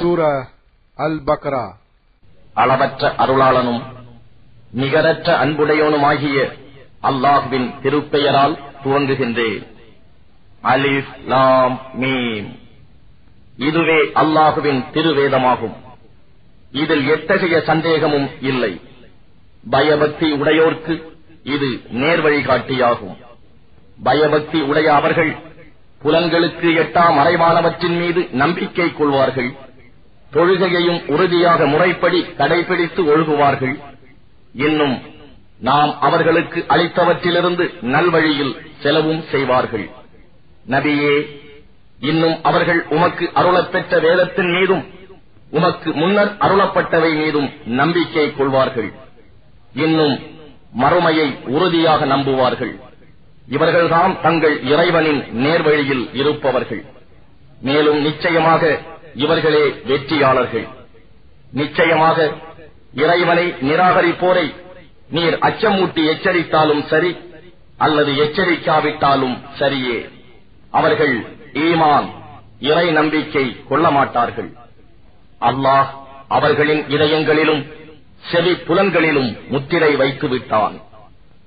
சூர அல் பக்ரா அளவற்ற அருளாளனும் நிகரற்ற அன்புடையவனுமாகிய அல்லாஹுவின் திருப்பெயரால் துவங்குகின்றேன். அலிஃப் லாம் மீம். இதுவே அல்லாஹுவின் திருவேதமாகும். இதில் எத்தகைய சந்தேகமும் இல்லை. பயபக்தி உடையோர்க்கு இது நேர்வழிகாட்டியாகும். பயபக்தி உடைய அவர்கள் புலன்களுக்கு எட்டாம் மறைவானவற்றின் மீது நம்பிக்கை கொள்வார்கள். தொழுகையையும் உறுதியாக முறைப்படி கடைபிடித்து ஒழுகுவார்கள். இன்னும் நாம் அவர்களுக்கு அளித்தவற்றிலிருந்து நல்வழியில் செலவும் செய்வார்கள். நபியே இன்னும் அவர்கள் உமக்கு அருளப்பெற்ற வேதத்தின் மீதும் உமக்கு முன்னர் அருளப்பட்டவை மீதும் நம்பிக்கை கொள்வார்கள். இன்னும் மறுமையை உறுதியாக நம்புவார்கள். இவர்கள்தான் தங்கள் இறைவனின் நேர்வழியில் இருப்பவர்கள். மேலும் நிச்சயமாக இவர்களே வெற்றியாளர்கள். நிச்சயமாக இறைவனை நிராகரிப்போரை நீர் அச்சமூட்டி எச்சரித்தாலும் சரி அல்லது எச்சரிக்காவிட்டாலும் சரியே. அவர்கள் ஈமான் இறை நம்பிக்கை கொள்ள மாட்டார்கள். அல்லாஹ் அவர்களின் இதயங்களிலும் செவி புலன்களிலும் முத்திரை வைத்து விட்டான்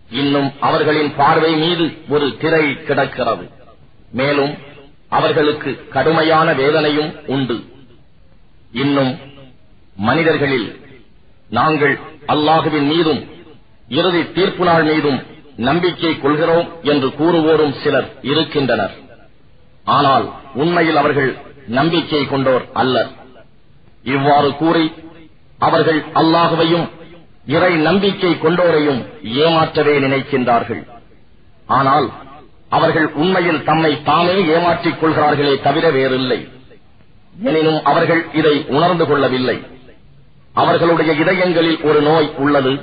இன்னும் அவர்களின் பார்வை மீது ஒரு திரை கிடக்கிறது. மேலும் அவர்களுக்கு கடுமையான வேதனையும் உண்டு. இன்னும் மனிதர்களில் நாங்கள் அல்லாஹுவின் மீதும் இறுதி தீர்ப்பு நாள் மீதும் நம்பிக்கை கொள்கிறோம் என்று கூறுவோரும் சிலர் இருக்கின்றனர். ஆனால் உண்மையில் அவர்கள் நம்பிக்கை கொண்டோர் அல்லர் இவ்வாறு கூறி அவர்கள் அல்லாஹுவையும் இறை நம்பிக்கை கொண்டோரையும் ஏமாற்றவே நினைக்கின்றார்கள். ஆனால் அவர்கள் உண்மையில் தம்மை தாமே ஏமாற்றிக் கொள்கிறார்களே தவிர வேறில்லை. எனினும் அவர்கள் இதை உணர்ந்து கொள்ளவில்லை. அவர்களுடைய இதயங்களில் ஒரு நோய் உள்ளது.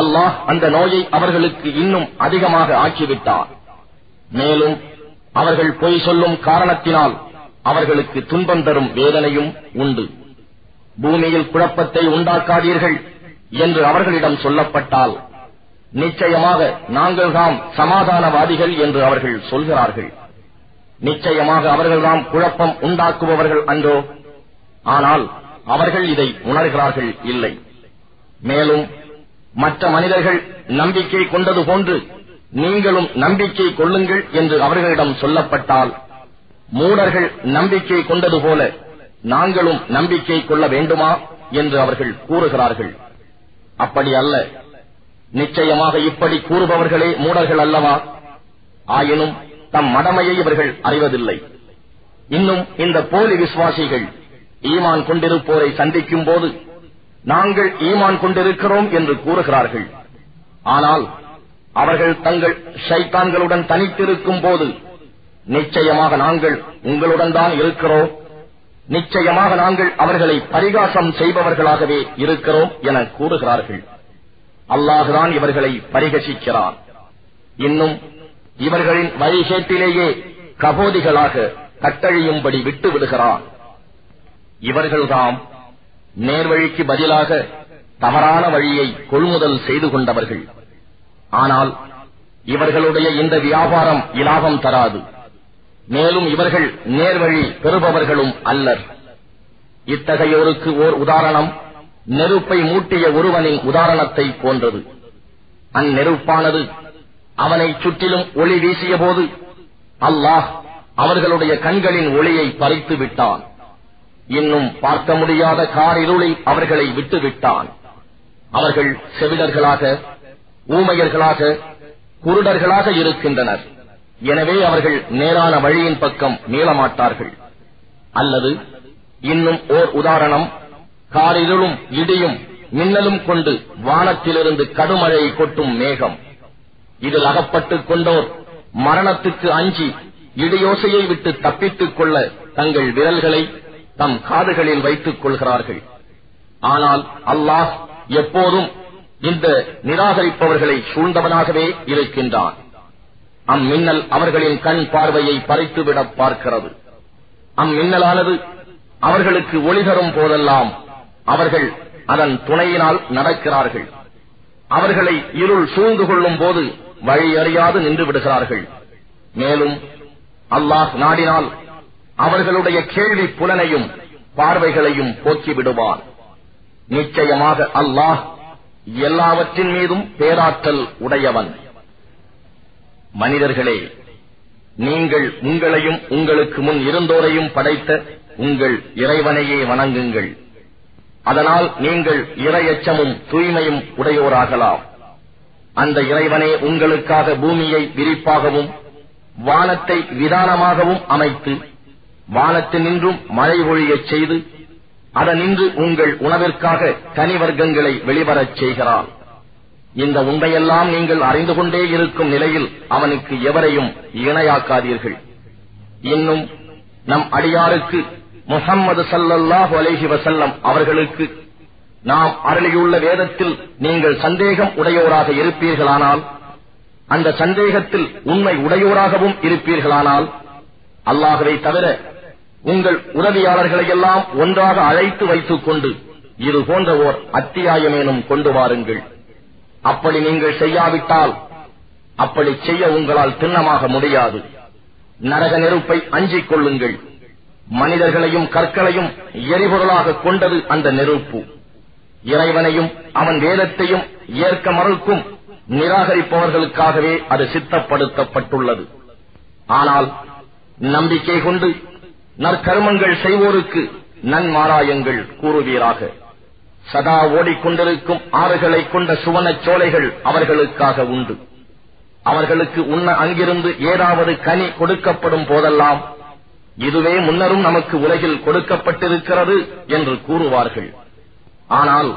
அல்லாஹ் அந்த நோயை அவர்களுக்கு இன்னும் அதிகமாக ஆக்கிவிட்டார். மேலும் அவர்கள் பொய் சொல்லும் காரணத்தினால் அவர்களுக்கு துன்பம் தரும் வேதனையும் உண்டு. பூமியில் குழப்பத்தை உண்டாக்காதீர்கள் என்று அவர்களிடம் சொல்லப்பட்டால் நிச்சயமாக நாங்கள்தாம் சமாதானவாதிகள் என்று அவர்கள் சொல்கிறார்கள். நிச்சயமாக அவர்கள்தாம் குழப்பம் உண்டாக்குபவர்கள் அன்றோ. ஆனால் அவர்கள் இதை உணர்கிறார்கள் இல்லை. மேலும் மற்ற மனிதர்கள் நம்பிக்கை கொண்டது போன்று நீங்களும் நம்பிக்கை கொள்ளுங்கள் என்று அவர்களிடம் சொல்லப்பட்டால் மூடர்கள் நம்பிக்கை கொண்டது போல நாங்களும் நம்பிக்கை கொள்ள வேண்டுமா என்று அவர்கள் கூறுகிறார்கள். அப்படி அல்ல. நிச்சயமாக இப்படி கூறுபவர்களே மூடர்கள் அல்லவா? ஆயினும் தம் மடமையை இவர்கள் அறிவதில்லை. இன்னும் இந்த போலி விசுவாசிகள் ஈமான் கொண்டிருப்போரை சந்திக்கும் போது நாங்கள் ஈமான் கொண்டிருக்கிறோம் என்று கூறுகிறார்கள். ஆனால் அவர்கள் தங்கள் ஷைத்தான்களுடன் தனித்திருக்கும் போது நிச்சயமாக நாங்கள் உங்களுடன் தான் இருக்கிறோம். நிச்சயமாக நாங்கள் அவர்களை பரிகாசம் செய்பவர்களாகவே இருக்கிறோம் என கூறுகிறார்கள். அல்லாஹுதான் இவர்களை பரிகசிக்கிறான். இன்னும் இவர்களின் வழிகேட்டிலேயே கபோதிகளாக கட்டழியும்படி விட்டு விடுகிறான். இவர்கள்தாம் நேர்வழிக்கு பதிலாக தவறான வழியை கொள்முதல் செய்து கொண்டவர்கள். ஆனால் இவர்களுடைய இந்த வியாபாரம் இலாபம் தராது. மேலும் இவர்கள் நேர்வழி பெறுபவர்களும் அல்லர். இத்தகையோருக்கு ஓர் உதாரணம் நெருப்பை மூட்டிய ஒருவனின் உதாரணத்தை போன்றது. அந்நெருப்பானது அவனை சுற்றிலும் ஒளி வீசிய போது அல்லாஹ் அவர்களுடைய கண்களின் ஒளியை பறித்து விட்டான். இன்னும் பார்க்க முடியாத காரிருளை அவர்களை விட்டு விட்டான் அவர்கள் செவிடர்களாக ஊமையர்களாக குருடர்களாக இருக்கின்றனர். எனவே அவர்கள் நேரான வழியின் பக்கம் மீளமாட்டார்கள். அல்லது இன்னும் ஓர் உதாரணம் காரிருளும் இடியும் மின்னலும் கொண்டு வானத்திலிருந்து கடுமழை கொட்டும் மேகம். இதில் அகப்பட்டுக் கொண்டோர் மரணத்துக்கு அஞ்சி இடியோசையை விட்டு தப்பித்துக் கொள்ள தங்கள் விரல்களை தம் காதுகளில் வைத்துக் கொள்கிறார்கள். ஆனால் அல்லாஹ் எப்போதும் இந்த நிராகரிப்பவர்களை சூழ்ந்தவனாகவே இருக்கின்றான். அம்மின்னல் அவர்களின் கண் பார்வையை பறித்துவிட பார்க்கிறது. அம்மின்னலானது அவர்களுக்கு ஒளி தரும் போதெல்லாம் அவர்கள் அதன் துணையினால் நடக்கிறார்கள். அவர்களை இருள் சூழ்ந்து கொள்ளும் போது வழியறியாது நின்று விடுகிறார்கள். மேலும் அல்லாஹ் நாடினால் அவர்களுடைய கேள்வி புலனையும் பார்வைகளையும் போக்கிவிடுவான் நிச்சயமாக அல்லாஹ் எல்லாவற்றின் மீதும் பேராற்றல் உடையவன். மனிதர்களே நீங்கள் உங்களையும் உங்களுக்கு முன் இருந்தோரையும் படைத்த உங்கள் இறைவனையே வணங்குங்கள். அதனால் நீங்கள் இரையச்சமும் தூய்மையும் உடையோராகலாம். அந்த இறைவனே உங்களுக்காக பூமியை விரிப்பாகவும் வானத்தை விதானமாகவும் அமைத்து வானத்தினின்றும் மழை ஒழியச் செய்து அதனின்று உங்கள் உணவிற்காக கனிவர்க்கங்களை வெளிவரச் செய்கிறான். இந்த உண்மையெல்லாம் நீங்கள் அறிந்து கொண்டே இருக்கும் நிலையில் அவனுக்கு எவரையும் இணையாக்காதீர்கள். இன்னும் நம் அடியாருக்கு முகம்மது சல்லல்லாஹு அலேஹி வசல்லம் அவர்களுக்கு நாம் அருளியுள்ள வேதத்தில் நீங்கள் சந்தேகம் உடையோராக இருப்பீர்களானால் அந்த சந்தேகத்தில் உண்மை உடையோராகவும் இருப்பீர்களானால் அல்லாகவே தவிர உங்கள் உதவியாளர்களை எல்லாம் ஒன்றாக அழைத்து வைத்துக் கொண்டு இது போன்ற ஓர் அத்தியாயமேனும் கொண்டு வாருங்கள். அப்படி நீங்கள் செய்யாவிட்டால் அப்படி செய்ய உங்களால் திண்ணமாக முடியாது. நரக நெருப்பை அஞ்சிக் கொள்ளுங்கள். மனிதர்களையும் கற்களையும் எரிபொருளாக கொண்டது அந்த நெருப்பு. இறைவனையும் அவன் வேதத்தையும் ஏற்க மறுக்கும் நிராகரிப்பவர்களுக்காகவே அது சித்தப்படுத்தப்பட்டுள்ளது. ஆனால் நம்பிக்கை கொண்டு நற்கருமங்கள் செய்வோருக்கு நன்மாராயங்கள் கூறுவீராக. சதா ஓடிக்கொண்டிருக்கும் ஆறுகளை கொண்ட சுவனச் சோலைகள் அவர்களுக்காக உண்டு. அவர்களுக்கு உண்ண அங்கிருந்து ஏதாவது கனி கொடுக்கப்படும் போதெல்லாம் இதுவே முன்னரும் நமக்கு உலகில் கொடுக்கப்பட்டிருக்கிறது என்று கூறுவார்கள். ஆனால்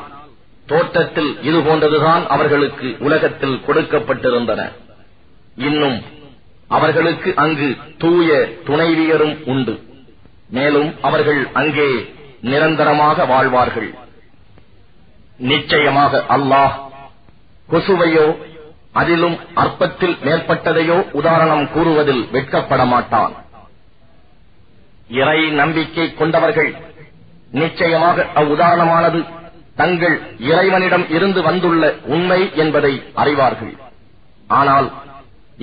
தோட்டத்தில் இது போன்றதுதான் அவர்களுக்கு உலகத்தில் கொடுக்கப்பட்டிருந்தன. இன்னும் அவர்களுக்கு அங்கு தூய துணைவியரும் உண்டு. மேலும் அவர்கள் அங்கே நிரந்தரமாக வாழ்வார்கள். நிச்சயமாக அல்லாஹ் கொசுவையோ அதிலும் அற்பத்தில் மேற்பட்டதையோ உதாரணம் கூறுவதில் வெட்கப்பட மாட்டான் இறை நம்பிக்கை கொண்டவர்கள். நிச்சயமாக அவ்வுதாரணமானது தங்கள் இறைவனிடம் இருந்து வந்துள்ள உண்மை என்பதை அறிவார்கள். ஆனால்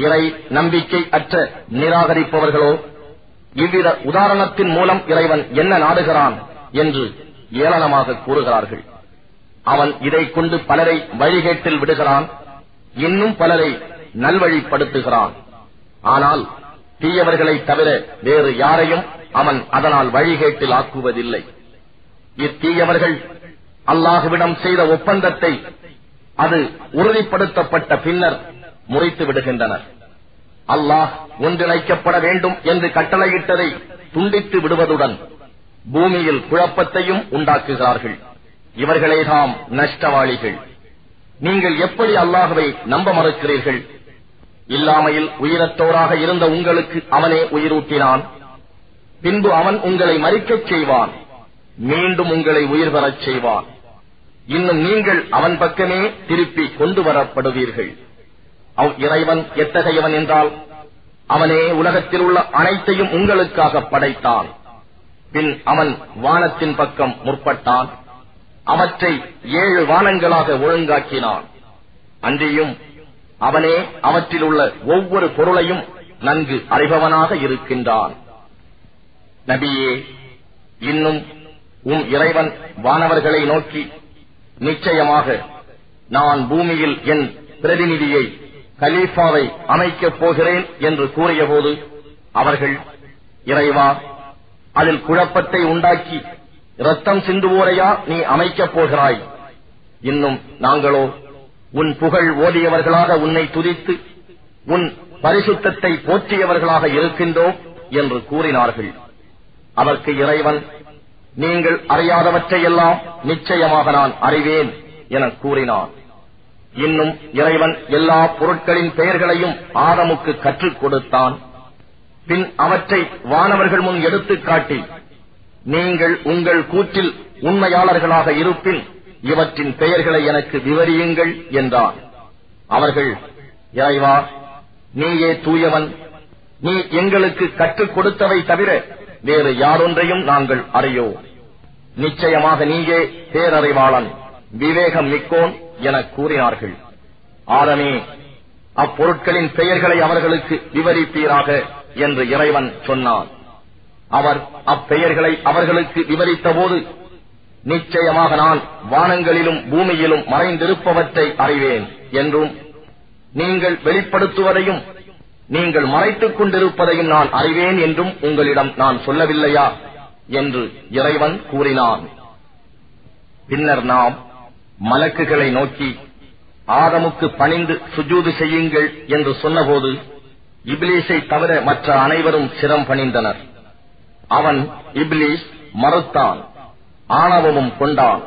இறை நம்பிக்கை அற்ற நிராகரிப்பவர்களோ இவ்வித உதாரணத்தின் மூலம் இறைவன் என்ன நாடுகிறான் என்று ஏளனமாக கூறுகிறார்கள். அவன் இதை கொண்டு பலரை வழிகேட்டில் விடுகிறான் இன்னும் பலரை நல்வழிப்படுத்துகிறான். ஆனால் தீயவர்களை தவிர வேறு யாரையும் அவன் அதனால் வழிகேட்டில் ஆக்குவதில்லை. இத்தீயவர்கள் அல்லாஹுவிடம் செய்த ஒப்பந்தத்தை அது உறுதிப்படுத்தப்பட்ட பின்னர் முறைத்து விடுகின்றனர். அல்லாஹ் ஒன்றிணைக்கப்பட வேண்டும் என்று கட்டளையிட்டதை துண்டித்து விடுவதுடன் பூமியில் குழப்பத்தையும் உண்டாக்குகிறார்கள். இவர்களேதாம் நஷ்டவாளிகள். நீங்கள் எப்படி அல்லாஹுவை நம்ப மறுக்கிறீர்கள்? இல்லாமையில் உயிரத்தோராக இருந்த உங்களுக்கு அவனே உயிரூட்டினான். பின்பு அவன் உங்களை மறிக்கச் செய்வான். மீண்டும் உங்களை உயிர் பெறச் செய்வான். இன்னும் நீங்கள் அவன் பக்கமே திருப்பி கொண்டு வரப்படுவீர்கள். அவ் இறைவன் எத்தகையவன் என்றால் அவனே உலகத்தில் உள்ள அனைத்தையும் உங்களுக்காக படைத்தான். பின் அவன் வானத்தின் பக்கம் முற்பட்டான். அவற்றை ஏழு வானங்களாக ஒழுங்காக்கினான். அன்றியும் அவனே அவற்றில் உள்ள ஒவ்வொரு பொருளையும் நன்கு அறிபவனாக இருக்கின்றான். நபியே இன்னும் உம் இறைவன் வானவர்களை நோக்கி நிச்சயமாக நான் பூமியில் என் பிரதிநிதியை கலீஃபாவை அமைக்கப் போகிறேன் என்று கூறியபோது அவர்கள் இறைவா அதில் குழப்பத்தை உண்டாக்கி ரத்தம் சிந்துவோரையா நீ அமைக்கப் போகிறாய்? இன்னும் நாங்களோ உன் புகழ் ஓதியவர்களாக உன்னை துதித்து உன் பரிசுத்தத்தை போற்றியவர்களாக இருக்கின்றோம் என்று கூறினார்கள். அதற்கு இறைவன் நீங்கள் அறியாதவற்றையெல்லாம் நிச்சயமாக நான் அறிவேன் என கூறினான். இன்னும் இறைவன் எல்லா பொருட்களின் பெயர்களையும் ஆதமுக்கு கற்றுக் கொடுத்தான். பின் அவற்றை வானவர்கள் முன் எடுத்துக் காட்டி நீங்கள் உங்கள் கூற்றில் உண்மையாளர்களாக இருப்பின் இவற்றின் பெயர்களை எனக்கு விவரியுங்கள் என்றான். அவர்கள் இறைவா நீயே தூயவன் நீ எங்களுக்கு கற்றுக் கொடுத்தவை தவிர வேறு யாரொன்றையும் நாங்கள் அறியோ. நிச்சயமாக நீயே பேரறிவாளன் விவேகம் மிக்கோன் என கூறினார்கள். ஆதமே அப்பொருட்களின் பெயர்களை அவர்களுக்கு விவரிப்பீராக என்று இறைவன் சொன்னான். அவர் அப்பெயர்களை அவர்களுக்கு விவரித்தபோது நிச்சயமாக நான் வானங்களிலும் பூமியிலும் மறைந்திருப்பவற்றை அறிவேன் என்றும் நீங்கள் வெளிப்படுத்துவதையும் நீங்கள் மறைத்துக் கொண்டிருப்பதையும் நான் அறிவேன் என்றும் உங்களிடம் நான் சொல்லவில்லையா? என்று இறைவன் கூறினான். பின்னர் நாம் மலக்குகளை நோக்கி ஆதமுக்கு பணிந்து சுஜூது செய்யுங்கள் என்று சொன்னபோது இப்லீஸை தவிர மற்ற அனைவரும் சிரம் பணிந்தனர். அவன் இப்லீஸ் மறுத்தான் ஆணவமும் கொண்டான்.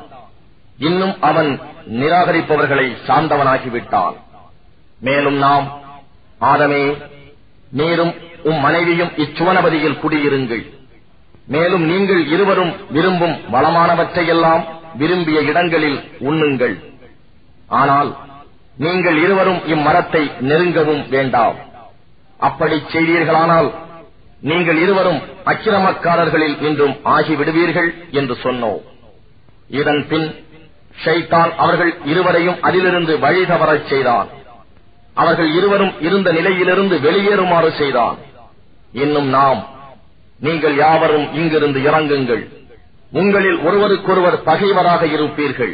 இன்னும் அவன் நிராகரிப்பவர்களை சார்ந்தவனாகிவிட்டான். மேலும் நாம் ஆதமே நீரும் உம் மனைவியும் இச்சுவனபதியில் குடியிருங்கள். மேலும் நீங்கள் இருவரும் விரும்பும் வளமானவற்றையெல்லாம் விரும்பிய இடங்களில் உண்ணுங்கள். ஆனால் நீங்கள் இருவரும் இம்மரத்தை நெருங்கவும் வேண்டாம். அப்படி செய்தீர்களானால் நீங்கள் இருவரும் அக்கிரமக்காரர்களில் இன்றும் ஆகிவிடுவீர்கள் என்று சொன்னோம். இதன் பின் ஷைத்தான் அவர்கள் இருவரையும் அதிலிருந்து வழி தவறச் செய்தான். அவர்கள் இருவரும் இருந்த நிலையிலிருந்து வெளியேறுமாறு செய்தான் இன்னும் நாம் நீங்கள் யாவரும் இங்கிருந்து இறங்குங்கள். உங்களில் ஒருவருக்கொருவர் பகைவராக இருப்பீர்கள்.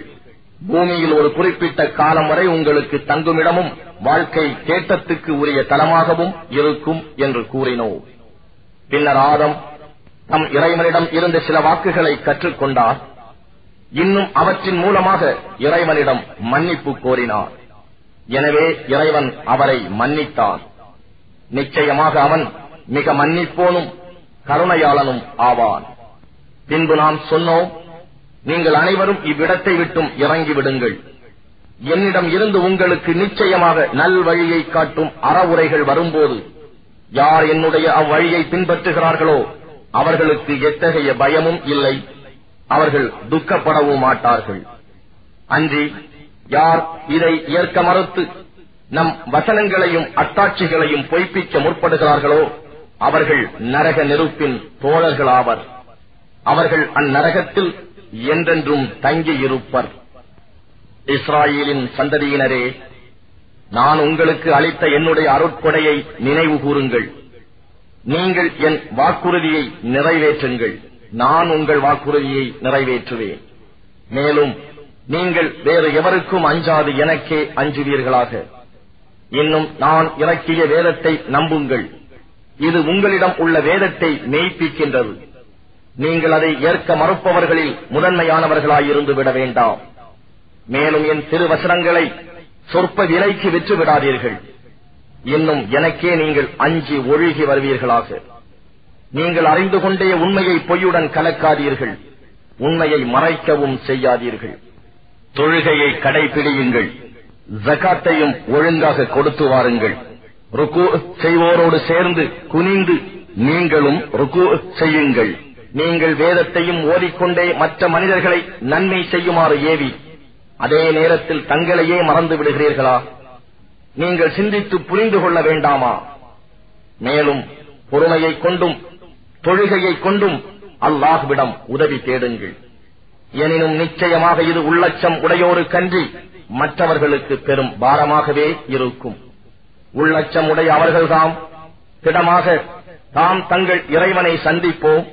பூமியில் ஒரு குறிப்பிட்ட காலம் வரை உங்களுக்கு தங்குமிடமும் வாழ்க்கை தேட்டத்துக்கு உரிய தலமாகவும் இருக்கும் என்று கூறினோம். பின்னர் ஆதம் தம் இறைவனிடம் இருந்த சில வாக்குகளை கற்றுக்கொண்டார். இன்னும் அவற்றின் மூலமாக இறைவனிடம் மன்னிப்பு கோரினார். எனவே இறைவன் அவரை மன்னித்தான். நிச்சயமாக அவன் மிக மன்னிப்போனும் கருணையாளனும் ஆவான். பின்பு நாம் சொன்னோம் நீங்கள் அனைவரும் இவ்விடத்தை விட்டும் இறங்கிவிடுங்கள் என்னிடம் இருந்து உங்களுக்கு நிச்சயமாக நல்வழியை காட்டும் அறவுரைகள் வரும்போது யார் என்னுடைய அவ்வழியை பின்பற்றுகிறார்களோ அவர்களுக்கு எத்தகைய பயமும் இல்லை. அவர்கள் துக்கப்படவும் மாட்டார்கள். அன்றி யார் இதை ஏற்க மறுத்து நம் வசனங்களையும் அத்தாட்சிகளையும் பொய்ப்பிக்க முற்படுகிறார்களோ அவர்கள் நரக நெருப்பின் தோழர்களாவர். அவர்கள் அந்நரகத்தில் என்றென்றும் தங்கியிருப்பர். இஸ்ராயலின் சந்ததியினரே நான் உங்களுக்கு அளித்த என்னுடைய அருட்கொடையை நினைவு கூறுங்கள். நீங்கள் என் வாக்குறுதியை நிறைவேற்றுங்கள். நான் உங்கள் வாக்குறுதியை நிறைவேற்றுவேன். மேலும் நீங்கள் வேறு எவருக்கும் அஞ்சாது எனக்கே அஞ்சுவீர்களாக. இன்னும் நான் இறக்கிய வேதத்தை நம்புங்கள். இது உங்களிடம் உள்ள வேதத்தை மெய்ப்பிக்கின்றது. நீங்கள் அதை ஏற்க மறுப்பவர்களில் முதன்மையானவர்களாயிருந்து விட வேண்டாம். மேலும் என் திருவசனங்களை சொற்ப விலைக்கு விற்று விடாதீர்கள் இன்னும் எனக்கே நீங்கள் அஞ்சி ஒழுகி வருவீர்களாக. நீங்கள் அறிந்து கொண்டே உண்மையை பொய்யுடன் கலக்காதீர்கள். உண்மையை மறைக்கவும் செய்யாதீர்கள். தொழுகையை கடைபிடியுங்கள். ஜகாத்தையும் ஒழுங்காக கொடுத்து வாருங்கள். ருக்கு செய்வோரோடு சேர்ந்து குனிந்து நீங்களும் ருக்கு செய்யுங்கள். நீங்கள் வேதத்தையும் ஓதிக்கொண்டே மற்ற மனிதர்களை நன்மை செய்யுமாறு ஏவி அதே நேரத்தில் தங்களையே மறந்து விடுகிறீர்களா? நீங்கள் சிந்தித்து புரிந்து கொள்ள வேண்டாமா? மேலும் பொறுமையைக் கொண்டும் தொழுகையைக் கொண்டும் அல்லாஹ்விடம் உதவி தேடுங்கள். எனினும் நிச்சயமாக இது உள்ளச்சம் உடையோருக்கன்றி மற்றவர்களுக்கு பெரும் பாரமாகவே இருக்கும். உள்ளச்சம் உடைய அவர்கள்தாம். திடமாக தாம் தங்கள் இறைவனை சந்திப்போம்.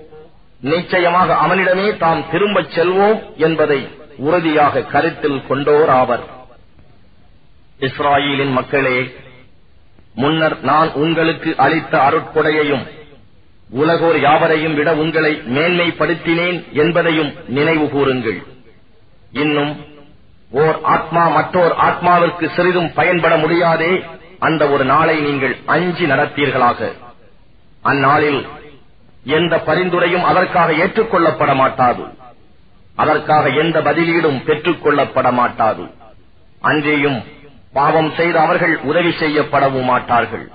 நிச்சயமாக அவனிடமே தாம் திரும்பச் செல்வோம் என்பதை உறுதியாக கருத்தில் கொண்டோர் ஆவர். இஸ்ராயலின் மக்களே முன்னர் நான் உங்களுக்கு அளித்த அருட்கொடையையும் உலகோர் யாவரையும் விட உங்களை மேன்மைப்படுத்தினேன் என்பதையும் நினைவு கூறுங்கள். இன்னும் ஓர் ஆத்மா மற்றோர் ஆத்மாவிற்கு சிறிதும் பயன்பட முடியாதே அந்த ஒரு நாளை நீங்கள் அஞ்சி நடத்தீர்களாக. அந்நாளில் எந்த பரிந்துரையும் அதற்காக ஏற்றுக்கொள்ளப்பட மாட்டாது. அதற்காக எந்த பதிலீடும் பெற்றுக் கொள்ளப்பட மாட்டாது. அன்றேயும் பாவம் செய்த அவர்கள் உதவி செய்யப்படவும் மாட்டார்கள்.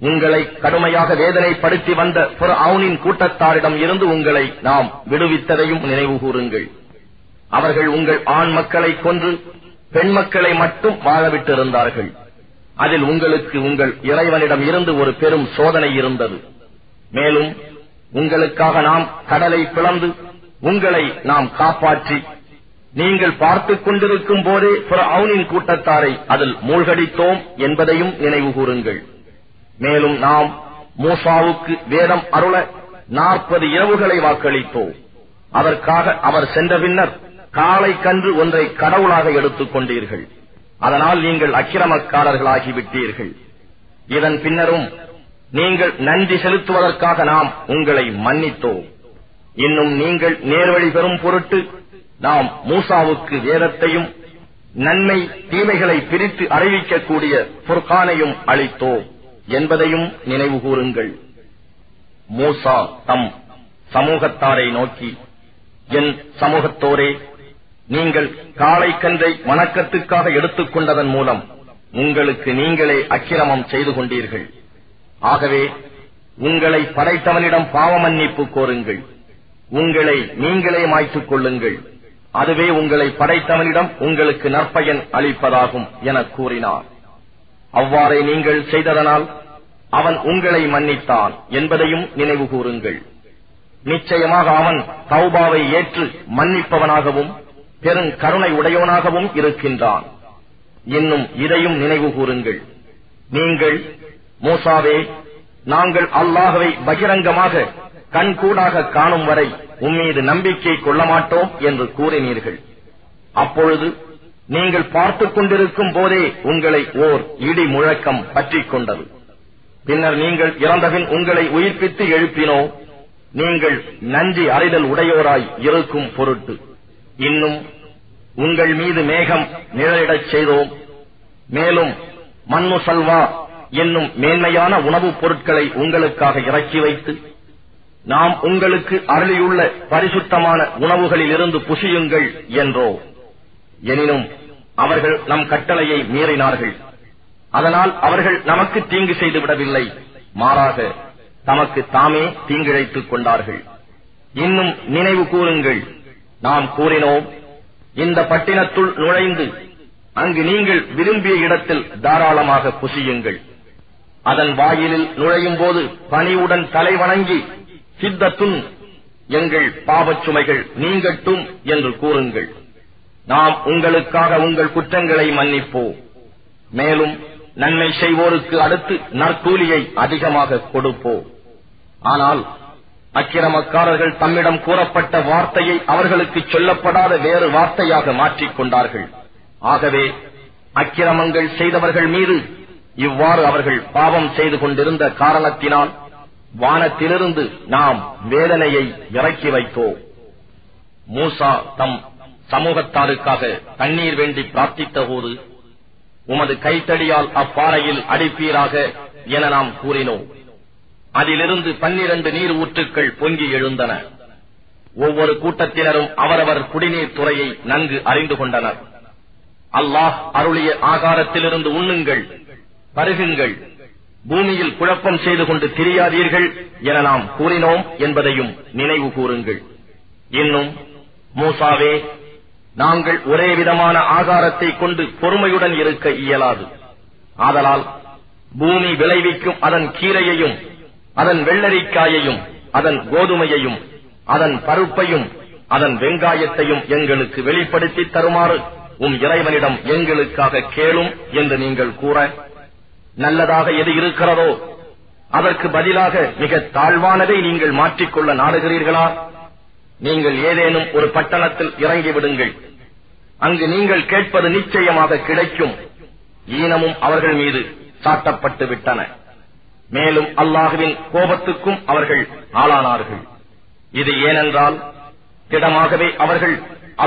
உங்களை கடுமையாக வேதனைப்படுத்தி வந்த புற அவுனின் கூட்டத்தாரிடம் இருந்து உங்களை நாம் விடுவித்ததையும் நினைவு கூறுங்கள். அவர்கள் உங்கள் ஆண் மக்களை கொன்று பெண் மக்களை மட்டும் வாழவிட்டிருந்தார்கள். அதில் உங்களுக்கு உங்கள் இறைவனிடம் இருந்து ஒரு பெரும் சோதனை இருந்தது. மேலும் உங்களுக்காக நாம் கடலை பிளந்து உங்களை நாம் காப்பாற்றி நீங்கள் பார்த்துக் கொண்டிருக்கும் போதே புற அவுனின் கூட்டத்தாரை அதில் மூழ்கடித்தோம் என்பதையும் நினைவு கூறுங்கள். மேலும் நாம் மூசாவுக்கு வேதம் அருள நாற்பது இரவுகளை வாக்களித்தோம். அதற்காக அவர் சென்ற பின்னர் காலை கன்று ஒன்றை கடவுளாக எடுத்துக் கொண்டீர்கள். அதனால் நீங்கள் அக்கிரமக்காரர்களாகிவிட்டீர்கள். இதன் பின்னரும் நீங்கள் நன்றி செலுத்துவதற்காக நாம் உங்களை மன்னித்தோம். இன்னும் நீங்கள் நேர்வழி பெறும் பொருட்டு நாம் மூசாவுக்கு வேதத்தையும் நன்மை தீமைகளை பிரித்து அறிவிக்கக்கூடிய புர்கானையும் அளித்தோம். என்பதையும் நினைவு கூறுங்கள். மூசா தம் சமூகத்தாரை நோக்கி என் சமூகத்தோரே நீங்கள் காளை கன்றை வணக்கத்துக்காக எடுத்துக்கொண்டதன் மூலம் உங்களுக்கு நீங்களே அக்கிரமம் செய்து கொண்டீர்கள். ஆகவே உங்களை படைத்தவனிடம் பாவமன்னிப்பு கோருங்கள். உங்களை நீங்களே மாய்த்துக் கொள்ளுங்கள். அதுவே உங்களை படைத்தவனிடம் உங்களுக்கு நற்பயன் அளிப்பதாகும் என கூறினார். அவ்வாறே நீங்கள் செய்ததனால் அவன் உங்களை மன்னித்தான் என்பதையும் நினைவு கூறுங்கள். நிச்சயமாக அவன் தௌபாவை ஏற்று மன்னிப்பவனாகவும் பெரும் கருணை உடையவனாகவும் இருக்கின்றான். இன்னும் இதையும் நினைவு கூறுங்கள். நீங்கள் மூசாவே நாங்கள் அல்லாஹவை பகிரங்கமாக கண்கூடாக காணும் வரை உம்மீது நம்பிக்கை கொள்ள மாட்டோம் என்று கூறினீர்கள். அப்பொழுது நீங்கள் பார்த்துக் கொண்டிருக்கும் போதே உங்களை ஓர் இடி முழக்கம் பற்றிக் கொண்டது. பின்னர் நீங்கள் இறந்தபின் உங்களை உயிர்ப்பித்து எழுப்பினோ நீங்கள் நன்றி அறிதல் உடையோராய் இருக்கும் பொருட்டு. இன்னும் உங்கள் மீது மேகம் நிழலிடச் செய்தோம். மேலும் மண்ணு சல்வா என்னும் மேன்மையான உணவுப் பொருட்களை உங்களுக்காக இறக்கி வைத்து நாம் உங்களுக்கு அருளியுள்ள பரிசுத்தமான உணவுகளில் இருந்து புசியுங்கள் என்றோ எனினும் அவர்கள் நம் கட்டளையை மீறினார்கள். அதனால் அவர்கள் நமக்கு தீங்கு செய்து விடவில்லை மாறாக தமக்கு தாமே தீங்கிழைத்துக் கொண்டார்கள். இன்னும் நினைவு கூறுங்கள். நாம் கூறினோம் இந்த பட்டினத்துள் நுழைந்து அங்கு நீங்கள் விரும்பிய இடத்தில் தாராளமாக புசியுங்கள். அதன் வாயிலில் நுழையும் போது பணிவுடன் தலை வணங்கி சித்தத்துன் எங்கள் பாவச்சுமைகள் நீங்கட்டும் என்று கூறுங்கள். நாம் உங்களுக்காக உங்கள் குற்றங்களை மன்னிப்போம். மேலும் நன்மை செய்வோருக்கு அடுத்து நற்கூலியை அதிகமாக கொடுப்போம். ஆனால் அக்கிரமக்காரர்கள் தம்மிடம் கூறப்பட்ட வார்த்தையை அவர்களுக்கு சொல்லப்படாத வேறு வார்த்தையாக மாற்றிக் கொண்டார்கள். ஆகவே அக்கிரமங்கள் செய்தவர்கள் மீது இவ்வாறு அவர்கள் பாவம் செய்து கொண்டிருந்த காரணத்தினால் வானத்திலிருந்து நாம் வேதனையை இறக்கி வைத்தோம். மூசா தம் சமூகத்தாருக்காக தண்ணீர் வேண்டி பிரார்த்தித்த போது உமது கைத்தடியால் அப்பாறையில் அடிப்பீராக என நாம் கூறினோம். அதிலிருந்து பன்னிரண்டு நீர் ஊற்றுக்கள் பொங்கி எழுந்தன. ஒவ்வொரு கூட்டத்தினரும் அவரவர் குடிநீர் துறையை நன்கு அறிந்து கொண்டனர். அல்லாஹ் அருளிய ஆகாரத்திலிருந்து உண்ணுங்கள் பருகுங்கள் பூமியில் குழப்பம் செய்து கொண்டு திரியாதீர்கள் என நாம் கூறினோம் என்பதையும் நினைவு கூறுங்கள். இன்னும் மூசாவே நாங்கள் ஒரே விதமான ஆகாரத்தை கொண்டு பொறுமையுடன் இருக்க இயலாது. ஆதலால் பூமி விளைவிக்கும் அதன் கீரையையும் அதன் வெள்ளரிக்காயையும் அதன் கோதுமையையும் அதன் பருப்பையும் அதன் வெங்காயத்தையும் எங்களுக்கு வெளிப்படுத்தி தருமாறு உம் இறைவனிடம் எங்களுக்காக கேளும் என்று நீங்கள் கூற நல்லதாக எது இருக்கிறதோ அதற்கு பதிலாக மிக தாழ்வானதை நீங்கள் மாற்றிக்கொள்ள நாடுகிறீர்களா? நீங்கள் ஏதேனும் ஒரு பட்டணத்தில் இறங்கிவிடுங்கள். அங்கு நீங்கள் கேட்பது நிச்சயமாக கிடைக்கும். ஈனமும் அவர்கள் மீது சாட்டப்பட்டு விட்டன. மேலும் அல்லாஹுவின் கோபத்துக்கும் அவர்கள் ஆளானார்கள். இது ஏனென்றால் திடமாகவே அவர்கள்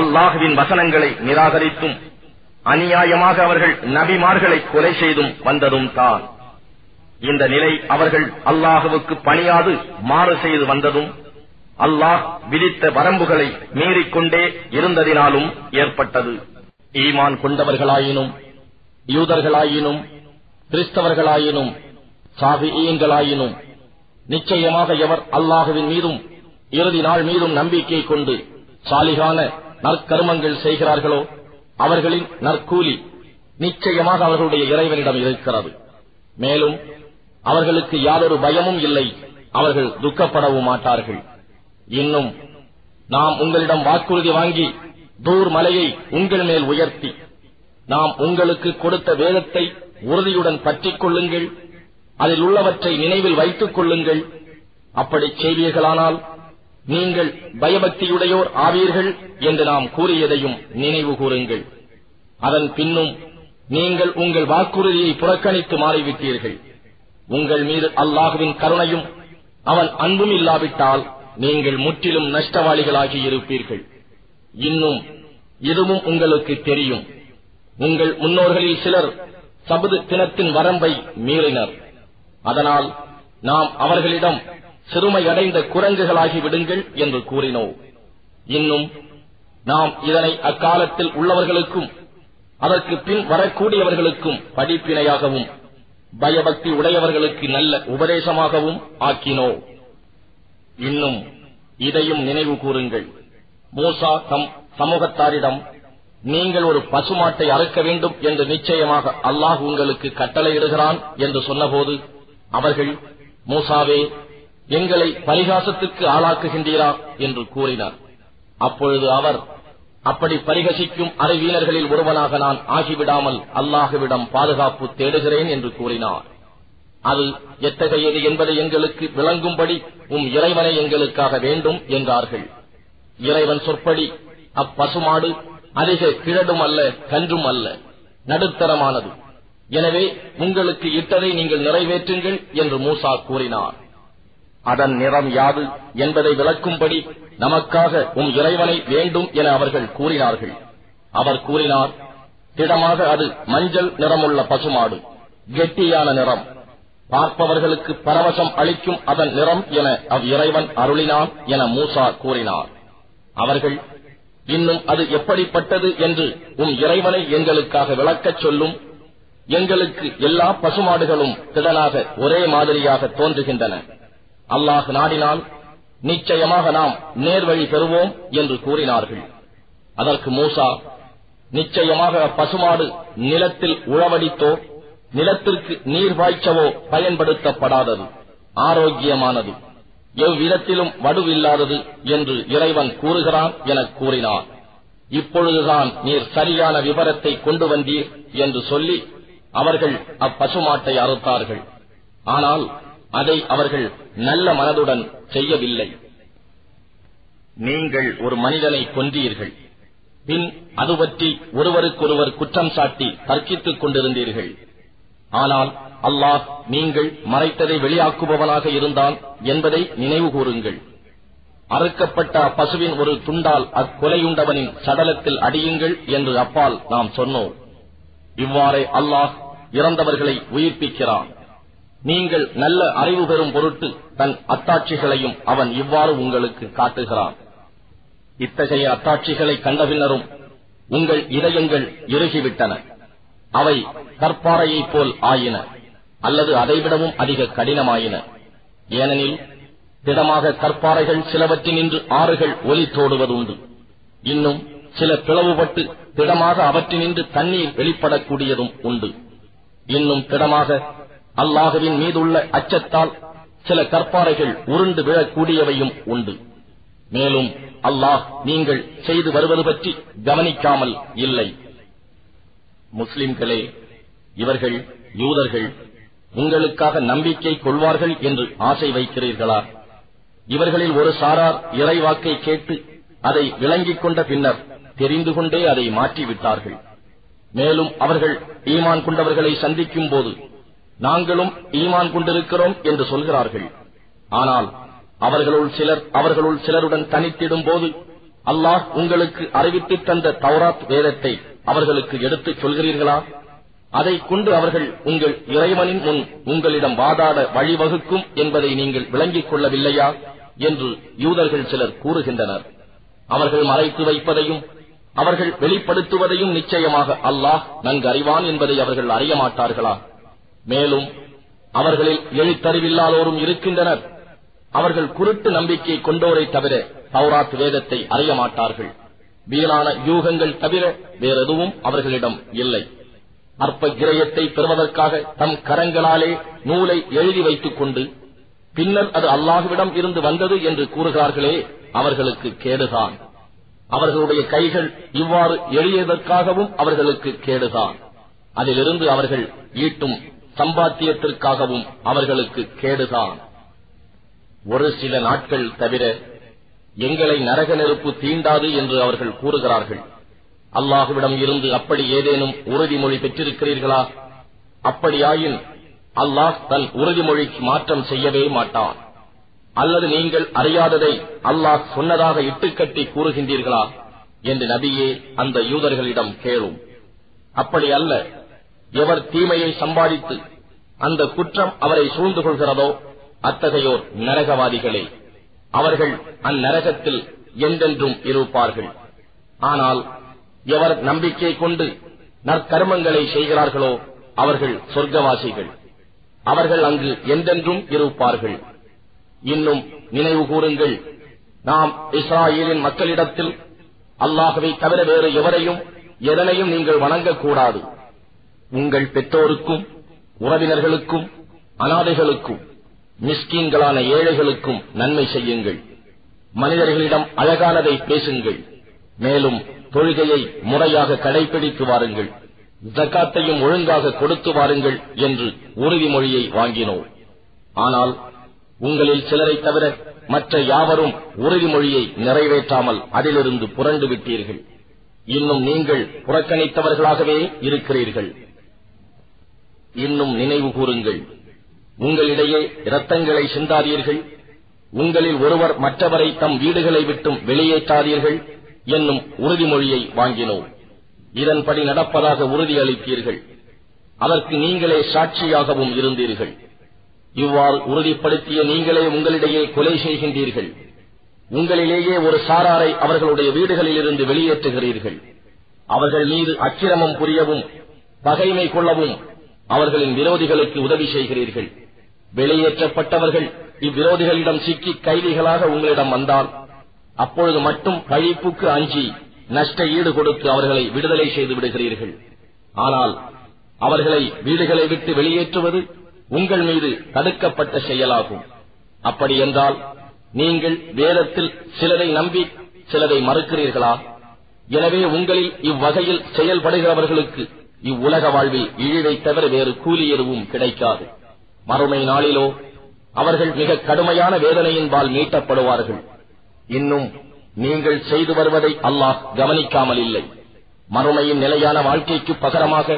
அல்லாஹுவின் வசனங்களை நிராகரித்தும் அநியாயமாக அவர்கள் நபிமார்களை கொலை செய்தும் வந்ததும் தான். இந்த நிலை அவர்கள் அல்லாஹுவுக்கு பணியாது மாறு செய்து வந்ததும் அல்லாஹ் விதித்த வரம்புகளை மீறிக்கொண்டே இருந்ததினாலும் ஏற்பட்டது. ஈமான் கொண்டவர்களாயினும் யூதர்களாயினும் கிறிஸ்தவர்களாயினும் சாபியங்களாயினும் நிச்சயமாக எவர் அல்லாஹுவின் மீதும் இறுதி நாள் மீதும் நம்பிக்கை கொண்டு சாலிகான நற்கருமங்கள் செய்கிறார்களோ அவர்களின் நற்கூலி நிச்சயமாக அவர்களுடைய இறைவனிடம் இருக்கிறது. மேலும் அவர்களுக்கு யாதொரு பயமும் இல்லை அவர்கள் துக்கப்படவும் மாட்டார்கள். இன்னும் நாம் உங்களிடம் வாக்குறுதி வாங்கி தூர் மலையை உங்கள் மேல் உயர்த்தி நாம் உங்களுக்கு கொடுத்த வேதத்தை உறுதியுடன் பற்றிக் கொள்ளுங்கள் அதில் உள்ளவற்றை நினைவில் வைத்துக் கொள்ளுங்கள். அப்படி செய்வீர்களானால் நீங்கள் பயபக்தியுடையோர் ஆவீர்கள் என்று நாம் கூறியதையும் நினைவு கூறுங்கள். அதன் பின்னும் நீங்கள் உங்கள் வாக்குறுதியை புறக்கணித்து மாறிவிட்டீர்கள். உங்கள் மீது அல்லாஹுவின் கருணையும் அவன் அன்பும் இல்லாவிட்டால் நீங்கள் முற்றிலும் நஷ்டவாளிகளாகி இருப்பீர்கள். இன்னும் இதுவும் உங்களுக்கு தெரியும். உங்கள் முன்னோர்களில் சிலர் சபது தினத்தின் வரம்பை மீறினர். அதனால் நாம் அவர்களிடம் சிறுமையடைந்த குரங்குகளாகி விடுங்கள் என்று கூறினோம். இன்னும் நாம் இதனை அக்காலத்தில் உள்ளவர்களுக்கும் அதற்கு பின் வரக்கூடியவர்களுக்கும் படிப்பினையாகவும் பயபக்தி உடையவர்களுக்கு நல்ல உபதேசமாகவும் ஆக்கினோம். இன்னும் இதையும் நினைவு கூறுங்கள். மூசா தம் சமூகத்தாரிடம் நீங்கள் ஒரு பசுமாட்டை அறுக்க வேண்டும் என்று நிச்சயமாக அல்லாஹ் உங்களுக்கு கட்டளையிடுகிறான் என்று சொன்னபோது அவர்கள் மூசாவே எங்களை பரிகாசத்துக்கு ஆளாக்குகின்றீரா? என்று கூறினார். அப்பொழுது அவர் அப்படி பரிகசிக்கும் அறிவியலர்களில் ஒருவனாக நான் ஆகிவிடாமல் அல்லாஹுவிடம் பாதுகாப்பு தேடுகிறேன் என்று கூறினார். அது எத்தகையது என்பதை எங்களுக்கு விளங்கும்படி உம் இறைவனை எங்களுக்காக வேண்டும் என்றார்கள். இறைவன் சொற்படி அப்பசுமாடு அதிக கிழடும் அல்ல கன்றும் அல்ல நடுத்தரமானது. எனவே உங்களுக்கு இட்டதை நீங்கள் நிறைவேற்றுங்கள் என்று மூசா கூறினார். அதன் நிறம் யாது என்பதை விளக்கும்படி நமக்காக உம் இறைவனை வேண்டும் என அவர்கள் கூறினார்கள். அவர் கூறினார் திடமாக அது மஞ்சள் நிறமுள்ள பசுமாடு கெட்டியான நிறம். பார்ப்பவர்களுக்கு பரவசம் அளிக்கும் அதன் நிறம் என அவ் இறைவன் அருளினான் என மூசா கூறினார். அவர்கள் இன்னும் அது எப்படிப்பட்டது என்று உம் இறைவனை எங்களுக்காக விளக்கச் சொல்லும். எங்களுக்கு எல்லா பசுமாடுகளும் திடனாக ஒரே மாதிரியாக தோன்றுகின்றன. அல்லாஹ் நாடினால் நிச்சயமாக நாம் நேர்வழி பெறுவோம் என்று கூறினார்கள். அதற்கு மூசா நிச்சயமாக பசுமாடு நிலத்தில் உழவடித்தோ நிலத்திற்கு நீர் பாய்ச்சவோ பயன்படுத்தப்படாதது ஆரோக்கியமானது. எவ்விதத்திலும் வடுவில்லாதது என்று இறைவன் கூறுகிறான் என கூறினான் இப்பொழுதுதான் நீர் சரியான விவரத்தை கொண்டு வந்தீர் என்று சொல்லி அவர்கள் அப்பசுமாட்டை அறுத்தார்கள். ஆனால் அதை அவர்கள் நல்ல மனதுடன் செய்யவில்லை. நீங்கள் ஒரு மனிதனை கொன்றீர்கள். பின் அது பற்றி ஒருவருக்கொருவர் குற்றம் சாட்டி தர்க்கித்துக் கொண்டிருந்தீர்கள். ஆனால் அல்லாஹ் நீங்கள் மறைத்ததை வெளியாக்குபவனாக இருந்தான் என்பதை நினைவு கூறுங்கள். அறுக்கப்பட்ட பசுவின் ஒரு துண்டால் அக்கொலையுண்டவனின் சடலத்தில் அடியுங்கள் என்று அப்பால் நாம் சொன்னோம் இவ்வாறே அல்லாஹ் இறந்தவர்களை உயிர்ப்பிக்கிறான் நீங்கள் நல்ல அறிவு பெறும் பொருட்டு தன் அத்தாட்சிகளையும் அவன் இவ்வாறு உங்களுக்கு காட்டுகிறான் இத்தகைய அத்தாட்சிகளை கண்ட பின்னரும் உங்கள் இதயங்கள் இறுகிவிட்டன அவை கற்பாறையைப் போல் ஆயின அல்லது அதைவிடவும் அதிக கடினமாயின. ஏனெனில் திடமாக கற்பாறைகள் சிலவற்றினின்று ஆறுகள் ஒலி தோடுவதுண்டு. இன்னும் சில பிளவுபட்டு திடமாக அவற்றினின்று தண்ணீர் வெளிப்படக்கூடியதும் உண்டு. இன்னும் திடமாக அல்லாஹுவின் மீதுள்ள அச்சத்தால் சில கற்பாறைகள் உருண்டு விழக்கூடியவையும் உண்டு. மேலும் அல்லாஹ் நீங்கள் செய்து வருவது பற்றி கவனிக்காமல் இல்லை. முஸ்லிம்களே இவர்கள் யூதர்கள் உங்களுக்காக நம்பிக்கை கொள்வார்கள் என்று ஆசை வைக்கிறீர்களா? இவர்களில் ஒரு சாரார் இறைவாக்கை கேட்டு அதை விளங்கிக் கொண்ட பின்னர் தெரிந்து கொண்டே அதை மாற்றிவிட்டார்கள். மேலும் அவர்கள் ஈமான் கொண்டவர்களை சந்திக்கும் போது நாங்களும் ஈமான் கொண்டிருக்கிறோம் என்று சொல்கிறார்கள். ஆனால் அவர்களுள் சிலர் அவர்களுள் சிலருடன் தனித்திடும் போது அல்லாஹ் உங்களுக்கு அறிவித்து தந்த தௌராத் வேதத்தை அவர்களுக்கு எடுத்துச் சொல்கிறீர்களா? அதைக் கொண்டு அவர்கள் உங்கள் இறைவனின் முன் உங்களிடம் வாதாட வழிவகுக்கும் என்பதை நீங்கள் விளங்கிக் கொள்ளவில்லையா? என்று யூதர்கள் சிலர் கூறுகின்றனர். அவர்கள் மறைத்து வைப்பதையும் அவர்கள் வெளிப்படுத்துவதையும் நிச்சயமாக அல்லாஹ் நன்கு அறிவான் என்பதை அவர்கள் அறிய மாட்டார்களா? மேலும் அவர்களில் எழுத்தறிவில்லாதோரும் இருக்கின்றனர். அவர்கள் குருட்டு நம்பிக்கை கொண்டோரை தவிர பௌராத் வேதத்தை அறிய மாட்டார்கள். வீணான யூகங்கள் தவிர வேறெதுவும் அவர்களிடம் இல்லை. அற்ப கிரயத்தை பெறுவதற்காக தம் கரங்களாலே நூலை எழுதி வைத்துக் கொண்டு பின்னர் அது அல்லாஹுவிடம் இருந்து வந்தது என்று கூறுகிறார்களே அவர்களுக்கு கேடுதான். அவர்களுடைய கைகள் இவ்வாறு எழுதியதற்காகவும் அவர்களுக்கு கேடுதான். அதிலிருந்து அவர்கள் ஈட்டும் சம்பாத்தியத்திற்காகவும் அவர்களுக்கு கேடுதான். ஒரு சில நாட்கள் தவிர எங்களை நரக நெருப்பு தீண்டாது என்று அவர்கள் கூறுகிறார்கள். அல்லாஹுவிடம் இருந்து அப்படி ஏதேனும் உறுதிமொழி பெற்றிருக்கிறீர்களா? அப்படியாயின் அல்லாஹ் தன் உறுதிமொழிக்கு மாற்றம் செய்யவே மாட்டான். அல்லது நீங்கள் அறியாததை அல்லாஹ் சொன்னதாக இட்டுக்கட்டி கூறுகின்றீர்களா? என்று நபியே அந்த யூதர்களிடம் கேளும். அப்படி அல்ல. எவர் தீமையை சம்பாதித்து அந்த குற்றம் அவரை சூழ்ந்து கொள்கிறதோ அத்தகையோர் நரகவாதிகளே. அவர்கள் அந்நரகத்தில் என்றென்றும் இருப்பார்கள். ஆனால் எவர் நம்பிக்கை கொண்டு நற்கர்மங்களை செய்கிறார்களோ அவர்கள் சொர்க்கவாசிகள். அவர்கள் அங்கு என்றென்றும் இருப்பார்கள். இன்னும் நினைவு கூறுங்கள். நாம் இஸ்ராயலின் மக்களிடத்தில் அல்லாஹவை தவிர வேறு எவரையும் எதனையும் நீங்கள் வணங்கக்கூடாது. உங்கள் பெற்றோருக்கும் உறவினர்களுக்கும் அனாதைகளுக்கும் மிஸ்கீன்களான ஏழைகளுக்கும் நன்மை செய்யுங்கள். மனிதர்களிடம் அழகானதை பேசுங்கள். மேலும் தொழுகையை முறையாக கடைபிடித்து வாருங்கள். ஜக்காத்தையும் ஒழுங்காக கொடுத்து வாருங்கள் என்று உறுதிமொழியை வாங்கினோம். ஆனால் உங்களில் சிலரை தவிர மற்ற யாவரும் உறுதிமொழியை நிறைவேற்றாமல் அதிலிருந்து புரண்டு விட்டீர்கள். இன்னும் நீங்கள் புறக்கணித்தவர்களாகவே இருக்கிறீர்கள். இன்னும் நினைவு கூறுங்கள். உங்களிடையே இரத்தங்களை சிந்தாதீர்கள். உங்களில் ஒருவர் மற்றவரை தம் வீடுகளை விட்டும் வெளியேற்றாதீர்கள் என்னும் உறுதிமொழியை வாங்கினோம். இதன்படி நடப்பதாக உறுதியளித்தீர்கள் அதற்கு நீங்களே சாட்சியாகவும் இருந்தீர்கள். இவ்வாறு உறுதிப்படுத்திய நீங்களே உங்களிடையே கொலை செய்கின்றீர்கள். உங்களிலேயே ஒரு சாராரை அவர்களுடைய வீடுகளில் இருந்து வெளியேற்றுகிறீர்கள். அவர்கள் மீது அக்கிரமம் புரியவும் பகைமை கொள்ளவும் அவர்களின் விரோதிகளுக்கு உதவி செய்கிறீர்கள். வெளியேற்றப்பட்டவர்கள் இவ்விரோதிகளிடம் சிக்கி கைதிகளாக உங்களிடம் வந்தால் அப்பொழுது மட்டும் பழிப்புக்கு அஞ்சி நஷ்ட ஈடு கொடுத்து அவர்களை விடுதலை செய்து விடுகிறீர்கள். ஆனால் அவர்களை வீடுகளை விட்டு வெளியேற்றுவது உங்கள் மீது தடுக்கப்பட்ட செயலாகும். அப்படி என்றால் நீங்கள் வேதத்தில் சிலரை நம்பி சிலரை மறுக்கிறீர்களா? எனவே உங்களில் இவ்வகையில் செயல்படுகிறவர்களுக்கு இவ்வுலக வாழ்வில் இழிவை தவிர வேறு கூலி எதுவும் கிடைக்காது. மறுமை நாளிலோ அவர்கள் மிக கடுமையான வேதனையின்பால் மீட்டப்படுவார்கள். இன்னும் நீங்கள் செய்து வருவதை அல்லாஹ் கவனிக்காமல் இல்லை. மறுமையின் நிலையான வாழ்க்கைக்கு பகரமாக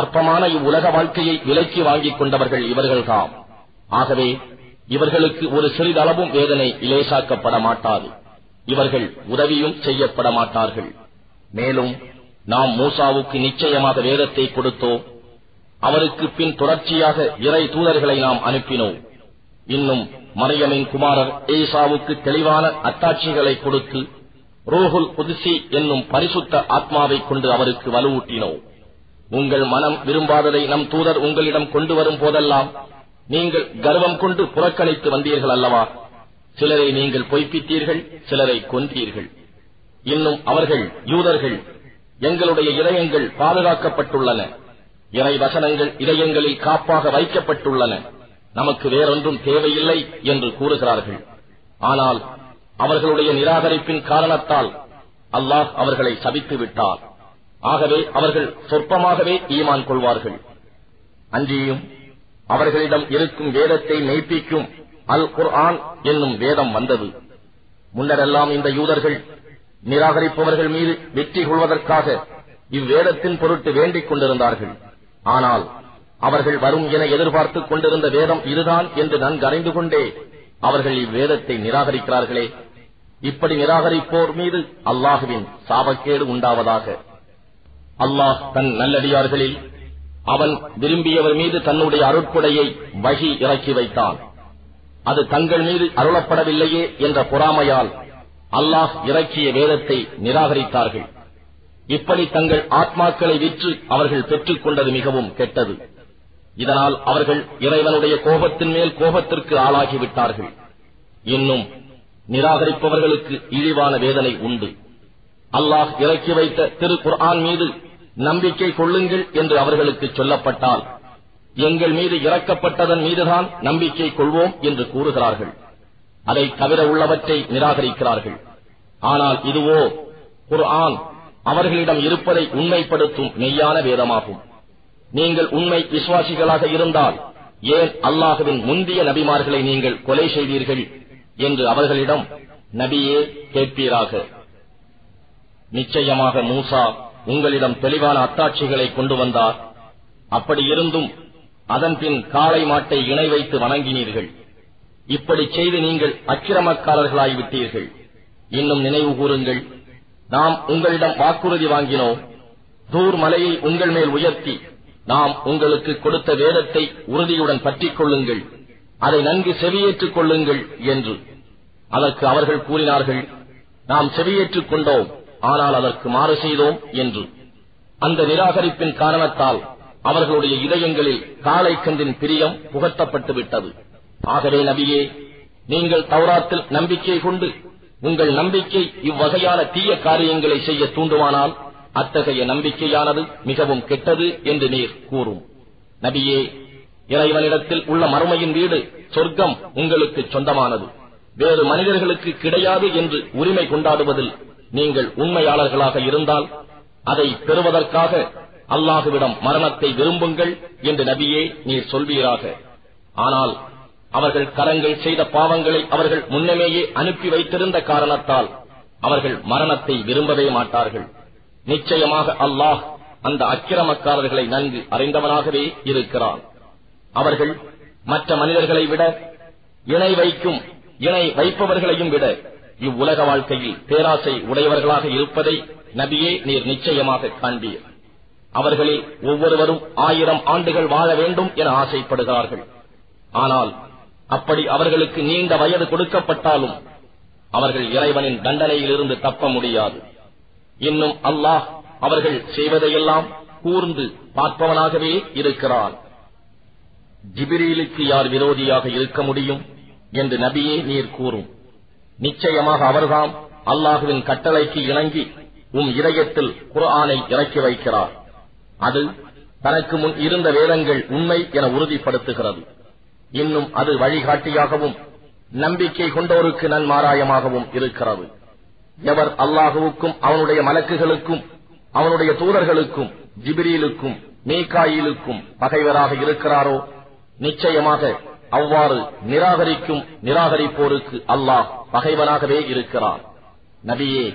அற்பமான இவ்வுலக வாழ்க்கையை விலக்கி வாங்கிக் கொண்டவர்கள் இவர்கள்தாம். ஆகவே இவர்களுக்கு ஒரு சிறிதளவும் வேதனை இலேசாக்கப்பட மாட்டாது. இவர்கள் உதவியும் செய்யப்பட மாட்டார்கள். மேலும் நாம் மூசாவுக்கு நிச்சயமாக வேதத்தை கொடுத்தோம். அவருக்கு பின் தொடர்ச்சியாக இறை தூதர்களை நாம் அனுப்பினோம். இன்னும் மரியமின் குமாரர் ஏசாவுக்கு தெளிவான அத்தாட்சிகளை கொடுத்து ரோஹுல் புதுசி என்னும் பரிசுத்த ஆத்மாவை கொண்டு அவருக்கு வலுவூட்டினோம். உங்கள் மனம் விரும்பாததை நம் தூதர் உங்களிடம் கொண்டு வரும் போதெல்லாம் நீங்கள் கர்வம் கொண்டு புறக்கணித்து வந்தீர்கள் அல்லவா? சிலரை நீங்கள் பொய்ப்பித்தீர்கள் சிலரை கொன்றீர்கள். இன்னும் அவர்கள் யூதர்கள் எங்களுடைய இதயங்கள் பாதுகாக்கப்பட்டுள்ளன. இறை வசனங்கள் இதயங்களில் காப்பாக வைக்கப்பட்டுள்ளன. நமக்கு வேறொன்றும் தேவையில்லை என்று கூறுகிறார்கள். ஆனால் அவர்களுடைய நிராகரிப்பின் காரணத்தால் அல்லாஹ் அவர்களை சபித்து விட்டார். ஆகவே அவர்கள் சொற்பமாகவே ஈமான் கொள்வார்கள். அன்றியும் அவர்களிடம் இருக்கும் வேதத்தை மெய்ப்பிக்கும் அல் குர்ஆன் என்னும் வேதம் வந்தது. முன்னரெல்லாம் இந்த யூதர்கள் நிராகரிப்பவர்கள் மீது வெற்றி கொள்வதற்காக இவ்வேதத்தின் பொருட்டு வேண்டிக் கொண்டிருந்தார்கள். ஆனால் அவர்கள் வரும் என எதிர்பார்த்துக் கொண்டிருந்த வேதம் இதுதான் என்று நன்கறிந்து கொண்டே அவர்கள் இவ்வேதத்தை நிராகரிக்கிறார்களே. இப்படி நிராகரிப்போர் மீது அல்லாஹுவின் சாபக்கேடு உண்டாவதாக. அல்லாஹ் தன் நல்லடியார்களில் அவன் விரும்பியவர் மீது தன்னுடைய அருட்கொடையை வகி இறக்கி வைத்தான். அது தங்கள் மீது அருளப்படவில்லையே என்ற பொறாமையால் அல்லாஹ் இறக்கிய வேதத்தை நிராகரித்தார்கள். இப்படி தங்கள் ஆத்மாக்களை விற்று அவர்கள் பெற்றுக் கொண்டது மிகவும் கெட்டது. இதனால் அவர்கள் இறைவனுடைய கோபத்தின் மேல் கோபத்திற்கு ஆளாகிவிட்டார்கள். இன்னும் நிராகரிப்பவர்களுக்கு இழிவான வேதனை உண்டு. அல்லாஹ் இறக்கி வைத்த திரு குர்ஆன் மீது நம்பிக்கை கொள்ளுங்கள் என்று அவர்களுக்கு சொல்லப்பட்டால் எங்கள் மீது இறக்கப்பட்டதன் மீதுதான் நம்பிக்கை கொள்வோம் என்று கூறுகிறார்கள். அதை தவிர உள்ளவற்றை நிராகரிக்கிறார்கள். ஆனால் இதுவோ குர்ஆன் அவர்களிடம் இருப்பதை உண்மைப்படுத்தும் மெய்யான வேதமாகும். நீங்கள் உண்மை விசுவாசிகளாக இருந்தால் ஏன் அல்லாஹுவின் முந்திய நபிமார்களை நீங்கள் கொலை செய்தீர்கள் என்று அவர்களிடம் நபியே கேட்பீராக. நிச்சயமாக மூசா உங்களிடம் தெளிவான அத்தாட்சிகளை கொண்டு வந்தார். அப்படி இருந்தும் அதன்பின் காளை மாட்டை இணை வைத்து வணங்கினீர்கள். இப்படி செய்து நீங்கள் அக்கிரமக்காரர்களாய்விட்டீர்கள் இன்னும் நினைவு கூறுங்கள் நாம் உங்களிடம் வாக்குறுதி வாங்கினோம். தூர் மலையை உங்கள் மேல் உயர்த்தி நாம் உங்களுக்கு கொடுத்த வேதத்தை உறுதியுடன் பற்றிக் கொள்ளுங்கள். அதை நன்கு செவியேற்றுக் கொள்ளுங்கள் என்று. அதற்கு அவர்கள் கூறினார்கள் நாம் செவியேற்றுக் கொண்டோம் ஆனால் அதற்கு மாறு செய்தோம் என்று. அந்த நிராகரிப்பின் காரணத்தால் அவர்களுடைய இதயங்களில் காளைக்கந்தின் பிரியம் புகட்டப்பட்டு விட்டது ஆகவே நபியே நீங்கள் தௌராத்தில் நம்பிக்கை கொண்டு உங்கள் நம்பிக்கை இவ்வகையான தீய காரியங்களை செய்ய தூண்டுவானால் அத்தகைய நம்பிக்கையானது மிகவும் கெட்டது என்று நீர் கூறும். நபியே இறைவனிடத்தில் உள்ள மறுமையின் வீடு சொர்க்கம் உங்களுக்கு சொந்தமானது. வேறு மனிதர்களுக்கு கிடையாது என்று உரிமை கொண்டாடுவதில் நீங்கள் உண்மையாளர்களாக இருந்தால் அதை பெறுவதற்காக அல்லாஹுவிடம் மரணத்தை விரும்புங்கள் என்று நபியே நீர் சொல்வீராக. ஆனால் அவர்கள் கரங்கள் செய்த பாவங்களை அவர்கள் முன்னமேயே அனுப்பி வைத்திருந்த காரணத்தால் அவர்கள் மரணத்தை விரும்பவே மாட்டார்கள். நிச்சயமாக அல்லாஹ் அந்த அக்கிரமக்காரர்களை நன்கு அறிந்தவனாகவே இருக்கிறான். அவர்கள் மற்ற மனிதர்களை விட இணை வைக்கும் இணை வைப்பவர்களையும் விட இவ்வுலக வாழ்க்கையில் பேராசை உடையவர்களாக இருப்பதை நபியே நீர் நிச்சயமாக காண்பீர். அவர்களில் ஒவ்வொருவரும் ஆயிரம் ஆண்டுகள் வாழ வேண்டும் என ஆசைப்படுகிறார்கள். ஆனால் அப்படி அவர்களுக்கு நீண்ட வயது கொடுக்கப்பட்டாலும் அவர்கள் இறைவனின் தண்டனையிலிருந்து தப்ப முடியாது. இன்னும் அல்லாஹ் அவர்கள் செய்வதையெல்லாம் கூர்ந்து பார்ப்பவனாகவே இருக்கிறான். ஜிபிரீலுக்கு யார் விரோதியாக இருக்க முடியும் என்று நபியே நீர் கூறும். நிச்சயமாக அவர்தாம் அல்லாஹுவின் கட்டளைக்கு இணங்கி உம் இதயத்தில் குர்ஆனை இறக்கி வைக்கிறார். அது தனக்கு முன் இருந்த வேதங்கள் உண்மை என உறுதிப்படுத்துகிறது. இன்னும் அது வழிகாட்டியாகவும் நம்பிக்கை கொண்டோருக்கு நன்மாராயமாகவும் இருக்கிறது. எவர் அல்லாஹுவுக்கும் அவனுடைய மலக்குகளுக்கும் அவனுடைய தூதர்களுக்கும் ஜிபிரியிலுக்கும் மீகாயிலுக்கும் பகைவராக இருக்கிறாரோ நிச்சயமாக அவ்வாறு நிராகரிக்கும் நிராகரிப்போருக்கு அல்லாஹ் பகைவனாகவே இருக்கிறார் நபியே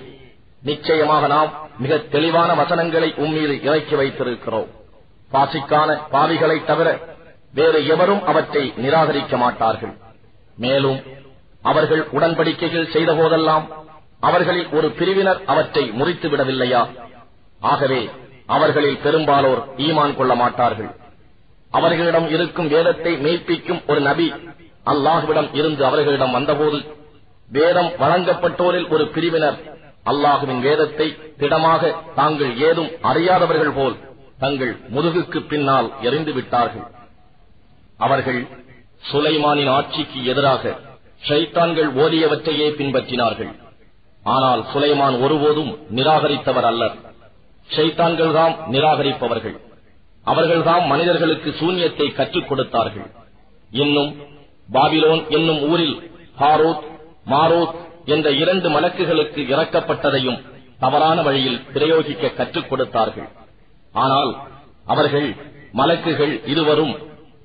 நிச்சயமாக நாம் மிக தெளிவான வசனங்களை உம்மீது இறக்கி வைத்திருக்கிறோம். பாசிக்கான பாவிகளை தவிர வேறு எவரும் அவற்றை நிராகரிக்க மாட்டார்கள். மேலும் அவர்கள் உடன்படிக்கைகள் செய்த போதெல்லாம் அவர்களில் ஒரு பிரிவினர் அவற்றை முறித்து விடவில்லையா? ஆகவே அவர்களில் பெரும்பாலோர் ஈமான் கொள்ள மாட்டார்கள். அவர்களிடம் இருக்கும் வேதத்தை மெய்ப்பிக்கும் ஒரு நபி அல்லாஹுவிடம் இருந்து அவர்களிடம் வந்தபோது வேதம் வழங்கப்பட்டோரில் ஒரு பிரிவினர் அல்லாஹுவின் வேதத்தை திடமாக தாங்கள் ஏதும் அறியாதவர்கள் போல் தங்கள் முதுகுக்கு பின்னால் எறிந்து விட்டார்கள். அவர்கள் சுலைமானின் ஆட்சிக்கு எதிராக ஷைத்தான்கள் ஓதியவற்றையே பின்பற்றினார்கள். ஆனால் சுலைமான் ஒருபோதும் நிராகரித்தவர் அல்லர். ஷைத்தான்கள்தாம் நிராகரிப்பவர்கள். அவர்கள்தாம் மனிதர்களுக்கு சூன்யத்தை கற்றுக் கொடுத்தார்கள். இன்னும் பாபிலோன் என்னும் ஊரில் ஹாரோத் மாரோத் என்ற இரண்டு மலக்குகளுக்கு இறக்கப்பட்டதையும் தவறான வழியில் பிரயோகிக்க கற்றுக் கொடுத்தார்கள். ஆனால் அவர்கள் மலக்குகள் இருவரும்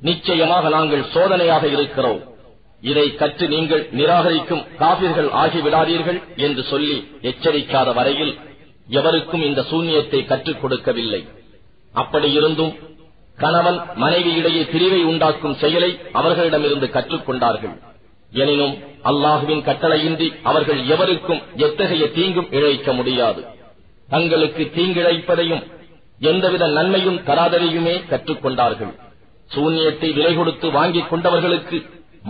நிச்சயமாக நாங்கள் சோதனையாக இருக்கிறோம். இதை கற்று நீங்கள் நிராகரிக்கும் காபிர்கள் ஆகிவிடாதீர்கள் என்று சொல்லி எச்சரிக்காத வரையில் எவருக்கும் இந்த சூன்யத்தை கற்றுக் கொடுக்கவில்லை. அப்படியிருந்தும் கணவன் மனைவியிடையே பிரிவை உண்டாக்கும் செயலை அவர்களிடமிருந்து கற்றுக்கொண்டார்கள் எனினும் அல்லாஹுவின் கட்டளையின்றி அவர்கள் எவருக்கும் எத்தகைய தீங்கும் இழைக்க முடியாது. தங்களுக்கு தீங்கிழைப்பதையும் எந்தவித நன்மையும் தராததையுமே கற்றுக்கொண்டார்கள் சூன்யத்தை விலை கொடுத்து வாங்கிக் கொண்டவர்களுக்கு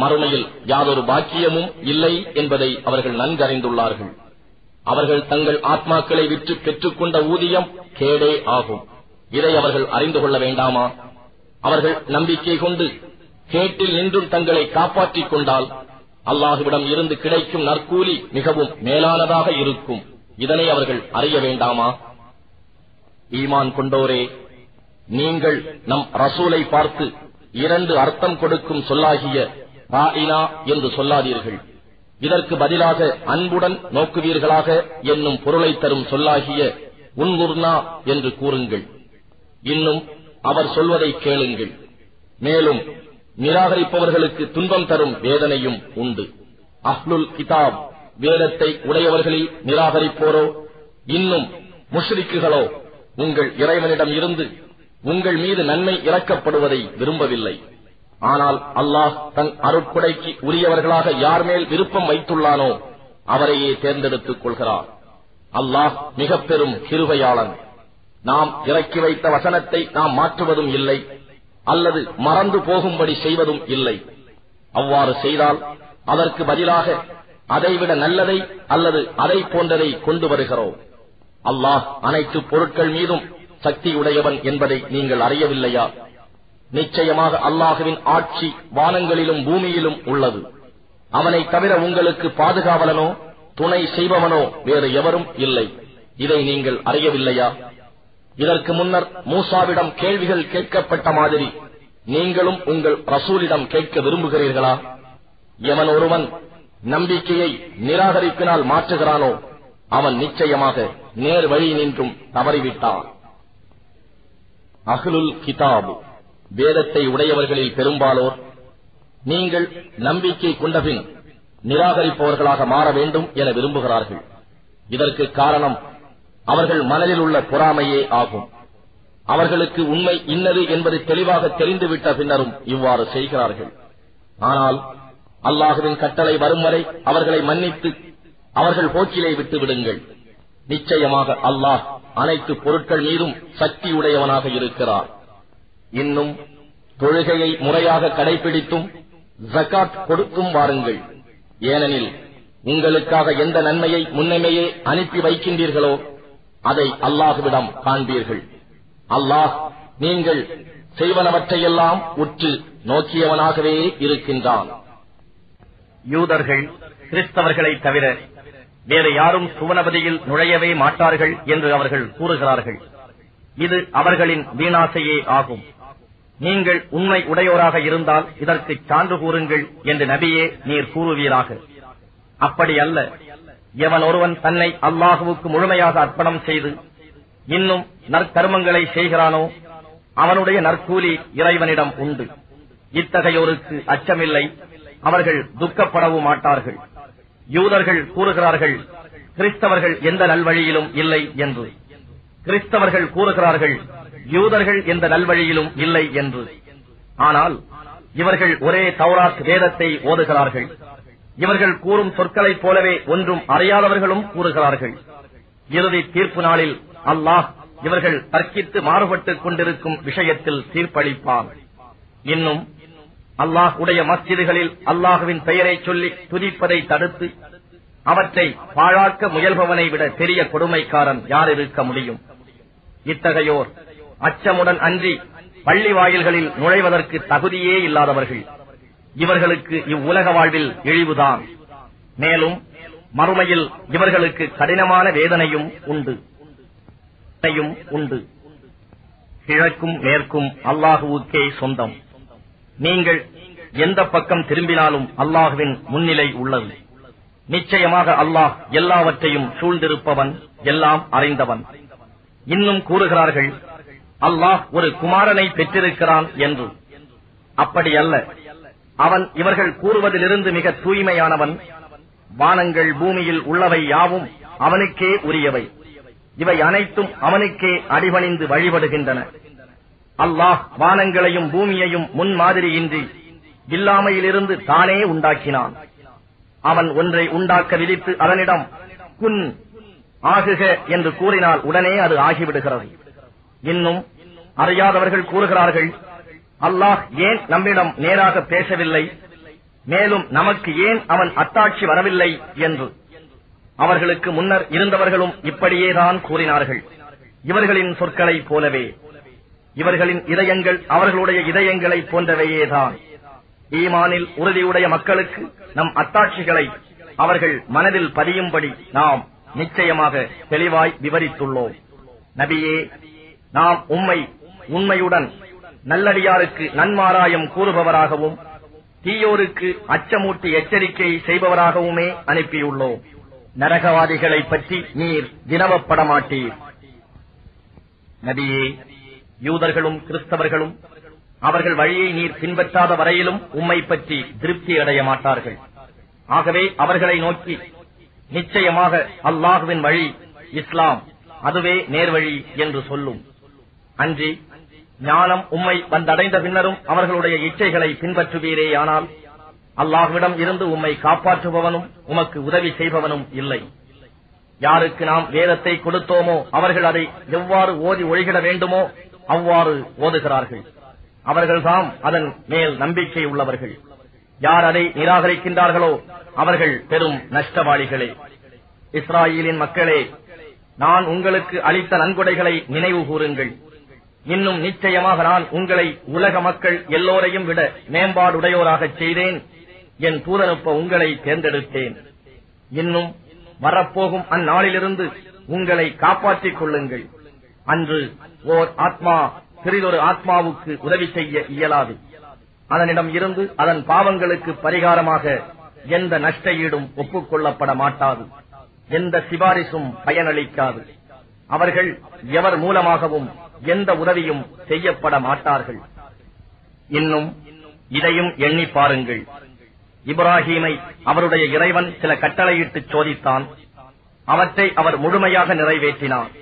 மறுமையில் யாதொரு பாக்கியமும் இல்லை என்பதை அவர்கள் நன்கறிந்துள்ளார்கள். அவர்கள் தங்கள் ஆத்மாக்களை விற்று பெற்றுக்கொண்ட ஊதியம் கேடே ஆகும். இதை அவர்கள் அறிந்து கொள்ள வேண்டாமா? அவர்கள் நம்பிக்கை கொண்டு கேட்டில் நின்றும் தங்களை காப்பாற்றிக் கொண்டால் அல்லாஹுவிடம் இருந்து கிடைக்கும் நற்கூலி மிகவும் மேலானதாக இருக்கும். இதனை அவர்கள் அறிய வேண்டாமா? ஈமான் கொண்டோரே நீங்கள் நம் ரசூலை பார்த்து இரண்டு அர்த்தம் கொடுக்கும் சொல்லாகிய ராயினா என்று சொல்லாதீர்கள். இதற்கு பதிலாக அன்புடன் நோக்குவீர்களாக என்னும் பொருளை தரும் சொல்லாகிய உன்குர்னா என்று கூறுங்கள். இன்னும் அவர் சொல்வதை கேளுங்கள். மேலும் நிராகரிப்பவர்களுக்கு துன்பம் தரும் வேதனையும் உண்டு. அஹ்லுல் கிதாப் வேதத்தை உடையவர்களில் நிராகரிப்போரோ இன்னும் முஷ்ரிக்குகளோ உங்கள் இறைவனிடம் இருந்து உங்கள் மீது நன்மை இறக்கப்படுவதை விரும்பவில்லை. ஆனால் அல்லாஹ் தன் அருட்கொடைக்கு உரியவர்களாக யார் மேல் விருப்பம் வைத்துள்ளானோ அவரையே தேர்ந்தெடுத்துக் கொள்கிறார். அல்லாஹ் மிக பெரும் நாம் இறக்கி வைத்த வசனத்தை நாம் மாற்றுவதும் இல்லை அல்லது மறந்து போகும்படி செய்வதும் இல்லை. அவ்வாறு செய்தால் அதற்கு பதிலாக அதைவிட நல்லதை அல்லது அதை போன்றதை கொண்டு வருகிறோம். அல்லாஹ் அனைத்து பொருட்கள் மீதும் சக்தியுடையவன் என்பதை நீங்கள் அறியவில்லையா? நிச்சயமாக அல்லாஹுவின் ஆட்சி வானங்களிலும் பூமியிலும் உள்ளது. அவனை தவிர உங்களுக்கு பாதுகாவலனோ துணை செய்பவனோ வேறு எவரும் இல்லை. இதை நீங்கள் அறியவில்லையா? இதற்கு முன்னர் மூசாவிடம் கேள்விகள் கேட்கப்பட்ட மாதிரி நீங்களும் உங்கள் ரசூலிடம் கேட்க விரும்புகிறீர்களா? எவன் ஒருவன் நம்பிக்கையை நிராகரிப்பினால் மாற்றுகிறானோ அவன் நிச்சயமாக நேர் வழி நின்றும் தவறிவிட்டான். அகலுல் கிதாபு. வேதத்தை உடையவர்களில் பெரும்பாலோர் நீங்கள் நம்பிக்கை கொண்டபின் நிராகரிப்பவர்களாக மாற வேண்டும் என விரும்புகிறார்கள். இதற்கு காரணம் அவர்கள் மனதில் உள்ள பொறாமையே ஆகும். அவர்களுக்கு உண்மை இன்னது என்பது தெளிவாக தெரிந்துவிட்ட பின்னரும் இவ்வாறு செய்கிறார்கள். ஆனால் அல்லாஹுவின் கட்டளை வரும் வரை அவர்களை மன்னித்து அவர்கள் போக்கிலே விட்டு விடுங்கள் நிச்சயமாக அல்லாஹ் அனைத்து பொருட்கள் மீதும் சக்தியுடையவனாக இருக்கிறார் இன்னும் தொழுகையை முறையாக கடைபிடித்தும் ஜகாத் கொடுத்தும் வாருங்கள். ஏனெனில் உங்களுக்காக எந்த நன்மையை முன்னமேயே அனுப்பி வைக்கின்றீர்களோ அதை அல்லாஹுவிடம் காண்பீர்கள். அல்லாஹ் நீங்கள் செய்வனவற்றையெல்லாம் உற்று நோக்கியவனாகவே இருக்கின்றான். யூதர்கள் கிறிஸ்தவர்களை தவிர வேறு யாரும் சுவனபதியில் நுழையவே மாட்டார்கள் என்று அவர்கள் கூறுகிறார்கள். இது அவர்களின் வீணாசையே ஆகும். நீங்கள் உண்மை உடையோராக இருந்தால் இதற்கு சான்று கூறுங்கள் என்று நபியே நீர் கூறுவீராக. அப்படி அல்ல. எவன் ஒருவன் தன்னை அல்லாஹுவுக்கு முழுமையாக அர்ப்பணம் செய்து இன்னும் நற்கர்மங்களை செய்கிறானோ அவனுடைய நற்கூலி இறைவனிடம் உண்டு. இத்தகையோருக்கு அச்சமில்லை. அவர்கள் துக்கப்படவும் மாட்டார்கள். யூதர்கள் கூறுகிறார்கள் கிறிஸ்தவர்கள் எந்த நல்வழியிலும் இல்லை என்று. கிறிஸ்தவர்கள் கூறுகிறார்கள் யூதர்கள் எந்த நல்வழியிலும் இல்லை என்று. ஆனால் இவர்கள் ஒரே தௌராத் வேதத்தை ஓதுகிறார்கள். இவர்கள் கூறும் சொற்களைப் போலவே ஒன்றும் அறியாதவர்களும் கூறுகிறார்கள். இறுதி தீர்ப்பு நாளில் அல்லாஹ் இவர்கள் தர்க்கித்து மாறுபட்டுக் கொண்டிருக்கும் விஷயத்தில் தீர்ப்பளிப்பார் இன்னும் அல்லாஹ் உடைய மஸ்ஜிதுகளில் அல்லாஹுவின் பெயரை சொல்லி துதிப்பதை தடுத்து அவற்றை பாழாக்க முயல்பவனை விட பெரிய கொடுமைக்காரன் யார் இருக்க முடியும்? இத்தகையோர் அச்சமுடன் அன்றி பள்ளி வாயில்களில் நுழைவதற்கு தகுதியே இல்லாதவர்கள். இவர்களுக்கு இவ்வுலக வாழ்வில் இழிவுதான். மேலும் மறுமையில் இவர்களுக்கு கடினமான வேதனையும் உண்டு. உண்டு. கிழக்கும் மேற்கும் அல்லாஹுவுக்கே சொந்தம். நீங்கள் எந்த பக்கம் திரும்பினாலும் அல்லாஹுவின் முன்னிலை உள்ளது. நிச்சயமாக அல்லாஹ் எல்லாவற்றையும் சூழ்ந்திருப்பவன் எல்லாம் அறிந்தவன். இன்னும் கூறுகிறார்கள் அல்லாஹ் ஒரு குமாரனை பெற்றிருக்கிறான் என்று. அப்படி அல்ல. அவன் இவர்கள் கூறுவதிலிருந்து மிக தூய்மையானவன். வானங்கள் பூமியில் உள்ளவை யாவும் அவனுக்கே உரியவை. இவை அனைத்தும் அவனுக்கே அடிபணிந்து வழிபடுகின்றன. அல்லாஹ் வானங்களையும் பூமியையும் முன்மாதிரியின்றி இல்லாமையிலிருந்து தானே உண்டாக்கினான். அவன் ஒன்றை உண்டாக்க விதித்து அதனிடம் குன் ஆகுக என்று கூறினால் உடனே அது ஆகிவிடுகிறது. இன்னும் அறியாதவர்கள் கூறுகிறார்கள் அல்லாஹ் ஏன் நம்மிடம் நேராக பேசவில்லை? மேலும் நமக்கு ஏன் அவன் அத்தாட்சி வரவில்லை? என்று. அவர்களுக்கு முன்னர் இருந்தவர்களும் இப்படியேதான் கூறினார்கள். இவர்களின் சொற்களைப் போலவே. இவர்களின் இதயங்கள் அவர்களுடைய இதயங்களைப் போன்றவையேதான். ஈமானில் உறுதியுடைய மக்களுக்கு நம் அத்தாட்சிகளை அவர்கள் மனதில் பதியும்படி நாம் நிச்சயமாக தெளிவாய் விவரித்துள்ளோம். நபியே நாம் உம்மை உண்மையுடன் நல்லடியாருக்கு நன்மாராயம் கூறுபவராகவும் தீயோருக்கு அச்சமூட்டி எச்சரிக்கை செய்பவராகவுமே அனுப்பியுள்ளோம். நரகவாதிகளைப் பற்றி நீர் வினவப்பட மாட்டீர் நபியே யூதர்களும் கிறிஸ்தவர்களும் அவர்கள் வழியை நீர் பின்பற்றாத வரையிலும் உம்மை பற்றி திருப்தி அடைய மாட்டார்கள். ஆகவே அவர்களை நோக்கி நிச்சயமாக அல்லாஹுவின் வழி இஸ்லாம் அதுவே நேர்வழி என்று சொல்லும். அன்றி ஞானம் உம்மை வந்தடைந்த பின்னரும் அவர்களுடைய இச்சைகளை பின்பற்றுவீரேயானால் அல்லாஹ்விடம் இருந்து உம்மை காப்பாற்றுபவனும் உமக்கு உதவி செய்பவனும் இல்லை. யாருக்கு நாம் வேதத்தை கொடுத்தோமோ அவர்கள் அதை எவ்வாறு ஓதி ஒழிகிட வேண்டுமோ அவ்வாறு ஓதுகிறார்கள். அவர்கள்தாம் அதன் மேல் நம்பிக்கை உள்ளவர்கள். யார் அதை நிராகரிக்கின்றார்களோ அவர்கள் பெரும் நஷ்டவாளிகளே. இஸ்ராயலின் மக்களே நான் உங்களுக்கு அளித்த நன்கொடைகளை நினைவு கூறுங்கள். இன்னும் நிச்சயமாக நான் உங்களை உலக மக்கள் எல்லோரையும் விட மேம்பாடுடையோராகச் செய்தேன். என் தூதனுப்ப உங்களை தேர்ந்தெடுத்தேன். இன்னும் வரப்போகும் அந்நாளிலிருந்து உங்களை காப்பாற்றிக் கொள்ளுங்கள். அன்று ஓர் ஆத்மா சிறிதொரு ஆத்மாவுக்கு உதவி செய்ய இயலாது. அதனிடம் இருந்து அதன் பாவங்களுக்கு பரிகாரமாக எந்த நஷ்ட ஈடும் ஒப்புக்கொள்ளப்பட மாட்டாது. எந்த சிபாரிசும் பயனளிக்காது. அவர்கள் எவர் மூலமாகவும் எந்த உதவியும் செய்யப்பட மாட்டார்கள். இன்னும் இதையும் எண்ணி பாருங்கள். இப்ராஹீமை அவருடைய இறைவன் சில கட்டளையிட்டு சோதித்தான். அவற்றை அவர் முழுமையாக நிறைவேற்றினார்.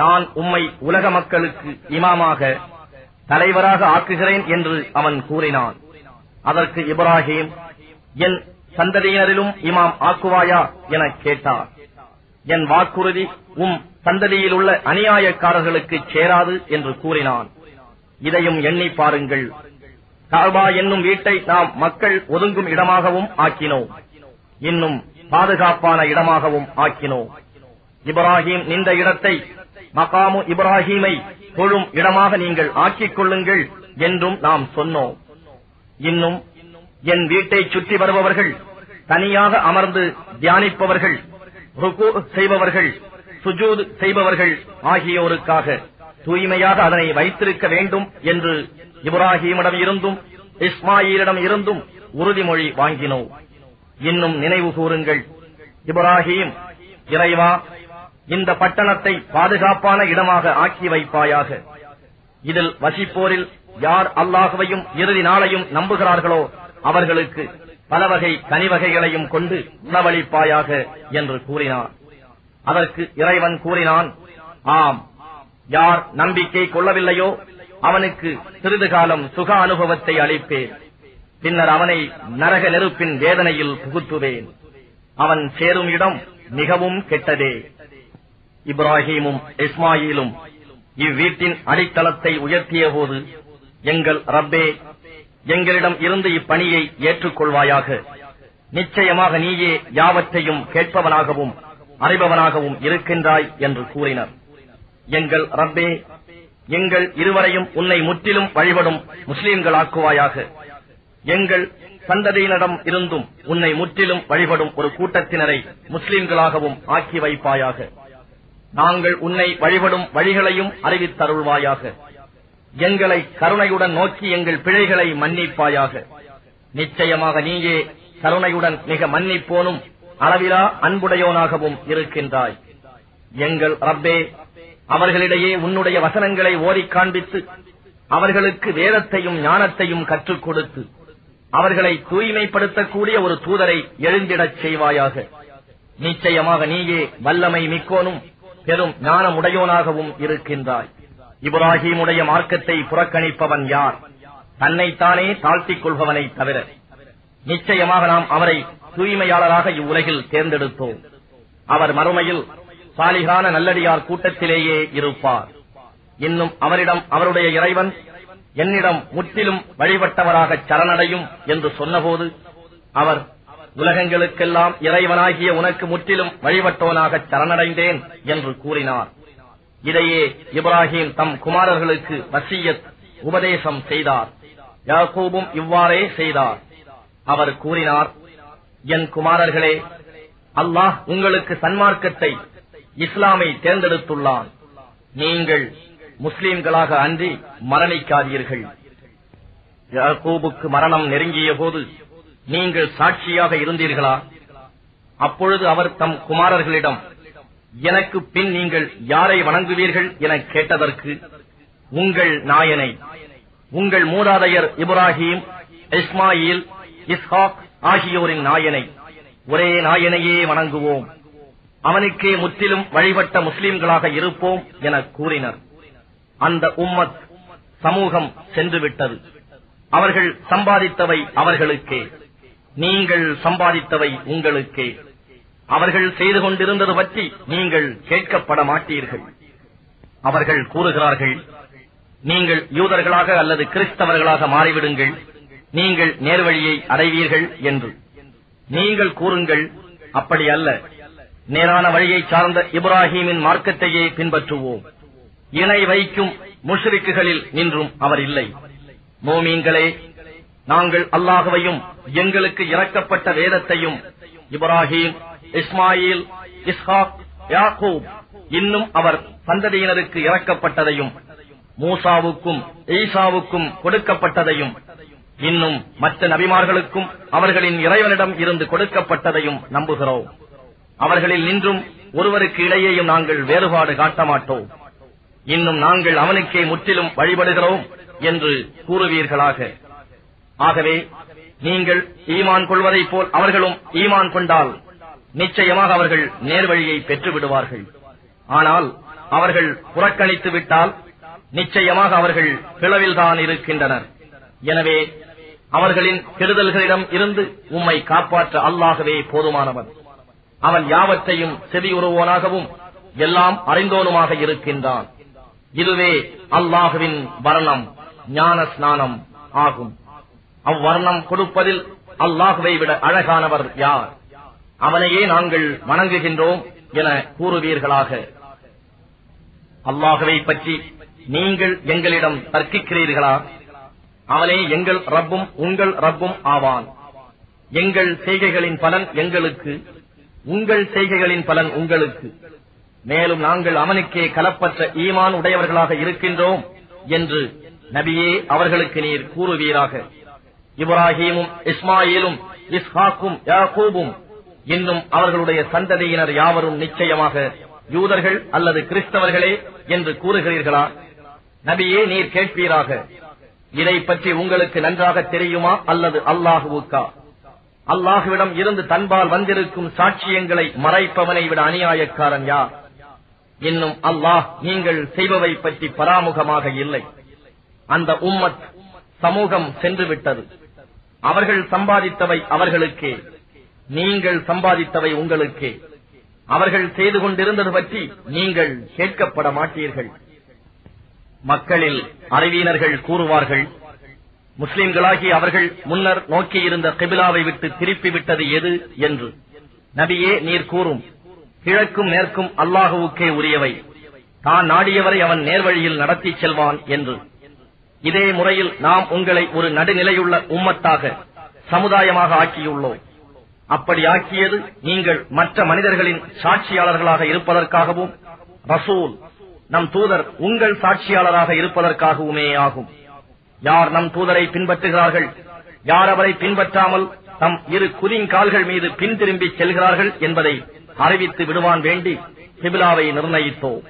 நான் உம்மை உலக மக்களுக்கு இமாமாக தலைவராக ஆக்குகிறேன் என்று அவன் கூறினான். அதற்கு இப்ராஹிம் என் சந்ததியினரிலும் இமாம் ஆக்குவாயா என கேட்டார். என் வாக்குறுதி உம் சந்ததியில் உள்ள அநியாயக்காரர்களுக்கு சேராது என்று கூறினான். இதையும் எண்ணி பாருங்கள். காபா என்னும் வீட்டை நாம் மக்கள் ஒதுங்கும் இடமாகவும் ஆக்கினோம். இன்னும் பாதுகாப்பான இடமாகவும் ஆக்கினோம். இப்ராஹிம் நின்ற இடத்தை மகாமு இப்ராஹீமை தொழும் இடமாக நீங்கள் ஆக்கிக் கொள்ளுங்கள் என்றும் நாம் சொன்னோம். இன்னும் என் வீட்டை சுற்றி வருபவர்கள் தனியாக அமர்ந்து தியானிப்பவர்கள் ருக்கு செய்பவர்கள் சுஜூத் செய்பவர்கள் ஆகியோருக்காக தூய்மையாக அதனை வைத்திருக்க வேண்டும் என்று இப்ராஹீமிடம் இருந்தும் இஸ்மாயிலிடம் இருந்தும் உறுதிமொழி வாங்கினோம். இன்னும் நினைவு கூறுங்கள் இப்ராஹீம் இறைவா இந்த பட்டணத்தை பாதுகாப்பான இடமாக ஆக்கி வைப்பாயாக. இதில் வசிப்போரில் யார் அல்லாஹுவையும் இறுதி நாளையும் நம்புகிறார்களோ அவர்களுக்கு பல வகை கனிவகைகளையும் கொண்டு உணவளிப்பாயாக என்று கூறினான். அதற்கு இறைவன் கூறினான் ஆம் யார் நம்பிக்கை கொள்ளவில்லையோ அவனுக்கு சிறிது காலம் சுக அனுபவத்தை அளிப்பேன். பின்னர் அவனை நரக நெருப்பின் வேதனையில் புகுத்துவேன். அவன் சேரும் இடம் மிகவும் கெட்டதே. இப்ராஹீமும் இஸ்மாயிலும் இவ்வீட்டின் அடித்தளத்தை உயர்த்திய போது எங்கள் ரப்பே எங்களிடம் இருந்து இப்பணியை ஏற்றுக்கொள்வாயாக. நிச்சயமாக நீயே யாவற்றையும் கேட்பவனாகவும் அறிபவனாகவும் இருக்கின்றாய் என்று கூறினர். எங்கள் ரப்பே எங்கள் இருவரையும் உன்னை முற்றிலும் வழிபடும் முஸ்லீம்களாக்குவாயாக. எங்கள் சந்ததியினரிடம் இருந்தும் உன்னை முற்றிலும் வழிபடும் ஒரு கூட்டத்தினரை முஸ்லிம்களாகவும் ஆக்கி வைப்பாயாக. நாங்கள் உன்னை வழிபடும் வழிகளையும் அறிவித்தருள்வாயாக. எங்களை கருணையுடன் நோக்கி எங்கள் பிழைகளை மன்னிப்பாயாக. நிச்சயமாக நீயே கருணையுடன் மிக மன்னிப்போனும் அளவிலா அன்புடையோனாகவும் இருக்கின்றாய். எங்கள் ரப்பே அவர்களிடையே உன்னுடைய வசனங்களை ஓரிக் காண்பித்து அவர்களுக்கு வேதத்தையும் ஞானத்தையும் கற்றுக் கொடுத்து அவர்களை தூய்மைப்படுத்தக்கூடிய ஒரு தூதரை எழுந்திடச் செய்வாயாக. நிச்சயமாக நீயே வல்லமை மிக்கோனும் பெரும் ஞானமுடையோனாகவும் இருக்கின்றாய். இப்ராஹீமுடைய மார்க்கத்தை புறக்கணிப்பவன் யார்? தன்னைத்தானே தாழ்த்திக் கொள்பவனை தவிர. நிச்சயமாக நாம் அவரை தூய்மையாளராக இவ்வுலகில் தேர்ந்தெடுத்தோம். அவர் மறுமையில் சாலிகான நல்லடியார் கூட்டத்திலேயே இருப்பார். இன்னும் அவரிடம் அவருடைய இறைவன் என்னிடம் முற்றிலும் வழிபட்டவராக சரணடையும் என்று சொன்னபோது அவர் உலகங்களுக்கெல்லாம் இறைவனாகிய உனக்கு முற்றிலும் வழிபட்டோனாக சரணடைந்தேன் என்று கூறினார். இதையே இப்ராஹிம் தம் குமாரர்களுக்கு வசியத் உபதேசம் செய்தார். யாகூபும் இவ்வாறே செய்தார். அவர் கூறினார் என் குமாரர்களே அல்லாஹ் உங்களுக்கு சன்மார்க்கத்தை இஸ்லாமை தேர்ந்தெடுத்துள்ளான். நீங்கள் முஸ்லீம்களாக அன்றி மரணிக்காதீர்கள். யாகூபுக்கு மரணம் நெருங்கிய போது நீங்கள் சாட்சியாக இருந்தீர்களா? அப்பொழுது அவர் தம் குமாரர்களிடம் எனக்கு பின் நீங்கள் யாரை வணங்குவீர்கள் என கேட்டதற்கு உங்கள் நாயனை உங்கள் மூதாதையர் இப்ராஹிம் இஸ்மாயில் இஸ்ஹாக் ஆகியோரின் நாயனை ஒரே நாயனையே வணங்குவோம். அவனுக்கே முற்றிலும் வழிபட்ட முஸ்லிம்களாக இருப்போம் என கூறினர். அந்த உம்மத் சமூகம் சென்றுவிட்டது. அவர்கள் சம்பாதித்தவை அவர்களுக்கே. நீங்கள் சம்பாதித்தவை உங்களுக்கே. அவர்கள் செய்து கொண்டிருந்தது பற்றி நீங்கள் கேட்கப்பட மாட்டீர்கள். அவர்கள் கூறுகிறார்கள் நீங்கள் யூதர்களாக அல்லது கிறிஸ்தவர்களாக மாறிவிடுங்கள் நீங்கள் நேர்வழியை அடைவீர்கள் என்று. நீங்கள் கூறுங்கள் அப்படி அல்ல. நேரான வழியை சார்ந்த இப்ராஹீமின் மார்க்கத்தையே பின்பற்றுவோம். இணை வைக்கும் முஷ்ரிக்குகளில் நின்றும் அவர் இல்லை. மோமீன்களே நாங்கள் அல்லாஹுவையும் எங்களுக்கு இறக்கப்பட்ட வேதத்தையும் இப்ராஹிம் இஸ்மாயில் இஸ்ஹாக் யாக்கூப் இன்னும் அவர் சந்ததியினருக்கு இறக்கப்பட்டதையும் மூசாவுக்கும் ஈசாவுக்கும் கொடுக்கப்பட்டதையும் இன்னும் மற்ற நபிமார்களுக்கும் அவர்களின் இறைவனிடம் இருந்து கொடுக்கப்பட்டதையும் நம்புகிறோம். அவர்களில் நின்றும் ஒருவருக்கு இடையேயும் நாங்கள் வேறுபாடு காட்ட மாட்டோம். இன்னும் நாங்கள் அவனுக்கே முற்றிலும் வழிபடுகிறோம் என்று கூறுவீர்களாக. ஆகவே நீங்கள் ஈமான் கொள்வதைப் போல் அவர்களும் ஈமான் கொண்டால் நிச்சயமாக அவர்கள் நேர்வழியை பெற்று விடுவார்கள் ஆனால் அவர்கள் புறக்கணித்து விட்டால் நிச்சயமாக அவர்கள் பிளவில்தான் இருக்கின்றனர். எனவே அவர்களின் கெடுதல்களிடம் இருந்து உம்மை காப்பாற்ற அல்லாகவே போதுமானவன். அவன் யாவற்றையும் செவியுறுவோனாகவும் எல்லாம் அறிந்தோனுமாக இருக்கின்றான். இதுவே அல்லாஹுவின் வர்ணம் ஞான ஸ்நானம் ஆகும். அவ்வர்ணம் கொடுப்பதில் அல்லாஹுவை விட அழகானவர் யார்? அவனையே நாங்கள் வணங்குகின்றோம் என கூறுவீர்களாக. அல்லாஹுவை பற்றி நீங்கள் எங்களிடம் தர்க்கிக்கிறீர்களா? அவனே எங்கள் ரப்பும் உங்கள் ரப்பும் ஆவான். எங்கள் செய்கைகளின் பலன் எங்களுக்கு உங்கள் செய்கைகளின் பலன் உங்களுக்கு. மேலும் நாங்கள் அவனுக்கே கலப்பற்ற ஈமான் உடையவர்களாக இருக்கின்றோம் என்று நபியே அவர்களுக்கு நீர் கூறுவீராக. இப்ராஹீமும் இஸ்மாயிலும் இஸ்ஹாக்கும் யாகூபும் இன்னும் அவர்களுடைய சந்ததியினர் யாவரும் நிச்சயமாக யூதர்கள் அல்லது கிறிஸ்தவர்களே என்று கூறுகிறீர்களா? நபியே நீர் கேட்பீராக. இதை பற்றி உங்களுக்கு நன்றாக தெரியுமா அல்லது அல்லாஹுவுக்கா? அல்லாஹுவிடம் இருந்து தன்பால் வந்திருக்கும் சாட்சியங்களை மறைப்பவனை விட அநியாயக்காரன் யார்? இன்னும் அல்லாஹ் நீங்கள் செய்பவை பற்றி பராமுகமாக இல்லை. அந்த உம்மத் சமூகம் சென்று விட்டது அவர்கள் சம்பாதித்தவை அவர்களுக்கே. நீங்கள் சம்பாதித்தவை உங்களுக்கே. அவர்கள் செய்து கொண்டிருந்தது பற்றி நீங்கள் கேட்கப்பட மாட்டீர்கள். மக்களில் அறிவியினர்கள் கூறுவார்கள் முஸ்லிம்களாகி அவர்கள் முன்னர் நோக்கியிருந்த கிபிலாவை விட்டு திருப்பி விட்டது எது என்று. நபியே நீர் கூறும் கிழக்கும் மேற்கும் அல்லாஹுவுக்கே உரியவை. தான் நாடியவரை அவன் நேர்வழியில் நடத்திச் செல்வான் என்று. இதே முறையில் நாம் உங்களை ஒரு நடுநிலையுள்ள உம்மத்தாக சமுதாயமாக ஆக்கியுள்ளோம். அப்படி ஆக்கியது நீங்கள் மற்ற மனிதர்களின் சாட்சியாளர்களாக இருப்பதற்காகவும் ரசூல் நம் தூதர் உங்கள் சாட்சியாளராக இருப்பதற்காகவுமே ஆகும். யார் நம் தூதரை பின்பற்றுகிறார்கள்? யார் அவரை பின்பற்றாமல் தம் இரு குதிங்கால்கள் மீது பின்திரும்பி செல்கிறார்கள் என்பதை அறிவித்து விடுவான் வேண்டி சிபிலாவை நிர்ணயித்தோம்.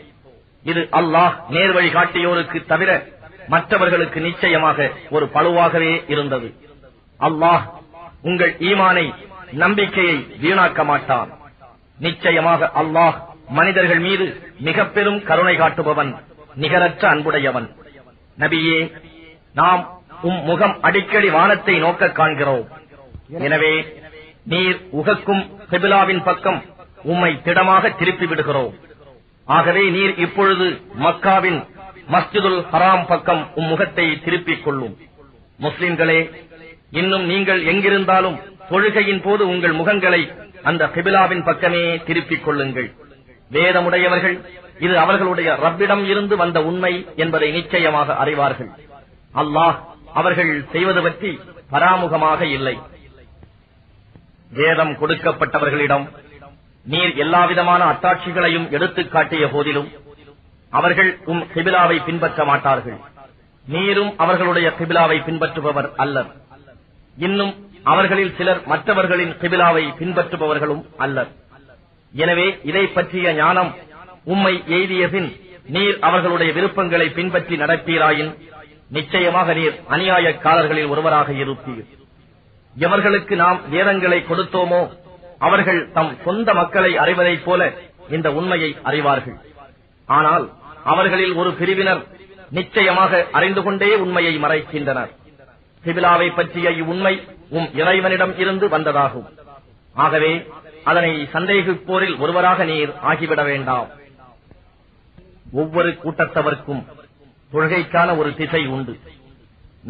இது அல்லாஹ் நேர்வழி காட்டியோருக்கு தவிர மற்றவர்களுக்கு நிச்சயமாக ஒரு பழுவாகவே இருந்தது. அல்லாஹ் உங்கள் ஈமானை நம்பிக்கையை வீணாக்க மாட்டான். நிச்சயமாக அல்லாஹ் மனிதர்கள் மீது மிக பெரும் கருணை காட்டுபவன் நிகரற்ற அன்புடையவன். நபியே நாம் உம் முகம் அடிக்கடி வானத்தை நோக்க காண்கிறோம். எனவே நீர் உகக்கும் ஹெபிலாவின் பக்கம் உம்மை திடமாக திருப்பி விடுகிறோம். ஆகவே நீர் இப்பொழுது மக்காவின் மஸ்ஜிதுல் ஹராம் பக்கம் உம் முகத்தை திருப்பிக் கொள்ளும். முஸ்லிம்களே இன்னும் நீங்கள் எங்கிருந்தாலும் தொழுகையின் போது உங்கள் முகங்களை அந்த பிபிலாவின் பக்கமே திருப்பிக் கொள்ளுங்கள். வேதமுடையவர்கள் இது அவர்களுடைய ரப்பிடம் இருந்து வந்த உண்மை என்பதை நிச்சயமாக அறிவார்கள். அல்லாஹ் அவர்கள் செய்வது பற்றி பராமுகமாக இல்லை. வேதம் கொடுக்கப்பட்டவர்களிடம் நீர் எல்லாவிதமான அத்தாட்சிகளையும் எடுத்துக் காட்டிய போதிலும் அவர்கள் உம் கிபிலாவை பின்பற்ற மாட்டார்கள். நீரும் அவர்களுடைய கிபிலாவை பின்பற்றுபவர் அல்லர். இன்னும் அவர்களில் சிலர் மற்றவர்களின் கிபிலாவை பின்பற்றுபவர்களும் அல்லர். எனவே இதை பற்றிய ஞானம் உம்மை எய்திய பின் நீர் அவர்களுடைய விருப்பங்களை பின்பற்றி நடப்பீராயின் நிச்சயமாக நீர் அநியாயக்காரர்களில் ஒருவராக இருப்பீர். எவர்களுக்கு நாம் வேதங்களை கொடுத்தோமோ அவர்கள் தம் சொந்த மக்களை அறிவதைப் போல இந்த உண்மையை அறிவார்கள். ஆனால் அவர்களில் ஒரு பிரிவினர் நிச்சயமாக அறிந்து கொண்டே உண்மையை மறைக்கின்றனர். சிபிலாவை பற்றிய இவ்வுண்மை உம் இறைவனிடம் இருந்து வந்ததாகும். ஆகவே அதனை சந்தேகிப்போரில் ஒருவராக நீர் ஆகிவிட வேண்டாம். ஒவ்வொரு கூட்டத்தவர்க்கும் தொழுகைக்கான ஒரு திசை உண்டு.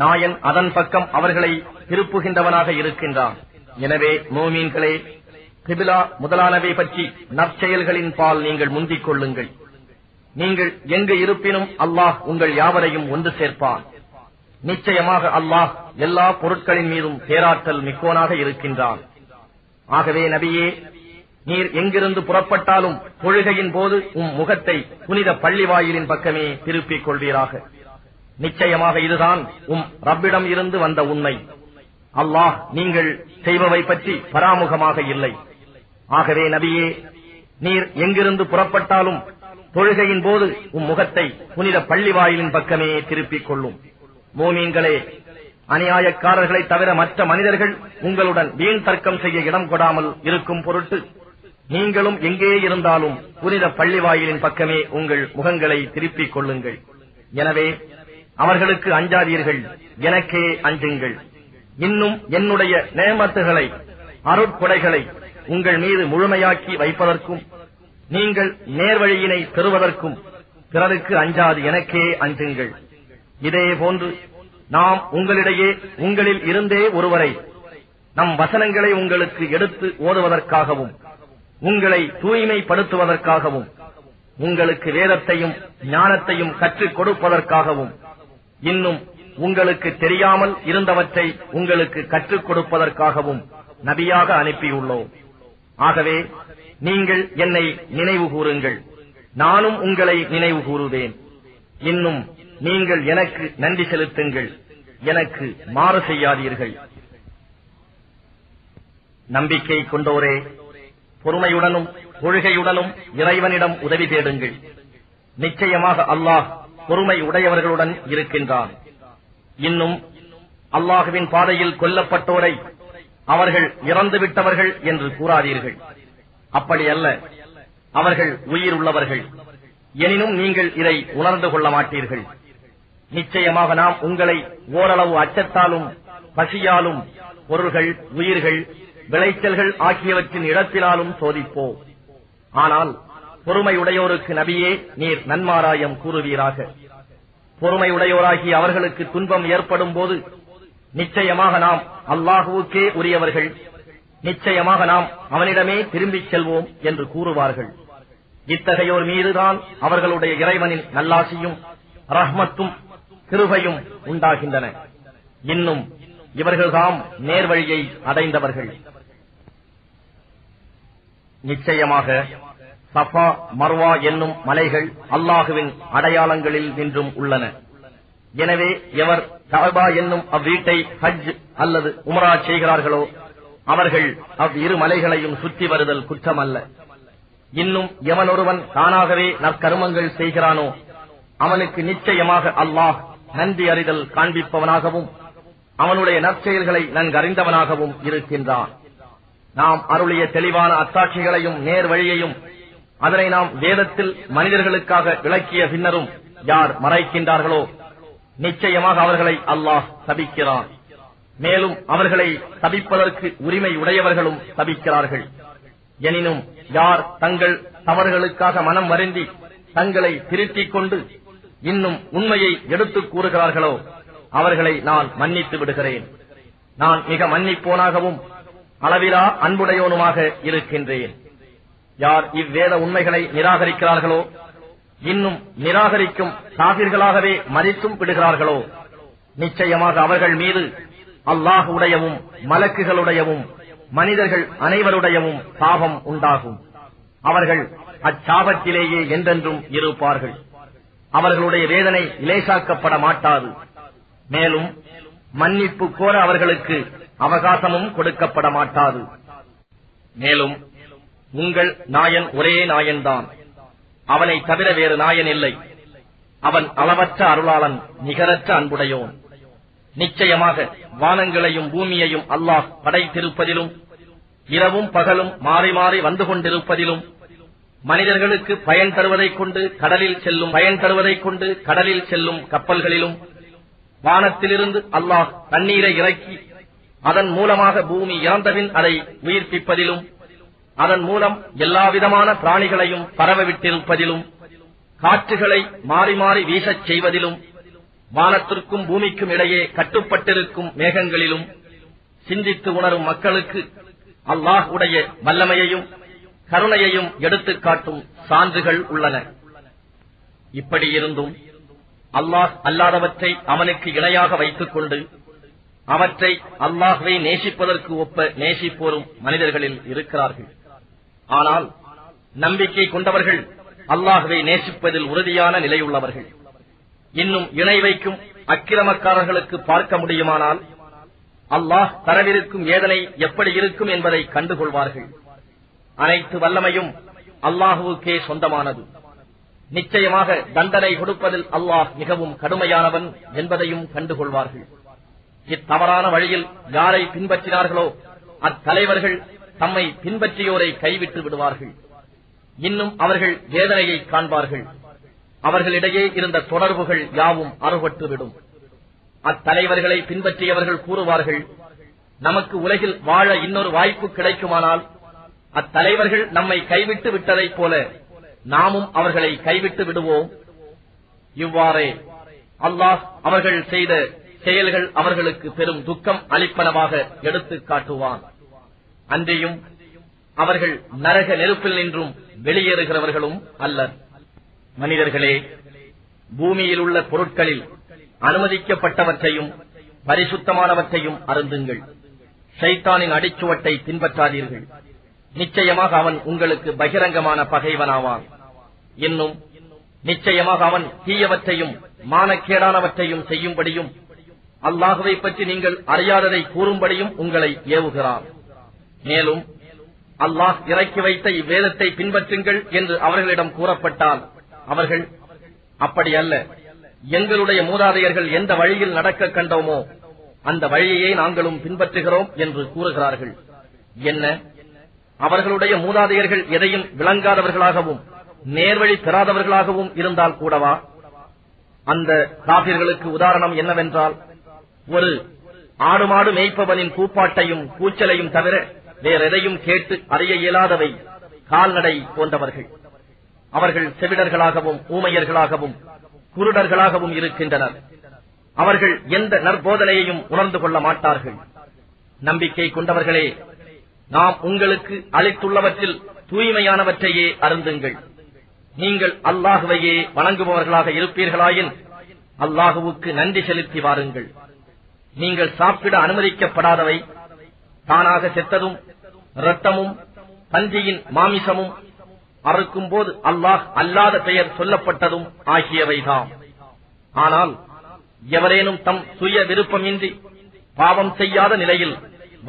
நாயன் அதன் பக்கம் அவர்களை திருப்புகின்றவனாக இருக்கின்றான். எனவே மோமீன்களே திபிலா முதலானவை பற்றி நற்செயல்களின் பால் நீங்கள் முந்திக் கொள்ளுங்கள். நீங்கள் எங்கு இருப்பினும் அல்லாஹ் உங்கள் யாவரையும் ஒன்று சேர்ப்பான். நிச்சயமாக அல்லாஹ் எல்லா பொருட்களின் மீதும் பேராற்றல் மிக்கோனாக இருக்கின்றான். ஆகவே நபியே நீர் எங்கிருந்து புறப்பட்டாலும் தொழுகையின் போது உம் முகத்தை புனித பள்ளி வாயிலின் பக்கமே திருப்பிக் கொள்வீராக. நிச்சயமாக இதுதான் உம் ரப்பிடம் இருந்து வந்த உண்மை. அல்லாஹ் நீங்கள் செய்பவை பற்றி பராமுகமாக இல்லை. ஆகவே நபியே நீர் எங்கிருந்து புறப்பட்டாலும் தொழுகையின் போது உம் முகத்தை புனித பள்ளி வாயிலின் பக்கமே திருப்பிக் கொள்ளும். மோமீன்களே அநியாயக்காரர்களை தவிர மற்ற மனிதர்கள் உங்களுடன் வீண் தர்க்கம் செய்ய இடம் கொடாமல் இருக்கும் பொருட்டு நீங்களும் எங்கே இருந்தாலும் புனித பள்ளி வாயிலின் பக்கமே உங்கள் முகங்களை திருப்பிக் கொள்ளுங்கள். எனவே அவர்களுக்கு அஞ்சாதீர்கள் எனக்கே அஞ்சுங்கள். இன்னும் என்னுடைய நேமத்துகளை அருட்கொடைகளை உங்கள் மீது முழுமையாக்கி வைப்பதற்கும் நீங்கள் நேர்வழியினை பெறுவதற்கும் பிறருக்கு அஞ்சாது எனக்கே அஞ்சுங்கள். இதே போன்று நாம் உங்களிடையே உங்களில் இருந்தே ஒருவரை நம் வசனங்களை உங்களுக்கு எடுத்து ஓதுவதற்காகவும் உங்களை தூய்மைப்படுத்துவதற்காகவும் உங்களுக்கு வேதத்தையும் ஞானத்தையும் கற்றுக் கொடுப்பதற்காகவும் இன்னும் உங்களுக்கு தெரியாமல் இருந்தவற்றை உங்களுக்கு கற்றுக் கொடுப்பதற்காகவும் நபியாக அனுப்பியுள்ளோம். ஆகவே நீங்கள் என்னை நினைவு கூறுங்கள். நானும் உங்களை நினைவு கூறுவேன். இன்னும் நீங்கள் எனக்கு நன்றி செலுத்துங்கள். எனக்கு மாறு செய்யாதீர்கள். நம்பிக்கை கொண்டோரே பொறுமையுடனும் கொள்கையுடனும் இறைவனிடம் உதவி தேடுங்கள். நிச்சயமாக அல்லாஹ் பொறுமை உடையவர்களுடன் இருக்கின்றான். இன்னும் அல்லாஹுவின் பாதையில் கொல்லப்பட்டோரை அவர்கள் இறந்துவிட்டவர்கள் என்று கூறாதீர்கள். அப்படி அல்ல அவர்கள் உயிர் உள்ளவர்கள் எனினும் நீங்கள் இதை உணர்ந்து கொள்ள மாட்டீர்கள். நிச்சயமாக நாம் உங்களை ஓரளவு அச்சத்தாலும் பசியாலும் பொருள்கள் உயிர்கள் விளைச்சல்கள் ஆகியவற்றின் இடத்தினாலும் சோதிப்போம். ஆனால் பொறுமையுடையோருக்கு நபியே நீர் நன்மாராயம் கூறுவீராக. பொறுமையுடையோராகி அவர்களுக்கு துன்பம் ஏற்படும் போது நிச்சயமாக நாம் அல்லாஹுவுக்கே உரியவர்கள் நிச்சயமாக நாம் அவனிடமே திரும்பிச் செல்வோம் என்று கூறுவார்கள். இத்தகையோர் மீதுதான் அவர்களுடைய இறைவனின் நல்லாசியும் ரஹ்மத்தும் கிருபையும் உண்டாகின்றன. இன்னும் இவர்கள்தாம் நேர்வழியை அடைந்தவர்கள். நிச்சயமாக சஃபா மர்வா என்னும் மலைகள் அல்லாஹுவின் அடையாளங்களில் நின்றும் உள்ளன. எனவே எவர் கஅபா என்னும் அவ்வீட்டை ஹஜ் அல்லது உமரா செய்கிறார்களோ அவர்கள் அவ்விரு மலைகளையும் சுற்றி வருதல் குற்றமல்ல. இன்னும் எவனொருவன் தானாகவே நற்கருமங்கள் செய்கிறானோ அவனுக்கு நிச்சயமாக அல்லாஹ் நன்றி அறிதல் காண்பிப்பவனாகவும் அவனுடைய நற்செயல்களை நன்கறிந்தவனாகவும் இருக்கின்றான். நாம் அருளிய தெளிவான அத்தாட்சிகளையும் நேர் வழியையும் அதனை நாம் வேதத்தில் மனிதர்களுக்காக விளக்கிய பின்னரும் யார் மறைக்கின்றார்களோ நிச்சயமாக அவர்களை அல்லாஹ் சபிக்கிறான். மேலும் அவர்களை தவிப்பதற்கு உரிமை உடையவர்களும் தவிக்கிறார்கள். எனினும் யார் தங்கள் தவறுகளுக்காக மனம் வருந்தி தங்களை திருத்திக் கொண்டு இன்னும் உண்மையை எடுத்துக் கூறுகிறார்களோ அவர்களை நான் மன்னித்து விடுகிறேன். நான் மிக மன்னிப்போனாகவும் அளவிலா அன்புடையோனுமாக இருக்கின்றேன். யார் இவ்வேத உண்மைகளை நிராகரிக்கிறார்களோ இன்னும் நிராகரிக்கும் காவிர்களாகவே மதித்தும் விடுகிறார்களோ நிச்சயமாக அவர்கள் மீது அல்லாஹுடையவும் மலக்குகளுடையவும் மனிதர்கள் அனைவருடையவும் சாபம் உண்டாகும். அவர்கள் அச்சாபத்திலேயே என்றென்றும் இருப்பார்கள். அவர்களுடைய வேதனை இலேசாக்கப்பட மாட்டாது. மேலும் மன்னிப்பு கோர அவர்களுக்கு அவகாசமும் கொடுக்கப்பட மாட்டாது. மேலும் உங்கள் நாயன் ஒரே நாயன்தான். அவனை தவிர வேறு நாயன் இல்லை. அவன் அளவற்ற அருளாளன் நிகரற்ற அன்புடையோன் நிச்சயமாக வானங்களையும் பூமியையும் அல்லாஹ் படைத்திருப்பதிலும் இரவும் பகலும் மாறி மாறி வந்து கொண்டிருப்பதிலும் மனிதர்களுக்கு பயன் தருவதைக் கொண்டு கடலில் செல்லும் பயன் தருவதைக் கொண்டு கடலில் செல்லும் கப்பல்களிலும் வானத்திலிருந்து அல்லாஹ் தண்ணீரை இறக்கி அதன் மூலமாக பூமி இறந்தபின் அதை உயிர்ப்பிப்பதிலும் அதன் மூலம் எல்லாவிதமான பிராணிகளையும் பரவவிட்டிருப்பதிலும் காற்றுகளை மாறி மாறி வீசச் செய்வதிலும் வானத்திற்கும் பூமிக்கும் இடையே கட்டுப்பட்டிருக்கும் மேகங்களிலும் சிந்தித்து உணரும் மக்களுக்கு அல்லாஹ் உடைய வல்லமையையும் கருணையையும் எடுத்துக்காட்டும் சான்றுகள் உள்ளன. இப்படி இருந்தும் அல்லாஹ் அல்லாதவற்றை அவனுக்கு இணையாக வைத்துக் கொண்டு அவற்றை அல்லாஹ்வை நேசிப்பதற்கு ஒப்ப நேசிப்போரும் மனிதர்களில் இருக்கிறார்கள். ஆனால் நம்பிக்கை கொண்டவர்கள் அல்லாஹ்வை நேசிப்பதில் உறுதியான நிலையுள்ளவர்கள். இன்னும் இணை வைக்கும் அக்கிரமக்காரர்களுக்கு பார்க்க முடியுமானால் அல்லாஹ் தரவிருக்கும் ஏதனை எப்படி இருக்கும் என்பதை கண்டுகொள்வார்கள். அனைத்து வல்லமையும் அல்லாஹுவுக்கே சொந்தமானது. நிச்சயமாக தண்டனை கொடுப்பதில் அல்லாஹ் மிகவும் கடுமையானவன் என்பதையும் கண்டுகொள்வார்கள். இத்தவறான வழியில் யாரை பின்பற்றினார்களோ அத்தலைவர்கள் தம்மை பின்பற்றியோரை கைவிட்டு விடுவார்கள். இன்னும் அவர்கள் வேதனையை காண்பார்கள். அவர்களிடையே இருந்த தொடர்புகள் யாவும் அறுபட்டுவிடும். அத்தலைவர்களை பின்பற்றியவர்கள் கூறுவார்கள் நமக்கு உலகில் வாழ இன்னொரு வாய்ப்பு கிடைக்குமானால் அத்தலைவர்கள் நம்மை கைவிட்டு விட்டதைப் போல நாமும் அவர்களை கைவிட்டு விடுவோம். இவ்வாறே அல்லாஹ் அவர்கள் செய்த செயல்கள் அவர்களுக்கு பெரும் துக்கம் அளிப்பனவாக எடுத்து காட்டுவான். அன்றையும் அவர்கள் நரக நெருப்பில் நின்றும் வெளியேறுகிறவர்களும் அல்லர். மனிதர்களே பூமியில் உள்ள பொருட்களில் அனுமதிக்கப்பட்டவற்றையும் பரிசுத்தமானவற்றையும் அருந்துங்கள். சைத்தானின் அடிச்சுவட்டை பின்பற்றாதீர்கள். நிச்சயமாக அவன் உங்களுக்கு பகிரங்கமான பகைவனாவான். இன்னும் நிச்சயமாக அவன் தீயவற்றையும் மானக்கேடானவற்றையும் செய்யும்படியும் அல்லாஹுவை பற்றி நீங்கள் அறியாததை கூறும்படியும் உங்களை ஏவுகிறான். மேலும் அல்லாஹ் இறக்கி வைத்த இவ்வேதத்தை பின்பற்றுங்கள் என்று அவர்களிடம் கூறப்பட்டால் அவர்கள் அப்படி அல்ல. எங்களுடைய மூதாதையர்கள் எந்த வழியில் நடக்க கண்டோமோ அந்த வழியையே நாங்களும் பின்பற்றுகிறோம் என்று கூறுகிறார்கள். என்ன? அவர்களுடைய மூதாதையர்கள் எதையும் விளங்காதவர்களாகவும் நேர்வழி பெறாதவர்களாகவும் இருந்தால் கூடவா? அந்த காபிர்களுக்கு உதாரணம் என்னவென்றால் ஒரு ஆடு மாடு மேய்ப்பவனின் கூப்பாட்டையும் கூச்சலையும் தவிர வேறெதையும் கேட்டு அறிய இயலாதவை கால்நடை போன்றவர்கள். அவர்கள் செவிடர்களாகவும் ஊமையர்களாகவும் குருடர்களாகவும் இருக்கின்றனர். அவர்கள் எந்த நற்போதனையையும் உணர்ந்து கொள்ள மாட்டார்கள். நம்பிக்கை கொண்டவர்களே நாம் உங்களுக்கு அளித்துள்ளவற்றில் தூய்மையானவற்றையே அருந்துங்கள். நீங்கள் அல்லாஹுவையே வணங்குபவர்களாக இருப்பீர்களாயின் அல்லாஹுவுக்கு நன்றி செலுத்தி வாருங்கள். நீங்கள் சாப்பிட அனுமதிக்கப்படாதவை தானாக செத்ததும் இரத்தமும் பன்றியின் மாமிசமும் அறுக்கும் போது அல்லாஹ் அல்லாத பெயர் சொல்லப்பட்டதும் ஆகியவைதாம். ஆனால் எவரேனும் தம் சுய விருப்பமின்றி பாவம் செய்யாத நிலையில்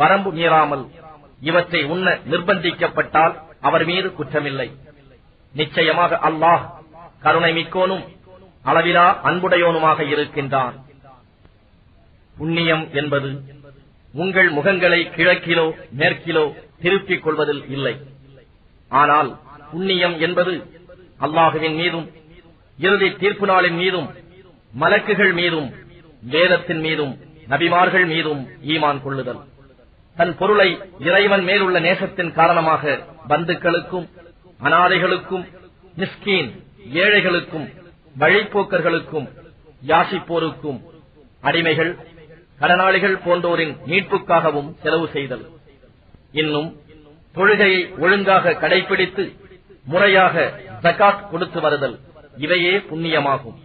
வரம்பு மீறாமல் இவற்றை உண்ண நிர்பந்திக்கப்பட்டால் அவர் மீது குற்றமில்லை. நிச்சயமாக அல்லாஹ் கருணை மிக்கோனும் அளவிலா அன்புடையோனுமாக இருக்கின்றான். புண்ணியம் என்பது உங்கள் முகங்களை கிழக்கிலோ மேற்கிலோ திருப்பிக் கொள்வதில் இல்லை. ஆனால் புண்ணியம் என்பது அல்லாஹுவின் மீதும் இறுதி தீர்ப்பு நாளின் மீதும் மலக்குகள் மீதும் வேதத்தின் மீதும் நபிமார்கள் மீதும் ஈமான் கொள்ளுதல். தன் பொருளை இறைவன் மேலுள்ள நேசத்தின் காரணமாக பந்துக்களுக்கும் அனாதைகளுக்கும் மிஸ்கீன் ஏழைகளுக்கும் வழிப்போக்கர்களுக்கும் யாசிப்போருக்கும் அடிமைகள் கடனாளிகள் போன்றோரின் மீட்புக்காகவும் செலவு செய்தல். இன்னும் தொழுகையை ஒழுங்காக கடைபிடித்து முறையாக ஜக்காத் கொடுத்து வருதல் இவையே புண்ணியமாகும்.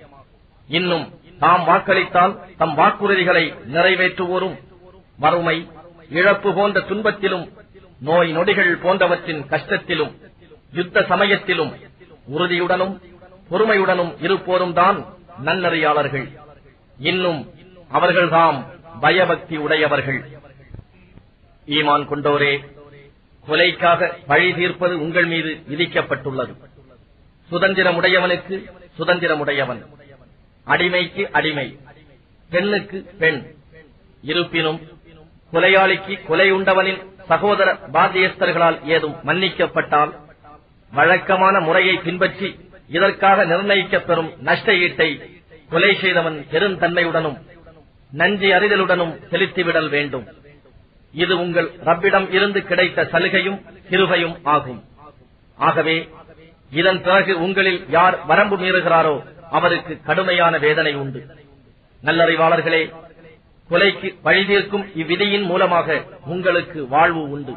இன்னும் தாம் வாக்களித்தால் தம் வாக்குறுதிகளை நிறைவேற்றுவோரும். வறுமை இழப்பு போன்ற துன்பத்திலும் நோய் நொடிகள் போன்றவற்றின் கஷ்டத்திலும் யுத்த சமயத்திலும் உறுதியுடனும் பொறுமையுடனும் இருப்போரும் தான் நன்னறியாளர்கள். இன்னும் அவர்கள்தாம் பயபக்தி உடையவர்கள். ஈமான் கொண்டோரே கொலைக்காக பழி தீர்ப்பது உங்கள் மீது விதிக்கப்பட்டுள்ளது. சுதந்திரமுடையவனுக்கு சுதந்திரமுடையவன். அடிமைக்கு அடிமை. பெண்ணுக்கு பெண். இருப்பினும் கொலையாளிக்கு கொலை உண்டவனின் சகோதர பாத்தியஸ்தர்களால் ஏதும் மன்னிக்கப்பட்டால் வழக்கமான முறையை பின்பற்றி இதற்காக நிர்ணயிக்கப்பெறும் நஷ்ட ஈட்டை கொலை செய்தவன் பெருந்தன்மையுடனும் நன்றி அறிதலுடனும் செலுத்திவிடல் வேண்டும். இது உங்கள் ரப்பிடம் இருந்து கிடைத்த சலுகையும் கிருகையும் ஆகும். ஆகவே இதன் பிறகு உங்களில் யார் வரம்பு மீறுகிறாரோ அவருக்கு கடுமையான வேதனை உண்டு. நல்லறிவாளர்களே கொலைக்கு வழிதீர்க்கும் இவ்விதியின் மூலமாக உங்களுக்கு வாழ்வு உண்டு.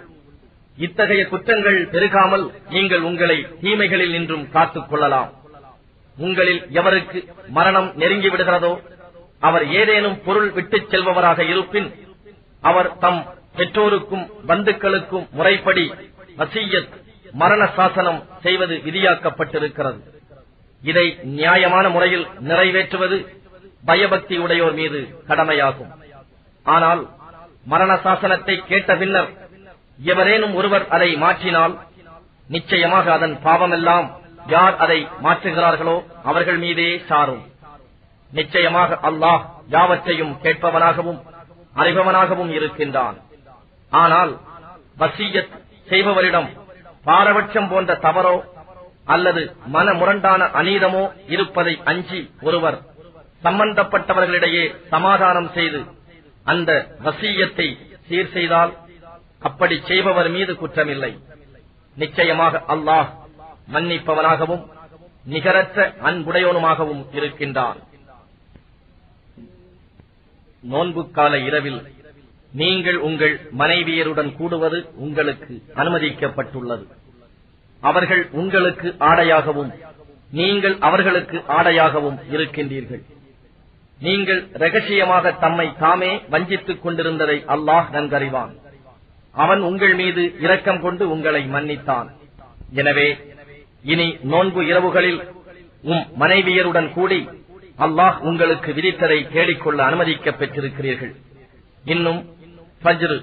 இத்தகைய குற்றங்கள் பெருகாமல் நீங்கள் உங்களை தீமைகளில் நின்றும் காத்துக் கொள்ளலாம். உங்களில் எவருக்கு மரணம் நெருங்கி விடுகிறதோ அவர் ஏதேனும் பொருள் விட்டுச் செல்பவராக இருப்பின் அவர் தம் பெற்றோருக்கும் பந்துக்களுக்கும் முறைப்படி வசியத் மரண சாசனம் செய்வது விதியாக்கப்பட்டிருக்கிறது. இதை நியாயமான முறையில் நிறைவேற்றுவது பயபக்தி உடையோர் மீது கடமையாகும். ஆனால் மரண சாசனத்தை கேட்ட பின்னர் எவரேனும் ஒருவர் அதை மாற்றினால் நிச்சயமாக அதன் பாவமெல்லாம் யார் அதை மாற்றுகிறார்களோ அவர்கள் மீதே சாரும். நிச்சயமாக அல்லாஹ் யாவற்றையும் கேட்பவனாகவும் அறிபவனாகவும் இருக்கின்றான். ஆனால் வசியத் செய்பவரிடம் பாரபட்சம் போன்ற தவறோ அல்லது மன முரண்டான அநீதமோ இருப்பதை அஞ்சி ஒருவர் சம்பந்தப்பட்டவர்களிடையே சமாதானம் செய்து அந்த வசியத்தை சீர் செய்தால் அப்படி செய்பவர் மீது குற்றமில்லை. நிச்சயமாக அல்லாஹ் மன்னிப்பவனாகவும் நிகரற்ற அன்புடையவனுமாகவும் இருக்கின்றான். நோன்பு கால இரவில் நீங்கள் உங்கள் மனைவியருடன் கூடுவது உங்களுக்கு அனுமதிக்கப்பட்டுள்ளது. அவர்கள் உங்களுக்கு ஆடையாகவும் நீங்கள் அவர்களுக்கு ஆடையாகவும் இருக்கின்றீர்கள். நீங்கள் ரகசியமாக தம்மை தாமே வஞ்சித்துக் கொண்டிருந்ததை அல்லாஹ் நன்கறிவான். அவன் உங்கள் மீது இரக்கம் கொண்டு உங்களை மன்னித்தான். எனவே இனி நோன்பு இரவுகளில் உம் மனைவியருடன் கூடி அல்லாஹ் உங்களுக்கு விதித்ததை தேடிக்கொள்ள அனுமதிக்கப் பெற்றிருக்கிறீர்கள் இன்னும் ஃபஜ்ரு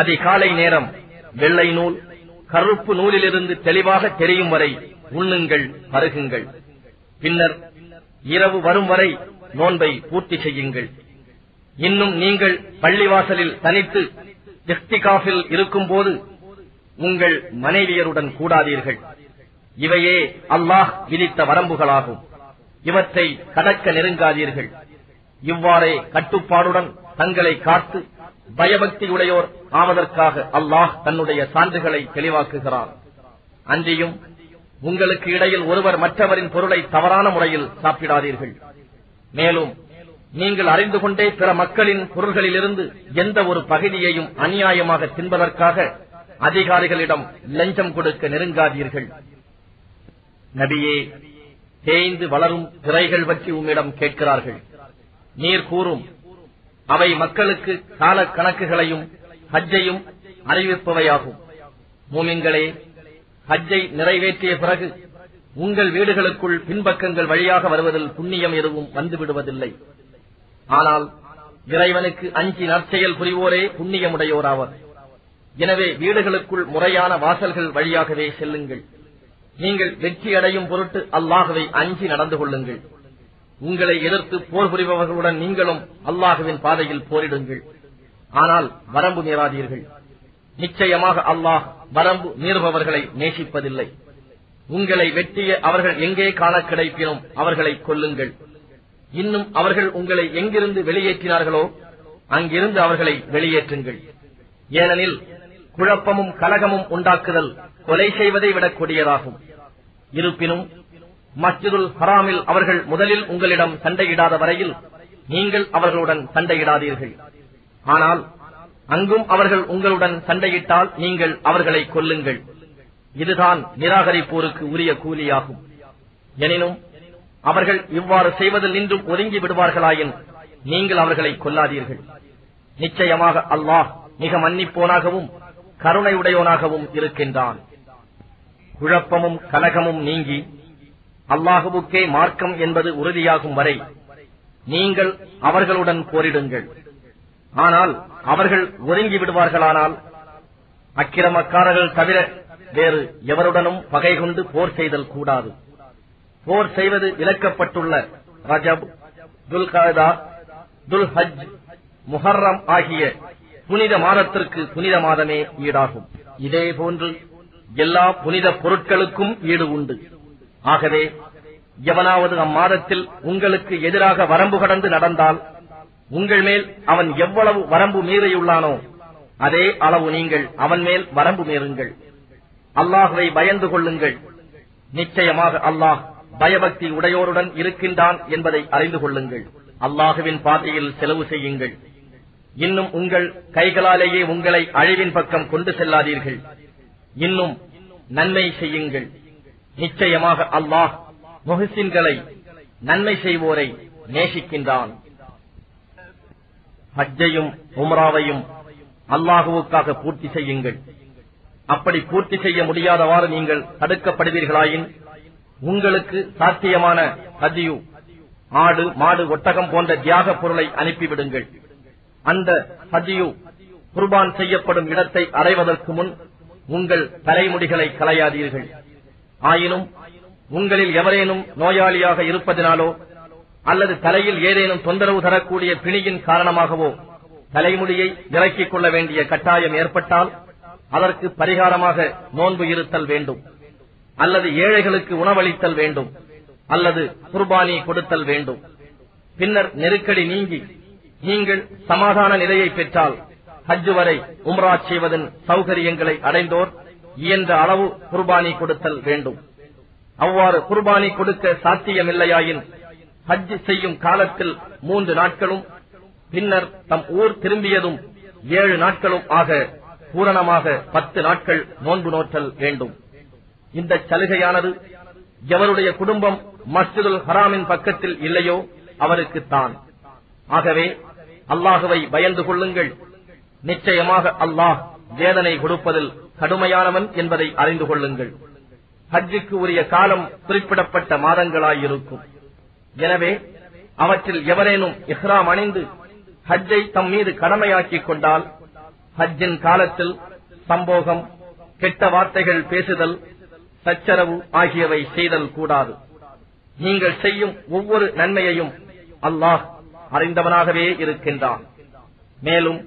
அதிகாலை நேரம் வெள்ளை நூல் கருப்பு நூலிலிருந்து தெளிவாக தெரியும் வரை உண்ணுங்கள் பருகுங்கள். பின்னர் இரவு வரும் வரை நோன்பை பூர்த்தி செய்யுங்கள். இன்னும் நீங்கள் பள்ளிவாசலில் தனித்து இஃப்திகாஃபில் இருக்கும்போது உங்கள் மனைவியருடன் கூடாதீர்கள். இவையே அல்லாஹ் விதித்த வரம்புகளாகும். இவற்றை கடக்க நெருங்காதீர்கள். இவ்வாறே கட்டுப்பாடுடன் தங்களை காத்து பயபக்தியுடையோர் ஆவதற்காக அல்லாஹ் தன்னுடைய சான்றுகளை தெளிவாக்குகிறார். அன்றியும் உங்களுக்கு இடையில் ஒருவர் மற்றவரின் பொருளை தவறான முறையில் சாப்பிடாதீர்கள். மேலும் நீங்கள் அறிந்து கொண்டே பிற மக்களின் பொருள்களிலிருந்து எந்த ஒரு பகுதியையும் அநியாயமாக தின்பதற்காக அதிகாரிகளிடம் லஞ்சம் கொடுக்க நெருங்காதீர்கள். நபியே தேய்ந்து வளரும் திரைகள் பற்றி உம்மிடம் கேட்கிறார்கள். நீர் கூறும் அவை மக்களுக்கு கால கணக்குகளையும் ஹஜ்ஜையும் அறிவிப்பவையாகும். மூமின்களே ஹஜ்ஜை நிறைவேற்றிய பிறகு உங்கள் வீடுகளுக்குள் பின்பக்கங்கள் வழியாக வருவதில் புண்ணியம் எதுவும் வந்துவிடுவதில்லை. ஆனால் இறைவனுக்கு அஞ்சி நற்செயல் புரிவோரே புண்ணியமுடையோராவர். எனவே வீடுகளுக்குள் முறையான வாசல்கள் வழியாகவே செல்லுங்கள். நீங்கள் வெற்றி அடையும் பொருட்டு அல்லாகவே அஞ்சி நடந்து கொள்ளுங்கள். உங்களை எதிர்த்து போர் புரிபவர்களுடன் நீங்களும் அல்லாஹுவின் பாதையில் போரிடுங்கள். ஆனால் வரம்பு மீறாதீர்கள். நிச்சயமாக அல்லாஹ் வரம்பு மீறுபவர்களை நேசிப்பதில்லை. உங்களை வெட்டிய அவர்கள் எங்கே காண கிடைப்பினும் அவர்களை கொல்லுங்கள். இன்னும் அவர்கள் உங்களை எங்கிருந்து வெளியேற்றினார்களோ அங்கிருந்து அவர்களை வெளியேற்றுங்கள். ஏனெனில் குழப்பமும் கலகமும் உண்டாக்குதல் கொலை செய்வதை விடக்கூடியதாகும். கொடியதாகும் இருப்பினும் மஸ்ஜிதுல் ஹராமில் அவர்கள் முதலில் உங்களிடம் சண்டையிடாத வரையில் நீங்கள் அவர்களுடன் சண்டையிடாதீர்கள். ஆனால் அங்கும் அவர்கள் உங்களுடன் சண்டையிட்டால் நீங்கள் அவர்களை கொல்லுங்கள். இதுதான் நிராகரிப்போருக்கு உரிய கூலியாகும். எனினும் அவர்கள் இவ்வாறு செய்வதில் நின்றும் ஒதுங்கி விடுவார்களாயின் நீங்கள் அவர்களை கொல்லாதீர்கள். நிச்சயமாக அல்லாஹ் மிக மன்னிப்போனாகவும் கருணையுடையோனாகவும் இருக்கின்றான். குழப்பமும் கலகமும் நீங்கி அல்லாஹுவுக்கே மார்க்கம் என்பது உறுதியாகும் வரை நீங்கள் அவர்களுடன் போரிடுங்கள். ஆனால் அவர்கள் ஒதுங்கி விடுவார்களானால் அக்கிரமக்காரர்கள் தவிர வேறு எவருடனும் பகை கொண்டு போர் செய்தல் கூடாது. போர் செய்வது விலக்கப்பட்டுள்ள ரஜப் துல்காதா துல்ஹஜ் முஹர்ரம் ஆகிய புனித மாதத்திற்கு புனித மாதமே ஈடாகும். இதே போன்று எல்லா புனித பொருட்களுக்கும் ஈடு உண்டு. ஆகவே எவனாவது அம்மாதத்தில் உங்களுக்கு எதிராக வரம்பு கடந்து நடந்தால் உங்கள் மேல் அவன் எவ்வளவு வரம்பு மீறியுள்ளானோ அதே அளவு நீங்கள் அவன் மேல் வரம்பு மீறுங்கள். அல்லாஹுவை பயந்து கொள்ளுங்கள். நிச்சயமாக அல்லாஹ் பயபக்தி உடையோருடன் இருக்கின்றான் என்பதை அறிந்து கொள்ளுங்கள். அல்லாஹுவின் பாதையில் செலவு செய்யுங்கள். இன்னும் உங்கள் கைகளாலேயே உங்களை அழிவின் பக்கம் கொண்டு செல்லாதீர்கள். இன்னும் நன்மை செய்யுங்கள். நிச்சயமாக அல்லாஹ் முஹசின்களை நன்மை செய்வோரை நேசிக்கின்றான். ஹஜ்ஜையும் உம்ராவையும் அல்லாஹுவுக்காக பூர்த்தி செய்யுங்கள். அப்படி பூர்த்தி செய்ய முடியாதவாறு நீங்கள் தடுக்கப்படுவீர்களாயின் உங்களுக்கு சாத்தியமான ஹதியு ஆடு மாடு ஒட்டகம் போன்ற தியாக பொருளை அனுப்பிவிடுங்கள். அந்த ஹதியு குர்பான் செய்யப்படும் இடத்தை அடைவதற்கு முன் உங்கள் தலைமுடிகளை களையாதீர்கள். ஆயினும் உங்களில் எவரேனும் நோயாளியாக இருப்பதினாலோ அல்லது தலையில் ஏதேனும் தொந்தரவு தரக்கூடிய பிணியின் காரணமாகவோ தலைமுடியை இறக்கிக் கொள்ள வேண்டிய கட்டாயம் ஏற்பட்டால் அதற்கு பரிகாரமாக நோன்பு இருத்தல் வேண்டும். அல்லது ஏழைகளுக்கு உணவளித்தல் வேண்டும். அல்லது குர்பானி கொடுத்தல் வேண்டும். பின்னர் நெருக்கடி நீங்கி நீங்கள் சமாதான நிலையை பெற்றால் ஹஜ் வரை உம்ரா செய்வதன் சௌகரியங்களை அடைந்தோர் இயன்ற அளவு குர்பானி கொடுத்தல் வேண்டும். அவ்வாறு குர்பானி கொடுக்க சாத்தியமில்லையாயின் ஹஜ் செய்யும் காலத்தில் மூன்று நாட்களும் பின்னர் தம் ஊர் திரும்பியதும் ஏழு நாட்களும் ஆக பூரணமாக பத்து நாட்கள் நோன்பு நோற்றல் வேண்டும். இந்த சலுகையானது எவருடைய குடும்பம் மஸ்ஜிதுல் ஹராமின் பக்கத்தில் இல்லையோ அவருக்குத்தான் ஆகவே அல்லாஹுவை பயந்து கொள்ளுங்கள். நிச்சயமாக அல்லாஹ் வேதனை கொடுப்பதில் கடுமையானவன் என்பதை அறிந்து கொள்ளுங்கள். ஹஜ்ஜுக்கு உரிய காலம் குறிப்பிடப்பட்ட மாதங்களாயிருக்கும். எனவே அவற்றில் எவரேனும் இஹ்ராம் அணிந்து ஹஜ்ஜை தம் மீது கடமையாக்கிக் கொண்டால் ஹஜ்ஜின் காலத்தில் சம்போகம் கெட்ட வார்த்தைகள் பேசுதல் சச்சரவு ஆகியவை செய்தல் கூடாது. நீங்கள் செய்யும் ஒவ்வொரு நன்மையையும் அல்லாஹ் அறிந்தவனாகவே இருக்கின்றான். மேலும்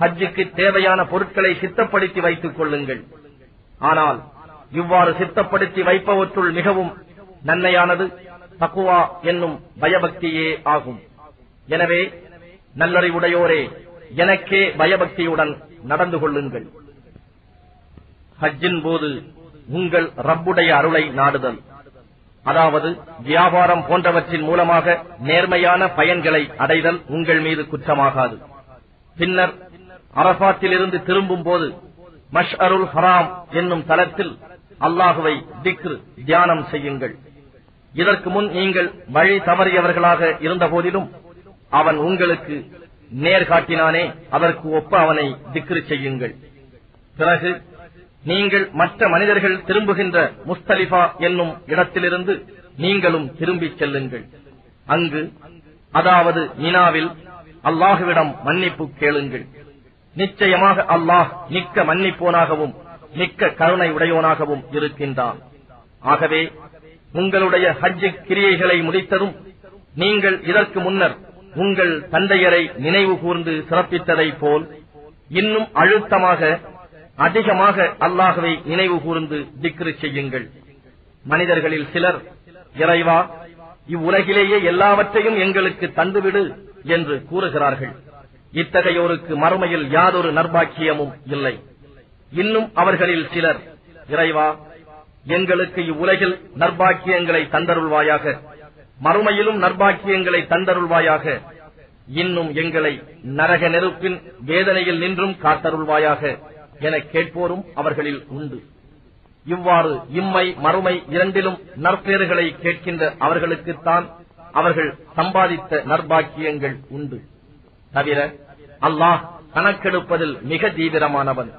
ஹஜ்ஜுக்கு தேவையான பொருட்களை சித்தப்படுத்தி வைத்துக் கொள்ளுங்கள். ஆனால் இவ்வாறு சித்தப்படுத்தி வைப்பவற்றுள் மிகவும் நன்மையானது தக்குவா என்னும் பயபக்தியே ஆகும். எனவே நல்லறிவுடையோரே எனக்கே பயபக்தியுடன் நடந்து கொள்ளுங்கள். ஹஜ்ஜின் போது உங்கள் ரப்புடைய அருளை நாடுதல். அதாவது வியாபாரம் போன்றவற்றின் மூலமாக நேர்மையான பயன்களை அடைதல் உங்கள் மீது குற்றமாகாது. பின்னர் அரபாத்திலிருந்து திரும்பும் போது மஷ் அருள் ஹராம் என்னும் தளத்தில் அல்லாஹுவை திக்ரு தியானம் செய்யுங்கள். இதற்கு முன் நீங்கள் வழி தவறியவர்களாக இருந்த போதிலும் அவன் உங்களுக்கு நேர்காட்டினானே அதற்கு ஒப்ப அவனை திக்ரு செய்யுங்கள். பிறகு நீங்கள் மற்ற மனிதர்கள் திரும்புகின்ற முஸ்தலிஃபா என்னும் இடத்திலிருந்து நீங்களும் திரும்பிச் செல்லுங்கள். அங்கு அதாவது மினாவில் அல்லாஹுவிடம் மன்னிப்பு கேளுங்கள். நிச்சயமாக அல்லாஹ் மிக்க மன்னிப்போனாகவும் மிக்க கருணை உடையோனாகவும் இருக்கின்றான். ஆகவே உங்களுடைய ஹஜ் கிரியைகளை முடித்ததும் நீங்கள் இதற்கு முன்னர் உங்கள் தந்தையரை நினைவு கூர்ந்து சிறப்பித்ததைப் போல் இன்னும் அழுத்தமாக அதிகமாக அல்லாகவே நினைவு கூர்ந்து திக்ரு செய்யுங்கள். மனிதர்களில் சிலர் இறைவா இவ்வுலகிலேயே எல்லாவற்றையும் எங்களுக்கு தந்துவிடு என்று கூறுகிறார்கள். இத்தகையோருக்கு மறுமையில் யாதொரு நர்பாக்கியமும் இல்லை. இன்னும் அவர்களில் சிலர் இறைவா எங்களுக்கு இவ்வுலகில் நர்பாக்கியங்களை தந்தருள்வாயாக. மறுமையிலும் நர்பாக்கியங்களை தந்தருள்வாயாக. இன்னும் எங்களை நரக நெருப்பின் வேதனையில் நின்றும் காத்தருள்வாயாக என கேட்போரும் அவர்களில் உண்டு. இவ்வாறு இம்மை மறுமை இரண்டிலும் நற்பேறுகளை கேட்கின்ற அவர்களுக்குத்தான் அவர்கள் சம்பாதித்த நர்பாக்கியங்கள் உண்டு. தவிர அல்லாஹ் கணக்கெடுப்பதில் மிக தீவிரமானவன்.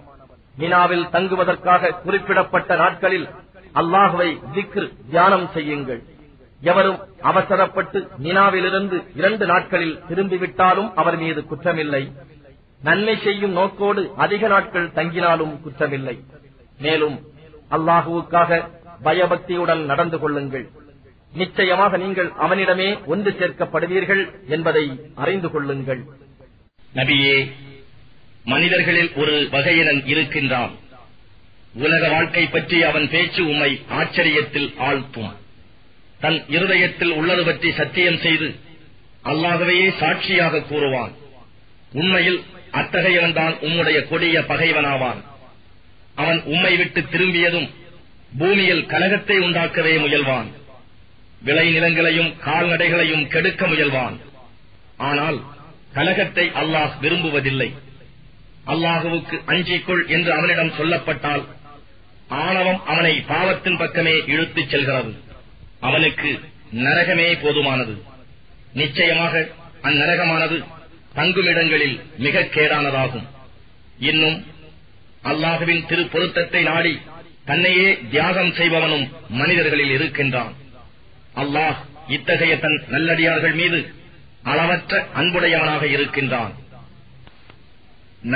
மினாவில் தங்குவதற்காக குறிப்பிடப்பட்ட நாட்களில் அல்லாஹுவை திக்ரு தியானம் செய்யுங்கள். எவரும் அவசரப்பட்டு மினாவிலிருந்து இரண்டு நாட்களில் திரும்பிவிட்டாலும் அவர் மீது குற்றமில்லை. நன்மை செய்யும் நோக்கோடு அதிக நாட்கள் தங்கினாலும் குற்றமில்லை. மேலும் அல்லாஹுவுக்காக பயபக்தியுடன் நடந்து கொள்ளுங்கள். நிச்சயமாக நீங்கள் அவனிடமே ஒன்று சேர்க்கப்படுவீர்கள் என்பதை அறிந்து கொள்ளுங்கள். நபியே மனிதர்களில் ஒரு வகையினன் இருக்கின்றான். உலக வாழ்க்கை பற்றி அவன் பேச்சு உம்மை ஆச்சரியத்தில் ஆழ்த்தும். தன் இருதயத்தில் உள்ளது பற்றி சத்தியம் செய்து அல்லாகவே சாட்சியாக கூறுவான். உண்மையில் அத்தகையவன்தான் உம்முடைய கொடிய பகைவனாவான். அவன் உம்மை விட்டு திரும்பியதும் பூமியில் கலகத்தை உண்டாக்கவே முயல்வான். விளைநிலங்களையும் கால்நடைகளையும் கெடுக்க முயல்வான். ஆனால் கலகத்தை அல்லாஹ் விரும்புவதில்லை. அல்லாஹுவுக்கு அஞ்சிக்கொள் என்று அவனிடம் சொல்லப்பட்டால் ஆணவம் அவனை பாவத்தின் பக்கமே இழுத்துச் செல்கிறது. அவனுக்கு நரகமே போதுமானது. நிச்சயமாக அந்நரகமானது தங்குமிடங்களில் மிக கேடானதாகும். இன்னும் அல்லாஹுவின் திருப்பொருத்தத்தை நாடி தன்னையே தியாகம் செய்பவனும் மனிதர்களில் இருக்கின்றான். அல்லாஹ் இத்தகைய தன் நல்லடியார்கள் மீது அளவற்ற அன்புடையவனாக இருக்கின்றான்.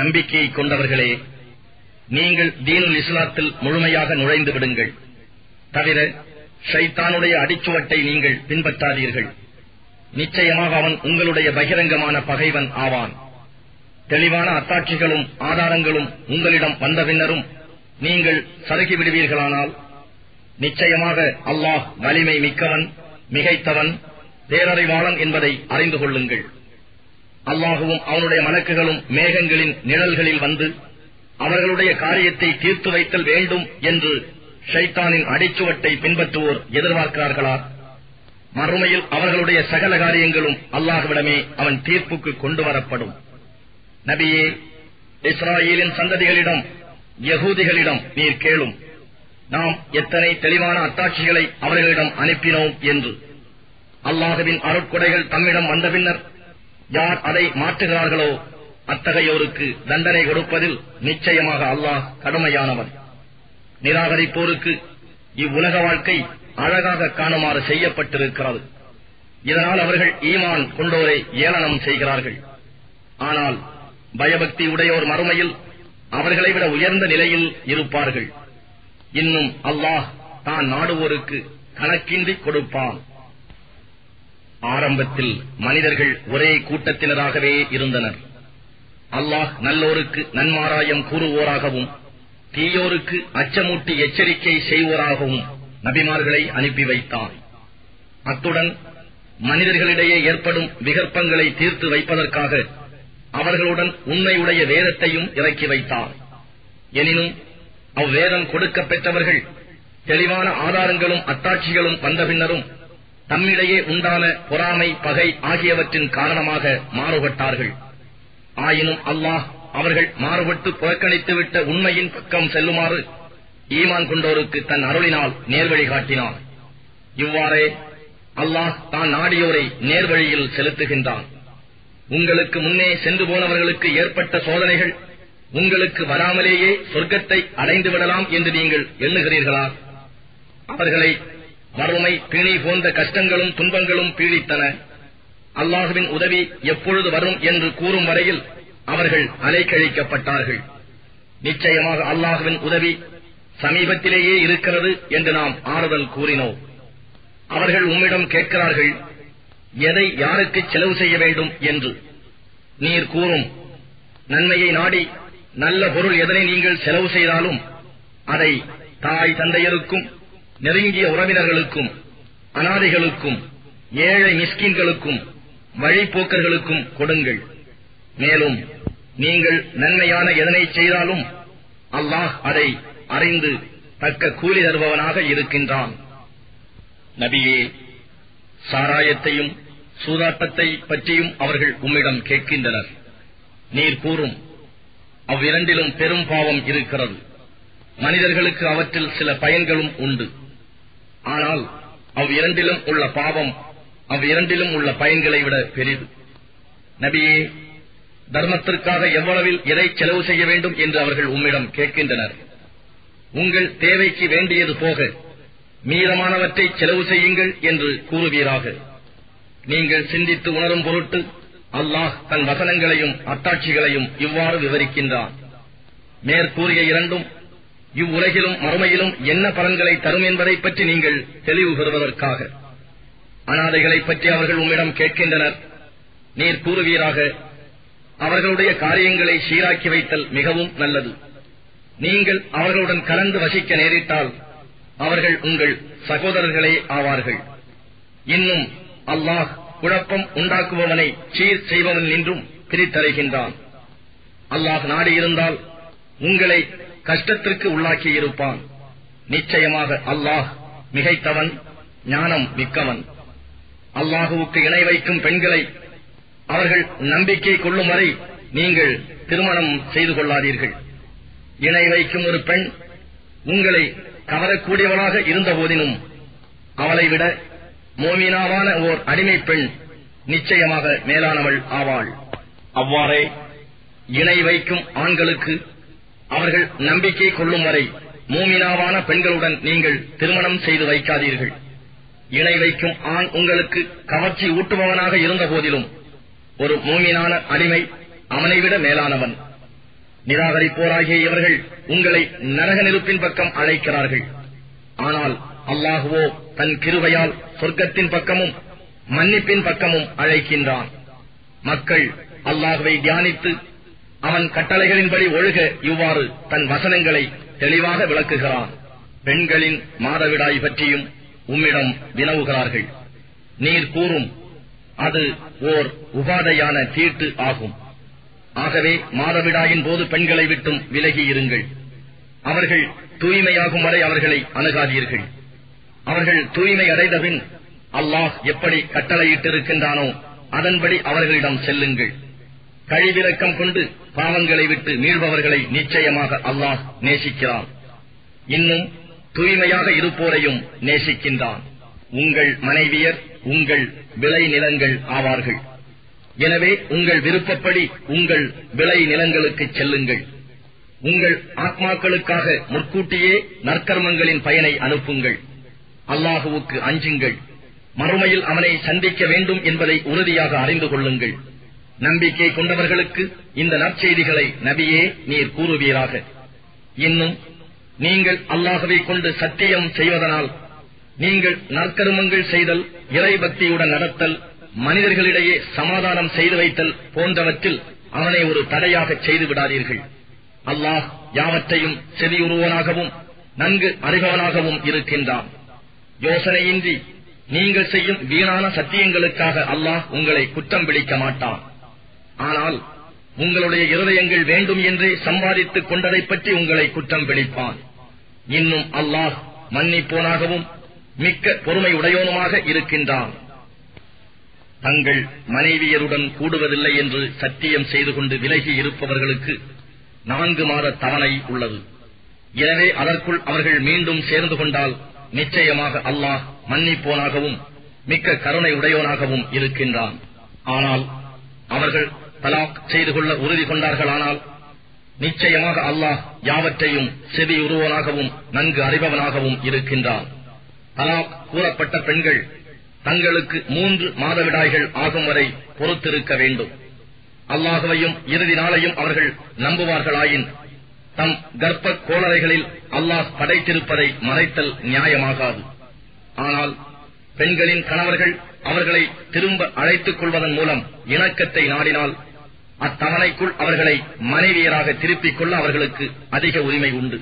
நம்பிக்கையை கொண்டவர்களே நீங்கள் தீனுல் இஸ்லாத்தில் முழுமையாக நுழைந்து விடுங்கள். தவிர ஷைத்தானுடைய அடிச்சுவட்டை நீங்கள் பின்பற்றாதீர்கள். நிச்சயமாக அவன் உங்களுடைய பகிரங்கமான பகைவன் ஆவான். தெளிவான அத்தாட்சிகளும் ஆதாரங்களும் உங்களிடம் வந்த பின்னரும் நீங்கள் சறுகி விடுவீர்களானால் நிச்சயமாக அல்லாஹ் வலிமை மிக்கவன் மிகைத்தவன் பேரறிவாளன் என்பதை அறிந்து கொள்ளுங்கள். அல்லாகவும் அவனுடைய மலக்குகளும் மேகங்களின் நிழல்களில் வந்து அவர்களுடைய காரியத்தை தீர்த்து வைத்தல் வேண்டும் என்று ஷைத்தானின் அடிச்சுவட்டை பின்பற்றுவோர் எதிர்பார்க்கிறார்களா? மறுமையில் அவர்களுடைய சகல காரியங்களும் அல்லாஹுவிடமே அவன் தீர்ப்புக்கு கொண்டு வரப்படும் நபியே இஸ்ராயேலின் சந்ததிகளிடம் யகூதிகளிடம் நீர் கேளும். நாம் எத்தனை தெளிவான அத்தாட்சிகளை அவர்களிடம் அனுப்பினோம் என்று. அல்லாஹுவின் அருட்கொடைகள் தம்மிடம் வந்த பின்னர் யார் அதை மாற்றுகிறார்களோ அத்தகையோருக்கு தண்டனை கொடுப்பதில் நிச்சயமாக அல்லாஹ் கடுமையானவன். நிராகரிப்போருக்கு இவ்வுலக வாழ்க்கை அழகாக காணுமாறு செய்யப்பட்டிருக்கிறது. இதனால் அவர்கள் ஈமான் கொண்டோரை ஏளனம் செய்கிறார்கள். ஆனால் பயபக்தி உடையோர் மறுமையில் அவர்களை விட உயர்ந்த நிலையில் இருப்பார்கள். இன்னும் அல்லாஹ் தான் நாடுவோருக்கு கணக்கின்றி கொடுப்பான். ஆரம்பத்தில் மனிதர்கள் ஒரே கூட்டத்தினராகவே இருந்தனர். அல்லாஹ் நல்லோருக்கு நன்மாராயம் கூறுவோராகவும் தீயோருக்கு அச்சமூட்டி எச்சரிக்கை செய்வோராகவும் நபிமார்களை அனுப்பி வைத்தான். அத்துடன் மனிதர்களிடையே ஏற்படும் விகற்பங்களை தீர்த்து வைப்பதற்காக அவர்களுடன் உண்மையுடைய வேதத்தையும் இறக்கி வைத்தார் எனினும் அவ்வேதம் கொடுக்க பெற்றவர்கள் தெளிவான ஆதாரங்களும் அத்தாட்சிகளும் வந்த பின்னரும் தம்மிடையே உண்டான பொறாமை பகை ஆகியவற்றின் காரணமாக மாறுபட்டார்கள். ஆயினும் அல்லாஹ் அவர்கள் மாறுபட்டு புறக்கணித்துவிட்ட உண்மையின் பக்கம் செல்லுமாறு ஈமான் கொண்டோருக்கு தன் அருளினால் நேர்வழி காட்டினான். இவ்வாறே அல்லாஹ் தான் நாடியோரை நேர்வழியில் செலுத்துகின்றான். உங்களுக்கு முன்னே சென்று போனவர்களுக்கு ஏற்பட்ட சோதனைகள் உங்களுக்கு வராமலேயே சொர்க்கத்தை அடைந்து விடலாம் என்று நீங்கள் எண்ணுகிறீர்களா? அவர்களை வறுமை பிணி போன்ற கஷ்டங்களும் துன்பங்களும் பீடித்தன. அல்லாஹுவின் உதவி எப்பொழுது வரும் என்று கூறும் வரையில் அவர்கள் அலைக்கழிக்கப்பட்டார்கள். நிச்சயமாக அல்லாஹுவின் உதவி சமீபத்திலேயே இருக்கிறது என்று நாம் ஆறுதல் கூறினோம். அவர்கள் உம்மிடம் கேட்கிறார்கள் எதை யாருக்கு செலவு செய்ய வேண்டும்? என்று. நீர் கூறும் நன்மையை நாடி நல்ல பொருள் எதனை நீங்கள் செலவு செய்தாலும் அதை தாய் தந்தையருக்கும் நெருங்கிய உறவினர்களுக்கும் அனாதைகளுக்கும் ஏழை மிஸ்கின்களுக்கும் வழிப்போக்கர்களுக்கும் கொடுங்கள். மேலும் நீங்கள் நன்மையான எதனை செய்தாலும் அல்லாஹ் அதை அறிந்து தக்க கூலி தருபவனாக இருக்கின்றான். நபியே சாராயத்தையும் சூதாட்டத்தை பற்றியும் அவர்கள் உம்மிடம் கேட்கின்றனர். நீர் கூறும் அவ்விரண்டிலும் பெரும் பாவம் இருக்கிறது. மனிதர்களுக்கு அவற்றில் சில பயன்களும் உண்டு. ஆனால் அவ்விரண்டிலும் உள்ள பாவம் அவ்விரண்டிலும் உள்ள பயன்களை விட பெரிது. நபியே தர்மத்திற்காக எவ்வளவில் எதை செலவு செய்ய வேண்டும் என்று அவர்கள் உம்மிடம் கேட்கின்றனர். உங்கள் தேவைக்கு வேண்டியது போக மீதமானவற்றை செலவு செய்யுங்கள் என்று கூறுவீராக. நீங்கள் சிந்தித்து உணரும் பொருட்டு அல்லாஹ் தன் வசனங்களையும் அத்தாட்சிகளையும் இவ்வாறு விவரிக்கின்றான். மேற்கூறிய இரண்டும் இவ்வுலகிலும் மறுமையிலும் என்ன பலன்களை தரும் என்பதை பற்றி நீங்கள் தெளிவு பெறுவதற்காக. அனாதைகளைப் பற்றி அவர்கள் உம்மிடம் கேட்கின்றனர். நீர் கூறுவீராக அவர்களுடைய காரியங்களை சீராக்கி வைத்தல் மிகவும் நல்லது. நீங்கள் அவர்களுடன் கலந்து வசிக்க நேரிட்டால் அவர்கள் உங்கள் சகோதரர்களே ஆவார்கள். இன்னும் அல்லாஹ் குழப்பம் உண்டாக்குபவனை சீர் செய்பவன் என்றும் பிரித்தறைகின்றான். அல்லாஹ் நாடியிருந்தால் உங்களை கஷ்டத்திற்கு உள்ளாக்கியிருப்பான். நிச்சயமாக அல்லாஹ் மிகைத்தவன் ஞானம் மிக்கவன். அல்லாஹுவுக்கு இணை வைக்கும் பெண்களை அவர்கள் நம்பிக்கை கொள்ளும் வரை நீங்கள் திருமணம் செய்து கொள்ளாதீர்கள். இணை வைக்கும் ஒரு பெண் உங்களை கவரக்கூடியவளாக இருந்த போதினும் அவளை விட மோமினாவான ஓர் அடிமை பெண் நிச்சயமாக மேலானவள் ஆவாள். அவ்வாறே இணை வைக்கும் ஆண்களுக்கு அவர்கள் நம்பிக்கை கொள்ளும் வரை மூமினாவான பெண்களுடன் நீங்கள் திருமணம் செய்து வைக்காதீர்கள். இணை வைக்கும் ஆண் உங்களுக்கு கவர்ச்சி ஊட்டுபவனாக இருந்த போதிலும் ஒரு மூமினான அடிமை அவனை விட மேலானவன். நிராகரிப்போராகிய இவர்கள் உங்களை நரக நெருப்பின் பக்கம் அழைக்கிறார்கள். ஆனால் அல்லாஹுவோ தன் கிருவையால் சொர்க்கத்தின் பக்கமும் மன்னிப்பின் பக்கமும் அழைக்கின்றான். மக்கள் அல்லாஹுவை தியானித்து அவன் கட்டளைகளின்படி ஒழுக. இவ்வாறு தன் வசனங்களை தெளிவாக விளக்குகிறான். பெண்களின் மாதவிடாய் பற்றியும் உம்மிடம் வினவுகிறார்கள். நீர் கூறும் அது ஓர் உபாதையான தீட்டு ஆகும். ஆகவே மாதவிடாயின் போது பெண்களை விட்டும் விலகி இருங்கள். அவர்கள் தூய்மையாகும் வரை அவர்களை அணுகாதீர்கள். அவர்கள் தூய்மை அடைந்தபின் அல்லாஹ் எப்படி கட்டளையிட்டிருக்கின்றானோ அதன்படி அவர்களிடம் செல்லுங்கள். கழிவிறக்கம் கொண்டு பாவங்களை விட்டு மீள்பவர்களை நிச்சயமாக அல்லாஹ் நேசிக்கிறான். இன்னும் தூய்மையாக இருப்போரையும் நேசிக்கின்றான். உங்கள் மனைவியர் உங்கள் விளை நிலங்கள் ஆவார்கள். எனவே உங்கள் விருப்பப்படி உங்கள் விளை நிலங்களுக்கு செல்லுங்கள். உங்கள் ஆத்மாக்களுக்காக முற்கூட்டியே நற்கர்மங்களின் பயனை அனுப்புங்கள். அல்லாஹுவுக்கு அஞ்சுங்கள். மறுமையில் அவனை சந்திக்க வேண்டும் என்பதை உறுதியாக அறிந்து கொள்ளுங்கள். நம்பிக்கை கொண்டவர்களுக்கு இந்த நற்செய்திகளை நபியே நீர் கூறுவீராக. இன்னும் நீங்கள் அல்லாஹவை கொண்டு சத்தியம் செய்வதனால் நீங்கள் நற்கருமங்கள் செய்தல் இறைபக்தியுடன் நடத்தல் மனிதர்களிடையே சமாதானம் செய்து வைத்தல் போன்றவற்றில் அவனை ஒரு தடையாக செய்து விடாதீர்கள். அல்லாஹ் யாவற்றையும் செவியுறுவனாகவும் நன்கு அறிபவனாகவும் இருக்கின்றான். யோசனையின்றி நீங்கள் செய்யும் வீணான சத்தியங்களுக்காக அல்லாஹ் உங்களை குற்றம் பிடிக்க மாட்டான். ஆனால் உங்களுடைய இருதயங்கள் வேண்டும் என்றே சம்பாதித்துக் கொண்டதைப் பற்றி உங்களை குற்றம் பிடிப்பான். இன்னும் அல்லாஹ் மன்னிப்போனாகவும் மிக்க பொறுமை உடையோனுமாக இருக்கின்றான். தங்கள் மனைவியருடன் கூடுவதில்லை என்று சத்தியம் செய்து கொண்டு விலகி இருப்பவர்களுக்கு நான்கு மாத தவணை உள்ளது. எனவே அதற்குள் அவர்கள் மீண்டும் சேர்ந்து கொண்டால் நிச்சயமாக அல்லாஹ் மன்னிப்போனாகவும் மிக்க கருணை உடையோனாகவும் இருக்கின்றான். ஆனால் அவர்கள் தலாக் செய்து கொள்ள உறுதி கொண்டார்களானால் நிச்சயமாக அல்லாஹ் யாவற்றையும் செவி உருவனாகவும் நன்கு அறிபவனாகவும் இருக்கின்றான். தலாக் கூறப்பட்ட பெண்கள் தங்களுக்கு மூன்று மாதவிடாய்கள் ஆகும் வரை பொறுத்திருக்க வேண்டும். அல்லாஹுவையும் இறுதி நாளையும் அவர்கள் நம்புவார்களாயின் தம் கர்ப்ப கோளறைகளில் அல்லாஹ் படைத்திருப்பதை மறைத்தல் நியாயமாகாது. ஆனால் பெண்களின் கணவர்கள் அவர்களை திரும்ப அழைத்துக் கொள்வதன் மூலம் இணக்கத்தை நாடினால் அத்தவணைக்குள் அவர்களை மனைவியராக திருப்பிக் கொள்ள அவர்களுக்கு அதிக உரிமை உண்டு.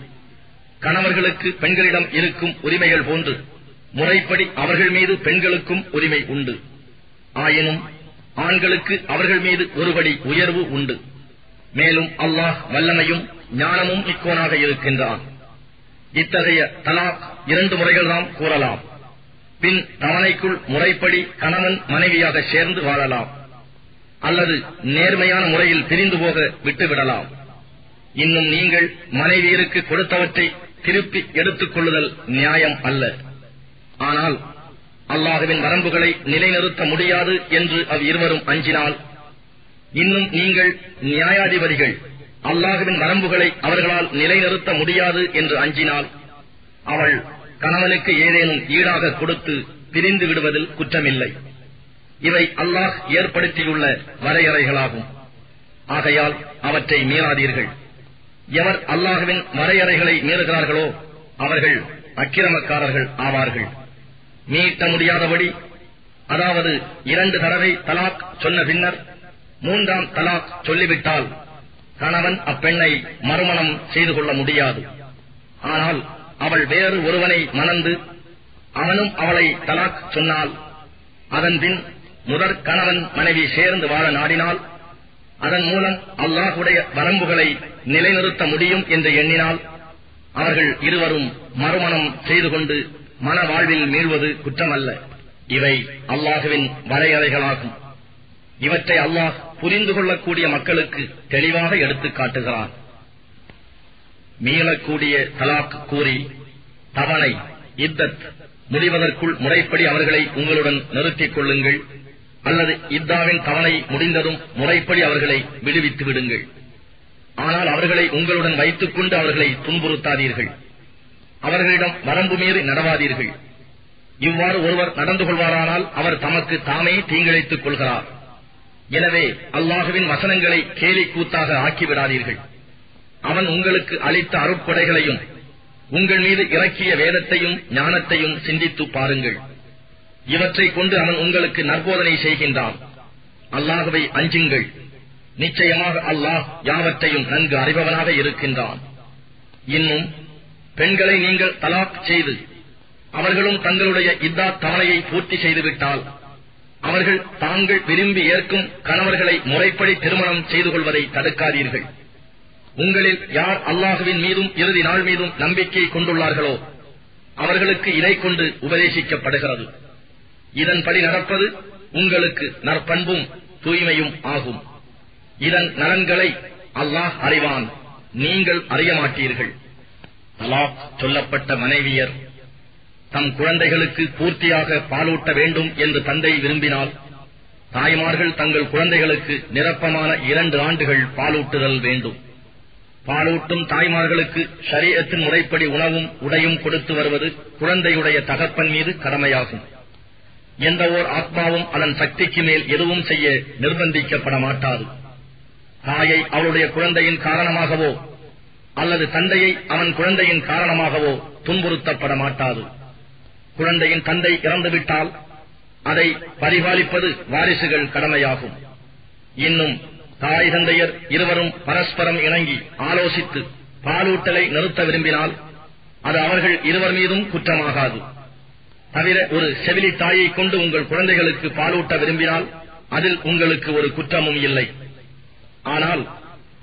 கணவர்களுக்கு பெண்களிடம் இருக்கும் உரிமைகள் போன்று முறைப்படி அவர்கள் மீது பெண்களுக்கும் உரிமை உண்டு. ஆயினும் ஆண்களுக்கு அவர்கள் மீது ஒருபடி உயர்வு உண்டு. மேலும் அல்லாஹ் வல்லமையும் ஞானமும் இக்கோனாக இருக்கின்றான். இத்தகைய தலாக் இரண்டு முறைகள்தான் கூறலாம். பின் தவணைக்குள் முறைப்படி கணவன் மனைவியாக சேர்ந்து வாழலாம். அல்லது நேர்மையான முறையில் பிரிந்து போக விட்டுவிடலாம். இன்னும் நீங்கள் மனைவியருக்கு கொடுத்தவற்றை திருப்பி எடுத்துக் கொள்ளுதல் நியாயம் அல்ல. ஆனால் அல்லாஹுவின் வரம்புகளை நிலைநிறுத்த முடியாது என்று அவ் இருவரும் அஞ்சினால் இன்னும் நீங்கள் நியாயாதிபதிகள் அல்லாஹுவின் வரம்புகளை அவர்களால் நிலைநிறுத்த முடியாது என்று அஞ்சினால் அவள் கணவனுக்கு ஏதேனும் ஈடாக கொடுத்து பிரிந்து விடுவதில் குற்றமில்லை. இவை அல்லாஹ் ஏற்படுத்தியுள்ள வரையறைகளாகும். ஆகையால் அவற்றை மீறாதீர்கள். எவர் அல்லாஹுவின் வரையறைகளை மீறுகிறார்களோ அவர்கள் அக்கிரமக்காரர்கள் ஆவார்கள். மீட்ட முடியாதபடி அதாவது இரண்டு தடவை தலாக் சொன்ன பின்னர் மூன்றாம் தலாக் சொல்லிவிட்டால் கணவன் அப்பெண்ணை மறுமணம் செய்து கொள்ள முடியாது. ஆனால் அவள் வேறு ஒருவனை மணந்து அவனும் அவளை தலாக் சொன்னால் அதன்பின் முதற் கணவன் மனைவி சேர்ந்து வாழ நாடினால் அதன் மூலம் அல்லாஹுடைய வரம்புகளை நிலைநிறுத்த முடியும் என்று எண்ணினால் அவர்கள் இருவரும் மறுமணம் செய்து கொண்டு மன வாழ்வில் மீள்வது குற்றமல்ல. இவை அல்லாஹுவின் வரையறைகளாகும். இவற்றை அல்லாஹ் புரிந்து கொள்ளக்கூடிய மக்களுக்கு தெளிவாக எடுத்துக் காட்டுகிறான். மீளக்கூடிய தலாக் கூறி தவணை இத்தத் முடிவதற்குள் முறைப்படி அவர்களை உங்களுடன் நிறுத்திக் கொள்ளுங்கள். அல்லது இத்தாவின் தவணை முடிந்ததும் முறைப்படி அவர்களை விடுவித்து விடுங்கள். ஆனால் அவர்களை உங்களுடன் வைத்துக் கொண்டு அவர்களை துன்புறுத்தாதீர்கள். அவர்களிடம் வரம்பு மீறி நடவாதீர்கள். இவ்வாறு ஒருவர் நடந்து கொள்வாரானால் அவர் தமக்கு தாமே தீங்கிழைத்துக் கொள்கிறார். எனவே அல்லாஹுவின் வசனங்களை கேலி கூத்தாக ஆக்கிவிடாதீர்கள். அவன் உங்களுக்கு அளித்த அருட்கொடைகளையும் உங்கள் மீது இறக்கிய வேதத்தையும் ஞானத்தையும் சிந்தித்து பாருங்கள். இவற்றை கொண்டு அவன் உங்களுக்கு நற்போதனை செய்கின்றான். அல்லாஹவை அஞ்சுங்கள். நிச்சயமாக அல்லாஹ் யாவற்றையும் நன்கு அறிபவனாக இருக்கின்றான். இன்னும் பெண்களை நீங்கள் தலாக் செய்து அவர்களும் தங்களுடைய இத்தா தவணையை பூர்த்தி செய்துவிட்டால் அவர்கள் தாங்கள் விரும்பி ஏற்கும் கணவர்களை முறைப்படி திருமணம் செய்து கொள்வதை தடுக்காதீர்கள். உங்களில் யார் அல்லாஹுவின் மீதும் இறுதி நாள் மீதும் நம்பிக்கை கொண்டுள்ளார்களோ அவர்களுக்கு இதை கொண்டு உபதேசிக்கப்படுகிறது. இதன்படி நடப்பது உங்களுக்கு நற்பண்பும் தூய்மையும் ஆகும். இதன் நலன்களை அல்லாஹ் அறிவான். நீங்கள் அறிய மாட்டீர்கள். தலாக் சொல்லப்பட்ட மனைவியர் தம் குழந்தைகளுக்கு பூர்த்தியாக பாலூட்ட வேண்டும் என்று தந்தை விரும்பினால் தாய்மார்கள் தங்கள் குழந்தைகளுக்கு நிரப்பமான இரண்டு ஆண்டுகள் பாலூட்டுதல் வேண்டும். பாலூட்டும் தாய்மார்களுக்கு ஷரீரத்தின் முறைப்படி உணவும் உடையும் கொடுத்து வருவது குழந்தையுடைய தகப்பன் மீது கடமையாகும். எந்த ஓர் ஆத்மாவும் அதன் சக்திக்கு மேல் எதுவும் செய்ய நிர்பந்திக்கப்பட மாட்டாது. தாயை அவளுடைய குழந்தையின் காரணமாகவோ அல்லது தந்தையை அவன் குழந்தையின் காரணமாகவோ துன்புறுத்தப்பட மாட்டாது. குழந்தையின் தந்தை இறந்துவிட்டால் அதை பரிபாலிப்பது வாரிசுகள் கடமையாகும். இன்னும் தாய் தந்தையர் இருவரும் பரஸ்பரம் இணங்கி ஆலோசித்து பாலூட்டலை நிறுத்த விரும்பினால் அது அவர்கள் இருவர் மீதும் குற்றமாகாது. தவிர ஒரு செவிலி தாயை கொண்டு உங்கள் குழந்தைகளுக்கு பாலூட்ட விரும்பினால் அதில் உங்களுக்கு ஒரு குற்றமும் இல்லை. ஆனால்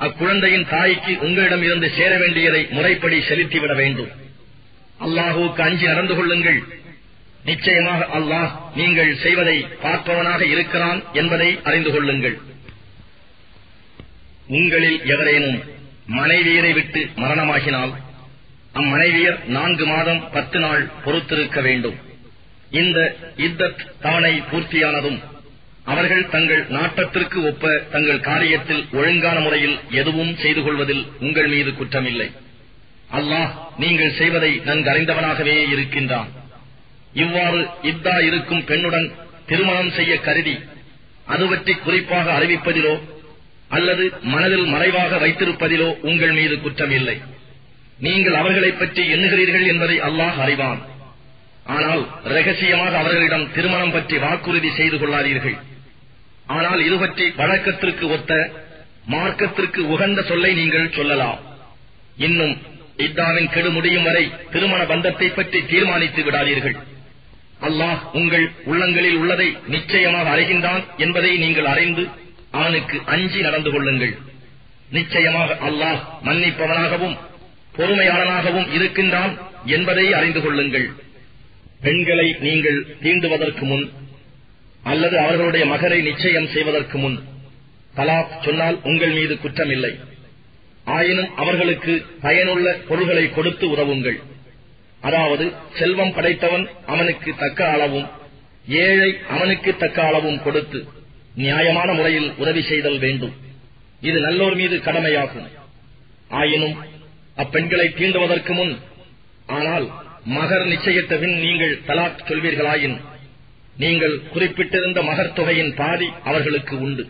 அக்குழந்தையின் தாய்க்கு உங்களிடம் இருந்து சேர வேண்டியதை முறைப்படி செலுத்திவிட வேண்டும். அல்லாஹுக்கு அஞ்சி நடந்து கொள்ளுங்கள். நிச்சயமாக அல்லாஹ் நீங்கள் செய்வதை பார்ப்பவனாக இருக்கிறான் என்பதை அறிந்து கொள்ளுங்கள். உங்களில் எவரேனும் மனைவியரை விட்டு மரணமாகினால் அம்மனைவியர் நான்கு மாதம் பத்து நாள் பொறுத்திருக்க வேண்டும். இந்த இத்தத் தானை பூர்த்தியானதும் அவர்கள் தங்கள் நாட்டத்திற்கு ஒப்ப தங்கள் காரியத்தில் ஒழுங்கான முறையில் எதுவும் செய்து கொள்வதில் உங்கள் மீது குற்றமில்லை. அல்லாஹ் நீங்கள் செய்வதை நன்கறிந்தவனாகவே இருக்கின்றான். இவ்வாறு இத்தா இருக்கும் பெண்ணுடன் திருமணம் செய்ய கருதி அது பற்றி குறிப்பாக அறிவிப்பதிலோ அல்லது மனதில் மறைவாக வைத்திருப்பதிலோ உங்கள் மீது குற்றமில்லை. நீங்கள் அவர்களைப் பற்றி எண்ணுகிறீர்கள் என்பதை அல்லாஹ் அறிவான். ஆனால் ரகசியமாக அவர்களிடம் திருமணம் பற்றி வாக்குறுதி செய்து கொள்ளாதீர்கள். ஆனால் இது பற்றி வழக்கத்திற்கு ஒத்த மார்க்கத்திற்கு உகந்த சொல்லை நீங்கள் சொல்லலாம். இன்னும் இத்தாவின் கெடு முடியும் வரை திருமண பந்தத்தை பற்றி தீர்மானித்து விடாதீர்கள். அல்லாஹ் உங்கள் உள்ளங்களில் உள்ளதை நிச்சயமாக அறிகின்றான் என்பதை நீங்கள் அறிந்து அவனுக்கு அஞ்சி நடந்து கொள்ளுங்கள். நிச்சயமாக அல்லாஹ் மன்னிப்பவனாகவும் பொறுமையாளனாகவும் இருக்கின்றான் என்பதை அறிந்து கொள்ளுங்கள். பெண்களை நீங்கள் தீண்டுவதற்கு முன் அல்லது அவர்களுடைய மகரை நிச்சயம் செய்வதற்கு முன் தலாக் சொன்னால் உங்கள் மீது குற்றமில்லை. ஆயினும் அவர்களுக்கு பயனுள்ள பொருள்களை கொடுத்து உதவுங்கள். அதாவது செல்வம் படைத்தவன் அவனுக்கு தக்க அளவும் ஏழை அவனுக்கு தக்க அளவும் கொடுத்து நியாயமான முறையில் உதவி செய்தல் வேண்டும். இது நல்லோர் மீது கடமையாகும். ஆயினும் அப்பெண்களை தீண்டுவதற்கு முன் ஆனால் மகர் நிச்சயித்த பின் நீங்கள் தலாக் சொல்வீர்களாயின் நீங்கள் குறிப்பிட்டிருந்த மகர் தொகையின் பாதி அவர்களுக்கு உண்டு.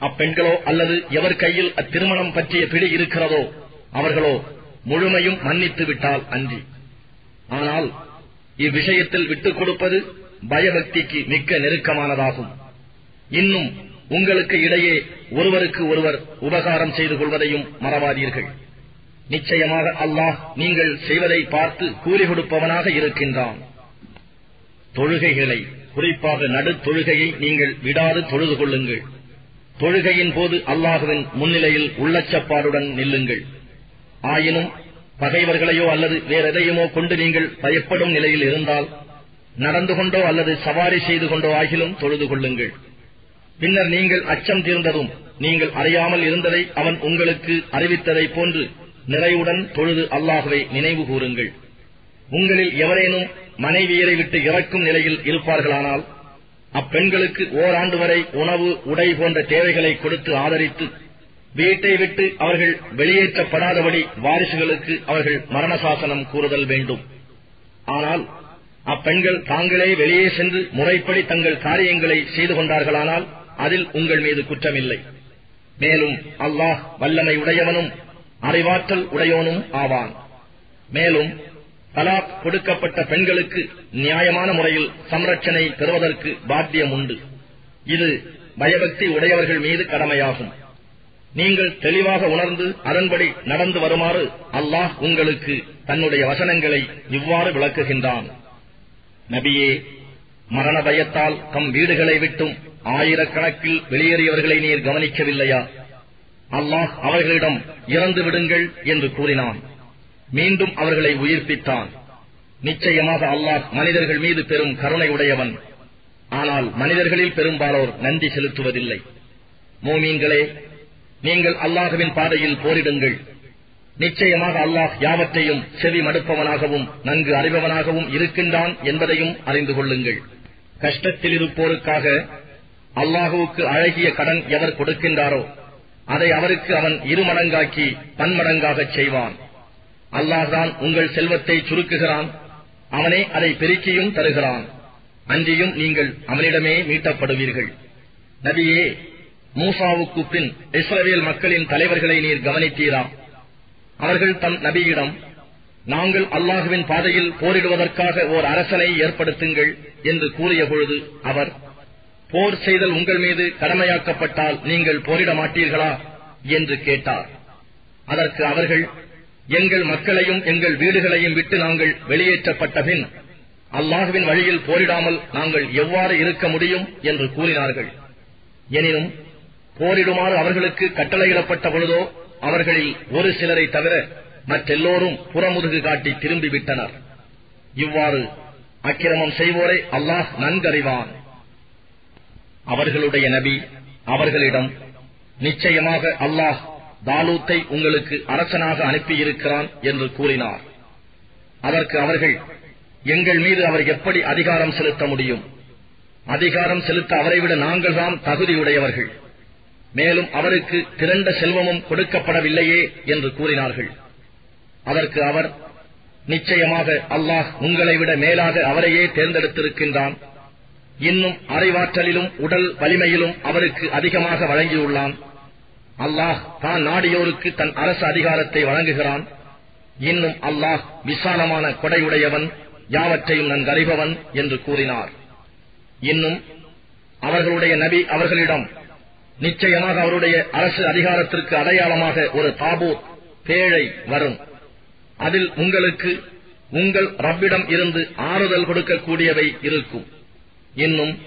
அப்பெண்களோ அல்லது எவர் கையில் அத்திருமணம் பற்றிய பிடி இருக்கிறதோ அவர்களோ முழுமையும் மன்னித்து விட்டால் அன்றி. ஆனால் இவ்விஷயத்தில் விட்டுக் கொடுப்பது பயபக்திக்கு மிக்க நெருக்கமானதாகும். இன்னும் உங்களுக்கு இடையே ஒருவருக்கு ஒருவர் உபகாரம் செய்து கொள்வதையும் மறவாதீர்கள். நிச்சயமாக அல்லாஹ் நீங்கள் செய்வதை பார்த்து கூலி கொடுப்பவனாக இருக்கின்றான். தொழுகைகளை குறிப்பாக நடு தொழுகையை நீங்கள் விடாது தொழுது கொள்ளுங்கள். தொழுகையின் போது அல்லாஹுவின் முன்னிலையில் உள்ளச்சப்பாடுடன் நில்லுங்கள். ஆயினும் பகைவர்களையோ அல்லது வேறெதையுமோ கொண்டு நீங்கள் பயப்படும் நிலையில் இருந்தால் நடந்து கொண்டோ அல்லது சவாரி செய்து கொண்டோ ஆகிலும் தொழுது கொள்ளுங்கள். பின்னர் நீங்கள் அச்சம் தீர்ந்ததும் நீங்கள் அறியாமல் இருந்ததை அவன் உங்களுக்கு அறிவித்ததைப் போன்று நிறைவுடன் தொழுது அல்லாஹுவை நினைவு கூறுங்கள். உங்களில் எவரேனும் மனைவியரை விட்டு இறக்கும் நிலையில் இருப்பார்களானால் அப்பெண்களுக்கு ஓராண்டு வரை உணவு உடை போன்ற தேவைகளை கொடுத்து ஆதரித்து வீட்டை விட்டு அவர்கள் வெளியேற்றப்படாதபடி வாரிசுகளுக்கு அவர்கள் மரண சாசனம் கூறுதல் வேண்டும். ஆனால் அப்பெண்கள் தாங்களே வெளியே சென்று முறைப்படி தங்கள் காரியங்களை செய்து கொண்டார்களானால் அதில் உங்கள் மீது குற்றமில்லை. மேலும் அல்லாஹ் வல்லமை உடையவனும் அறிவாற்றல் உடையோனும் ஆவான். மேலும் தலாக் கொடுக்கப்பட்ட பெண்களுக்கு நியாயமான முறையில் சம்ரட்சணை பெறுவதற்கு பாத்தியம் உண்டு. இது பயபக்தி உடையவர்கள் மீது கடமையாகும். நீங்கள் தெளிவாக உணர்ந்து அதன்படி நடந்து வருமாறு அல்லாஹ் உங்களுக்கு தன்னுடைய வசனங்களை இவ்வாறு விளக்குகின்றான். நபியே மரண பயத்தால் தம் வீடுகளை விட்டும் ஆயிரக்கணக்கில் வெளியேறியவர்களை நீர் கவனிக்கவில்லையா? அல்லாஹ் அவர்களிடம் இறந்து விடுங்கள் என்று கூறினான். மீண்டும் அவர்களை உயிர்ப்பித்தான். நிச்சயமாக அல்லாஹ் மனிதர்கள் மீது பெரும் கருணை உடையவன். ஆனால் மனிதர்களில் பெரும்பாலோர் நன்றி செலுத்துவதில்லை. மோமீன்களே நீங்கள் அல்லாஹுவின் பாதையில் போரிடுங்கள். நிச்சயமாக அல்லாஹ் யாவற்றையும் செவி மடுப்பவனாகவும் நன்கு அறிபவனாகவும் இருக்கின்றான் என்பதையும் அறிந்து கொள்ளுங்கள். கஷ்டத்தில் இருப்போருக்காக அல்லாஹுவுக்கு அழகிய கடன் எவர் கொடுக்கின்றாரோ? அதை அவருக்கு அவன் இருமடங்காக்கி பன்மடங்காகச் செய்வான். அல்லாஹ்தான் உங்கள் செல்வத்தை சுருக்குகிறான். அவனே அதை பெருக்கியும் தருகிறான். அன்றியும் நீங்கள் அவனிடமே மீட்டப்படுவீர்கள். நபியே மூசாவுக்கு பின் இஸ்ரவேல் மக்களின் தலைவர்களை நீர் கவனித்தீரா? அவர்கள் தம் நபியிடம் நாங்கள் அல்லாஹுவின் பாதையில் போரிடுவதற்காக ஓர் அரசனை ஏற்படுத்துங்கள் என்று கூறிய பொழுது அவர் போர் செய்தல் உங்கள் மீது கடமையாக்கப்பட்டால் நீங்கள் போரிட மாட்டீர்களா? என்று கேட்டார். அதற்கு அவர்கள் எங்கள் மக்களையும் எங்கள் வீடுகளையும் விட்டு நாங்கள் வெளியேற்றப்பட்ட பின் அல்லாஹுவின் வழியில் போரிடாமல் நாங்கள் எவ்வாறு இருக்க முடியும்? என்று கூறினார்கள். எனினும் போரிடுமாறு அவர்களுக்கு கட்டளையிடப்பட்ட பொழுதோ அவர்களில் ஒரு சிலரை தவிர மற்றெல்லோரும் புறமுதுகு காட்டி திரும்பிவிட்டனர். இவ்வாறு அக்கிரமம் செய்வோரை அல்லாஹ் நன்கறிவான். அவர்களுடைய நபி அவர்களிடம் நிச்சயமாக அல்லாஹ் தாலூத்தை உங்களுக்கு அரசனாக அனுப்பியிருக்கிறான் என்று கூறினார். அதற்கு அவர்கள் எங்கள் மீது அவர் எப்படி அதிகாரம் செலுத்த முடியும்? அதிகாரம் செலுத்த அவரை விட நாங்கள்தான் தகுதியுடையவர்கள். மேலும் அவருக்கு திரண்ட செல்வமும் கொடுக்கப்படவில்லையே என்று கூறினார்கள். அதற்கு அவர் நிச்சயமாக அல்லாஹ் உங்களை விட மேலாக அவரையே தேர்ந்தெடுத்திருக்கின்றான். இன்னும் அறிவாற்றலிலும் உடல் வலிமையிலும் அவருக்கு அதிகமாக வழங்கியுள்ளான். அல்லாஹ் தான் நாடியோருக்கு தன் அரசு அதிகாரத்தை வழங்குகிறான். இன்னும் அல்லாஹ் விசாலமான கொடையுடையவன் யாவற்றையும் நன்கறிபவன் என்று கூறினார். இன்னும் அவர்களுடைய நபி அவர்களிடம் நிச்சயமாக அவருடைய அரசு அதிகாரத்திற்கு அடையாளமாக ஒரு தாபூத் பேழை வரும். அதில் உங்களுக்கு உங்கள் ரப்பிடம் இருந்து ஆறுதல் கொடுக்கக்கூடியவை இருக்கும். இன்னும்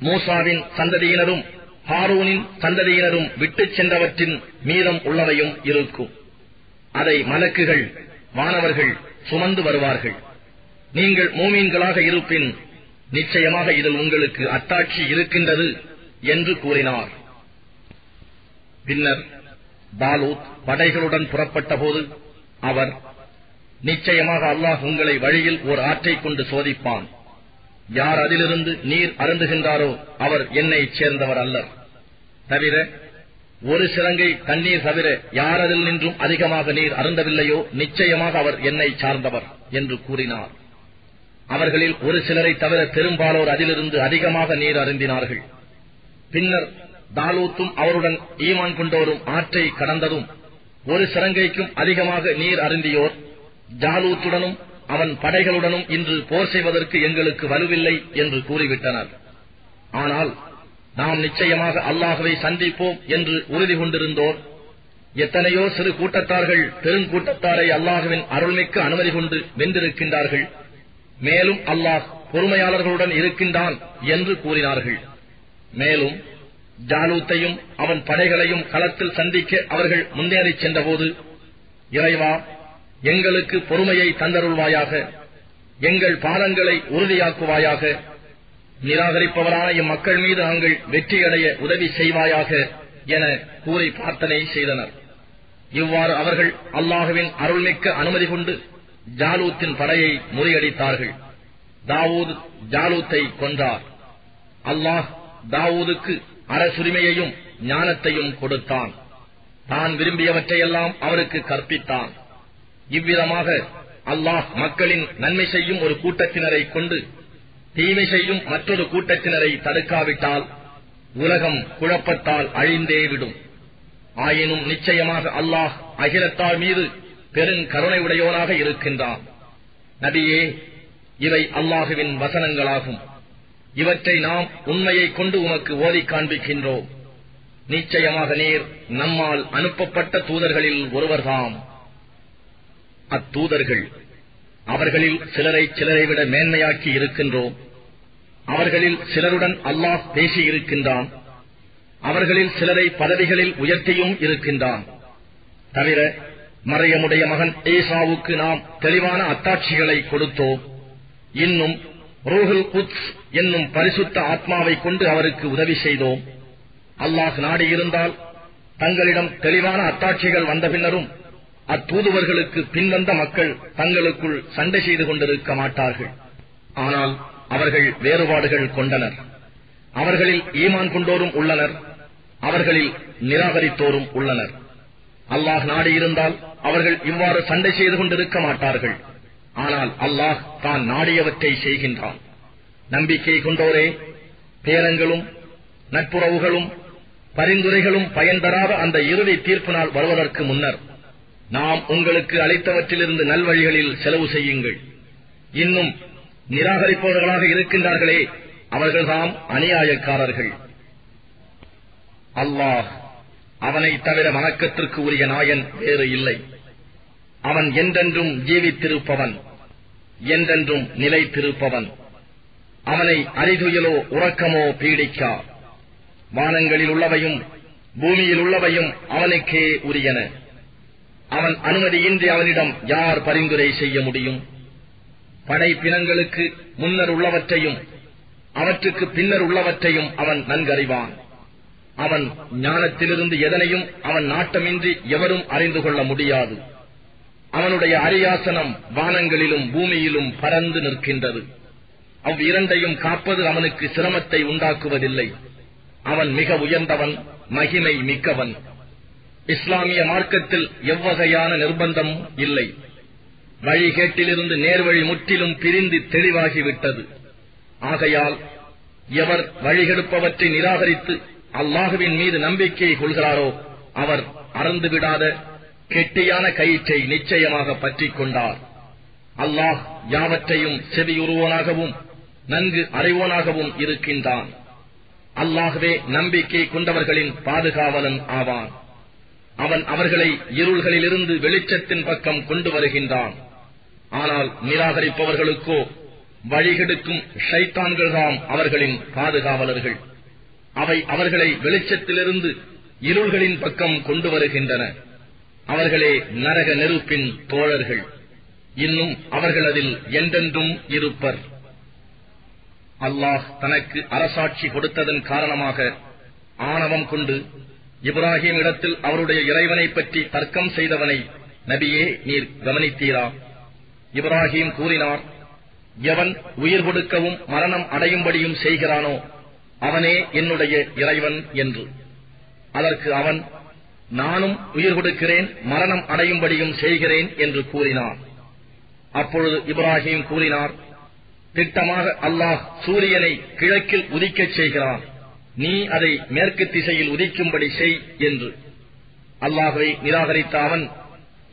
மூசாவின் சந்ததியினரும் ஹாரூனின் சந்ததியினரும் விட்டுச் சென்றவற்றின் மீதம் உள்ளவையும் இருக்கும். அதை மலக்குகள் வானவர்கள் சுமந்து வருவார்கள். நீங்கள் மூமீன்களாக இருப்பின் நிச்சயமாக இதில் உங்களுக்கு அத்தாட்சி இருக்கின்றது என்று கூறினார். பின்னர் பாலூத் படைகளுடன் புறப்பட்ட போது அவர் நிச்சயமாக அல்லாஹ் உங்களை வழியில் ஓர் ஆற்றைக் கொண்டு சோதிப்பான். யார் அதிலிருந்து நீர் அருந்துகின்றாரோ அவர் என்னை சேர்ந்தவர் அல்லர். தவிர ஒரு சிறங்கை தண்ணீர் தவிர யார் அதில் நின்றும் அதிகமாக நீர் அருந்தவில்லையோ நிச்சயமாக அவர் என்னை சார்ந்தவர் என்று கூறினார். அவர்களில் ஒரு சிலரை தவிர பெரும்பாலோர் அதிலிருந்து அதிகமாக நீர் அருந்தினார்கள். பின்னர் தாலூத்தும் அவருடன் ஈமான் கொண்டோரும் ஆற்றை கடந்ததும் ஒரு சிறங்கைக்கும் அதிகமாக நீர் அருந்தியோர் ஜாலூத்துடனும் அவன் படைகளுடனும் இன்று போர் செய்வதற்கு எங்களுக்கு வலுவில்லை என்று கூறிவிட்டனர். ஆனால் நாம் நிச்சயமாக அல்லாஹுவை சந்திப்போம் என்று உறுதி கொண்டிருந்தோர் எத்தனையோ சிறு கூட்டத்தார்கள் பெருங்கூட்டத்தாரை அல்லாஹுவின் அருள்மிக்க அனுமதி கொண்டு வென்றிருக்கின்றார்கள். மேலும் அல்லாஹ் பொறுமையாளர்களுடன் இருக்கின்றான் என்று கூறினார்கள். மேலும் ஜாலூத்தையும் அவன் படைகளையும் களத்தில் சந்திக்க அவர்கள் முன்னேறிச் சென்றபோது இறைவா எங்களுக்கு பொறுமையை தந்தருள்வாயாக எங்கள் பாலங்களை உறுதியாக்குவாயாக நிராகரிப்பவரான இம்மக்கள் மீது நாங்கள் வெற்றியடைய உதவி செய்வாயாக என கூறி பிரார்த்தனை செய்தனர். இவ்வாறு அவர்கள் அல்லாஹுவின் அருள்மிக்க அனுமதி கொண்டு ஜாலூத்தின் படையை முறியடித்தார்கள். தாவூத் ஜாலூத்தை கொன்றார். அல்லாஹ் தாவூதுக்கு அரசுரிமையையும் ஞானத்தையும் கொடுத்தான். தான் விரும்பியவற்றையெல்லாம் அவருக்கு கற்பித்தான். இவ்விதமாக அல்லாஹ் மக்களின் நன்மை செய்யும் ஒரு கூட்டத்தினரை கொண்டு தீமை செய்யும் மற்றொரு கூட்டத்தினரை தடுக்காவிட்டால் உலகம் குழப்பத்தால் அழிந்தே விடும். ஆயினும் நிச்சயமாக அல்லாஹ் அகிலத்தார் மீது பெருங்கருணை உடையோனாக இருக்கின்றான். நபியே இவை அல்லாஹுவின் வசனங்களாகும். இவற்றை நாம் உண்மையை கொண்டு உமக்கு ஓதிக் காண்பிக்கின்றோம். நிச்சயமாக நீர் நம்மால் அனுப்பப்பட்ட தூதர்களில் ஒருவர்தாம். அத்தூதர்கள். அவர்களில் சிலரை சிலரை விட மேன்மையாக்கி இருக்கின்றோம். அவர்களில் சிலருடன் அல்லாஹ் பேசியிருக்கின்றான். அவர்களில் சிலரை பதவிகளில் உயர்த்தியும் இருக்கின்றான். தவிர மறையமுடைய மகன் ஏசாவுக்கு நாம் தெளிவான அத்தாட்சிகளை கொடுத்தோம். இன்னும் ரோஹுல் குத்ஸ் என்னும் பரிசுத்த ஆத்மாவை கொண்டு அவருக்கு உதவி செய்தோம். அல்லாஹ் நாடியிருந்தால் தங்களிடம் தெளிவான அத்தாட்சிகள் வந்த பின்னரும் அத்தூதுவர்களுக்கு பின்வந்த மக்கள் தங்களுக்குள் சண்டை செய்து கொண்டிருக்க மாட்டார்கள். ஆனால் அவர்கள் வேறுபாடுகள் கொண்டனர். அவர்களில் ஈமான் கொண்டோரும் உள்ளனர். அவர்களில் நிராகரித்தோரும் உள்ளனர். அல்லாஹ் நாடியிருந்தால் அவர்கள் இவ்வாறு சண்டை செய்து கொண்டிருக்க மாட்டார்கள். ஆனால் அல்லாஹ் தான் நாடியவற்றை செய்கின்றான். நம்பிக்கை கொண்டோரே பேரங்களும் நட்புறவுகளும் பரிந்துரைகளும் பயன் தராத அந்த இறுதி தீர்ப்பு நாள் வருவதற்கு முன்னர் நாம் உங்களுக்கு அளித்தவற்றிலிருந்து நல்வழிகளில் செலவு செய்யுங்கள். இன்னும் நிராகரிப்பவர்களாக இருக்கின்றார்களே அவர்கள்தாம் அநியாயக்காரர்கள். அல்லாஹ் அவனை தவிர வணக்கத்திற்கு உரிய நாயன் வேறு இல்லை. அவன் என்றென்றும் ஜீவித்திருப்பவன் என்றென்றும் நிலைத்திருப்பவன். அவனை அறிதுயலோ உறக்கமோ பீடிக்கா. வானங்களில் உள்ளவையும் பூமியில் உள்ளவையும் அவனுக்கே உரியன. அவன் அனுமதியின்றி அவனிடம் யார் பரிந்துரை செய்ய முடியும்? படைப்பினங்களுக்கு முன்னர் உள்ளவற்றையும் அவற்றுக்கு பின்னர் உள்ளவற்றையும் அவன் நன்கறிவான். அவன் ஞானத்திலிருந்து எதனையும் அவன் நாட்டமின்றி எவரும் அறிந்து கொள்ள முடியாது. அவனுடைய அரியாசனம் வானங்களிலும் பூமியிலும் பறந்து நிற்கின்றது. அவ்விரண்டையும் காப்பது அவனுக்கு சிரமத்தை உண்டாக்குவதில்லை. அவன் மிக உயர்ந்தவன் மகிமை மிக்கவன். இஸ்லாமிய மார்க்கத்தில் எவ்வகையான நிர்பந்தமும் இல்லை. வழிகேட்டிலிருந்து நேர்வழி முற்றிலும் பிரிந்து தெளிவாகிவிட்டது. ஆகையால் எவர் வழிகெடுப்பவற்றை நிராகரித்து அல்லாஹுவின் மீது நம்பிக்கையை கொள்கிறாரோ அவர் அறந்துவிடாத கெட்டியான கயிற்றை நிச்சயமாக பற்றிக் கொண்டார். அல்லாஹ் யாவற்றையும் செவியுறுவோனாகவும் நன்கு அறிவோனாகவும் இருக்கின்றான். அல்லாகவே நம்பிக்கை கொண்டவர்களின் பாதுகாவலன் ஆவான். அவன் அவர்களை இருள்களிலிருந்து வெளிச்சத்தின் பக்கம் கொண்டு வருகின்றான். ஆனால் நிராகரிப்பவர்களுக்கோ வழிகெடுக்கும் ஷைத்தான்கள்தாம் அவர்களின் பாதுகாவலர்கள். அவை அவர்களை வெளிச்சத்திலிருந்து இருள்களின் பக்கம் கொண்டு வருகின்றன. அவர்களே நரக நெருப்பின் தோழர்கள். இன்னும் அவர்கள் அதில் என்றென்றும் இருப்பர். அல்லாஹ் தனக்கு அரசாட்சி கொடுத்ததன் காரணமாக ஆணவம் கொண்டு இப்ராஹிம் இடத்தில் அவருடைய இறைவனை பற்றி தர்க்கம் செய்தவனை நபியே நீர் கவனித்தீரா? இப்ராஹிம் கூறினார் எவன் உயிர் கொடுக்கவும் மரணம் அடையும்படியும் செய்கிறானோ அவனே என்னுடைய இறைவன் என்று. அதற்கு அவன் நானும் உயிர் கொடுக்கிறேன் மரணம் அடையும்படியும் செய்கிறேன் என்று கூறினான். அப்பொழுது இப்ராஹிம் கூறினார் திட்டமாக அல்லாஹ் சூரியனை கிழக்கில் உதிக்கச் செய்கிறான். நீ அதை மேற்கு திசையில் உதிக்கும்படி செய் என்று. அல்லாஹை நிராகரித்த அவன்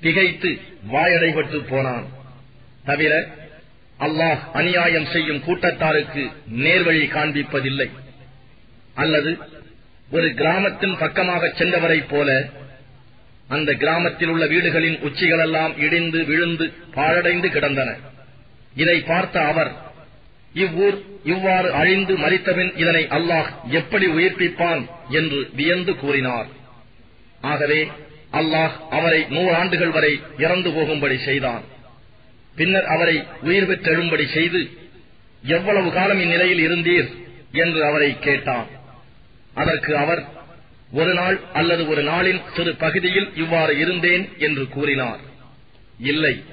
திகைத்து வாயடைபட்டு போனான். தவிர அல்லாஹ் அநியாயம் செய்யும் கூட்டத்தாருக்கு நேர்வழி காண்பிப்பதில்லை. அல்லது ஒரு கிராமத்தின் பக்கமாக சென்றவரைப் போல அந்த கிராமத்தில் உள்ள வீடுகளின் உச்சிகளெல்லாம் இடிந்து விழுந்து பாழடைந்து கிடந்தன. இதை பார்த்த அவர் இவ்வூர் இவ்வாறு அழிந்து மறித்தபின் இதனை அல்லாஹ் எப்படி உயிர்ப்பிப்பான் என்று வியந்து கூறினார். ஆகவே அல்லாஹ் அவரை நூறாண்டுகள் வரை இறந்து போகும்படி செய்தான். பின்னர் அவரை உயிர் பெற்றெழும்படி செய்து எவ்வளவு காலம் இந்நிலையில் இருந்தீர்? என்று அவரை கேட்டான். அதற்கு அவர் ஒரு நாள் அல்லது ஒரு நாளின் சிறு பகுதியில் இவ்வாறு இருந்தேன் என்று கூறினார். இல்லை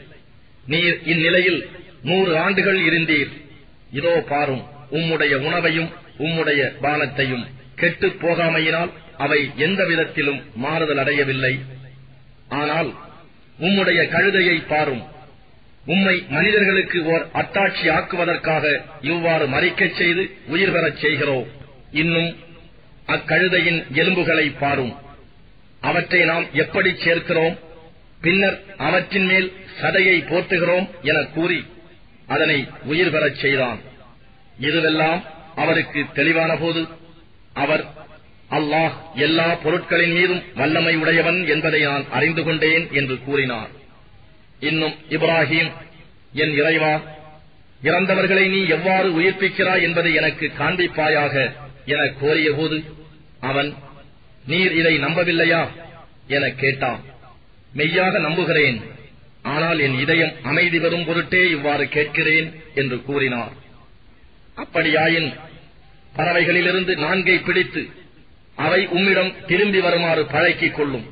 நீர் இந்நிலையில் நூறு ஆண்டுகள் இருந்தீர். இதோ பாரும் உம்முடைய உணவையும் உம்முடைய பானத்தையும் கெட்டுப் போகாமையினால் அவை எந்த விதத்திலும் மாறுதல் அடையவில்லை. ஆனால் உம்முடைய கழுதையை பாரும். உம்மை மனிதர்களுக்கு ஓர் அத்தாட்சி ஆக்குவதற்காக இவ்வாறு மறிக்கச் செய்து உயிர் பெறச் செய்கிறோம். இன்னும் அக்கழுதையின் எலும்புகளை பாரும். அவற்றை நாம் எப்படி சேர்க்கிறோம்? பின்னர் அவற்றின் மேல் சதையை போர்த்துகிறோம் என கூறி அதனை உயிர் பெறச் செய்தான். இதுவெல்லாம் அவருக்கு தெளிவான போது அவர் அல்லாஹ் எல்லா பொருட்களின் மீதும் வல்லமை உடையவன் என்பதை நான் அறிந்து கொண்டேன் என்று கூறினார். இன்னும் இப்ராஹிம் என் இறைவா இறந்தவர்களை நீ எவ்வாறு உயிர்ப்பிக்கிறாய் என்பதை எனக்கு காண்பிப்பாயாக என கோரியபோது அவன் நீர் இதை நம்பவில்லையா? என கேட்டான். மெய்யாக நம்புகிறேன் ஆனால் என் இதயம் அமைதி பெறும் பொருட்டே இவ்வாறு கேட்கிறேன் என்று கூறினார். அப்படியாயின் பறவைகளிலிருந்து நான்கை பிடித்து அவை உம்மிடம் திரும்பி வருமாறு பழக்கிக் கொள்ளும்.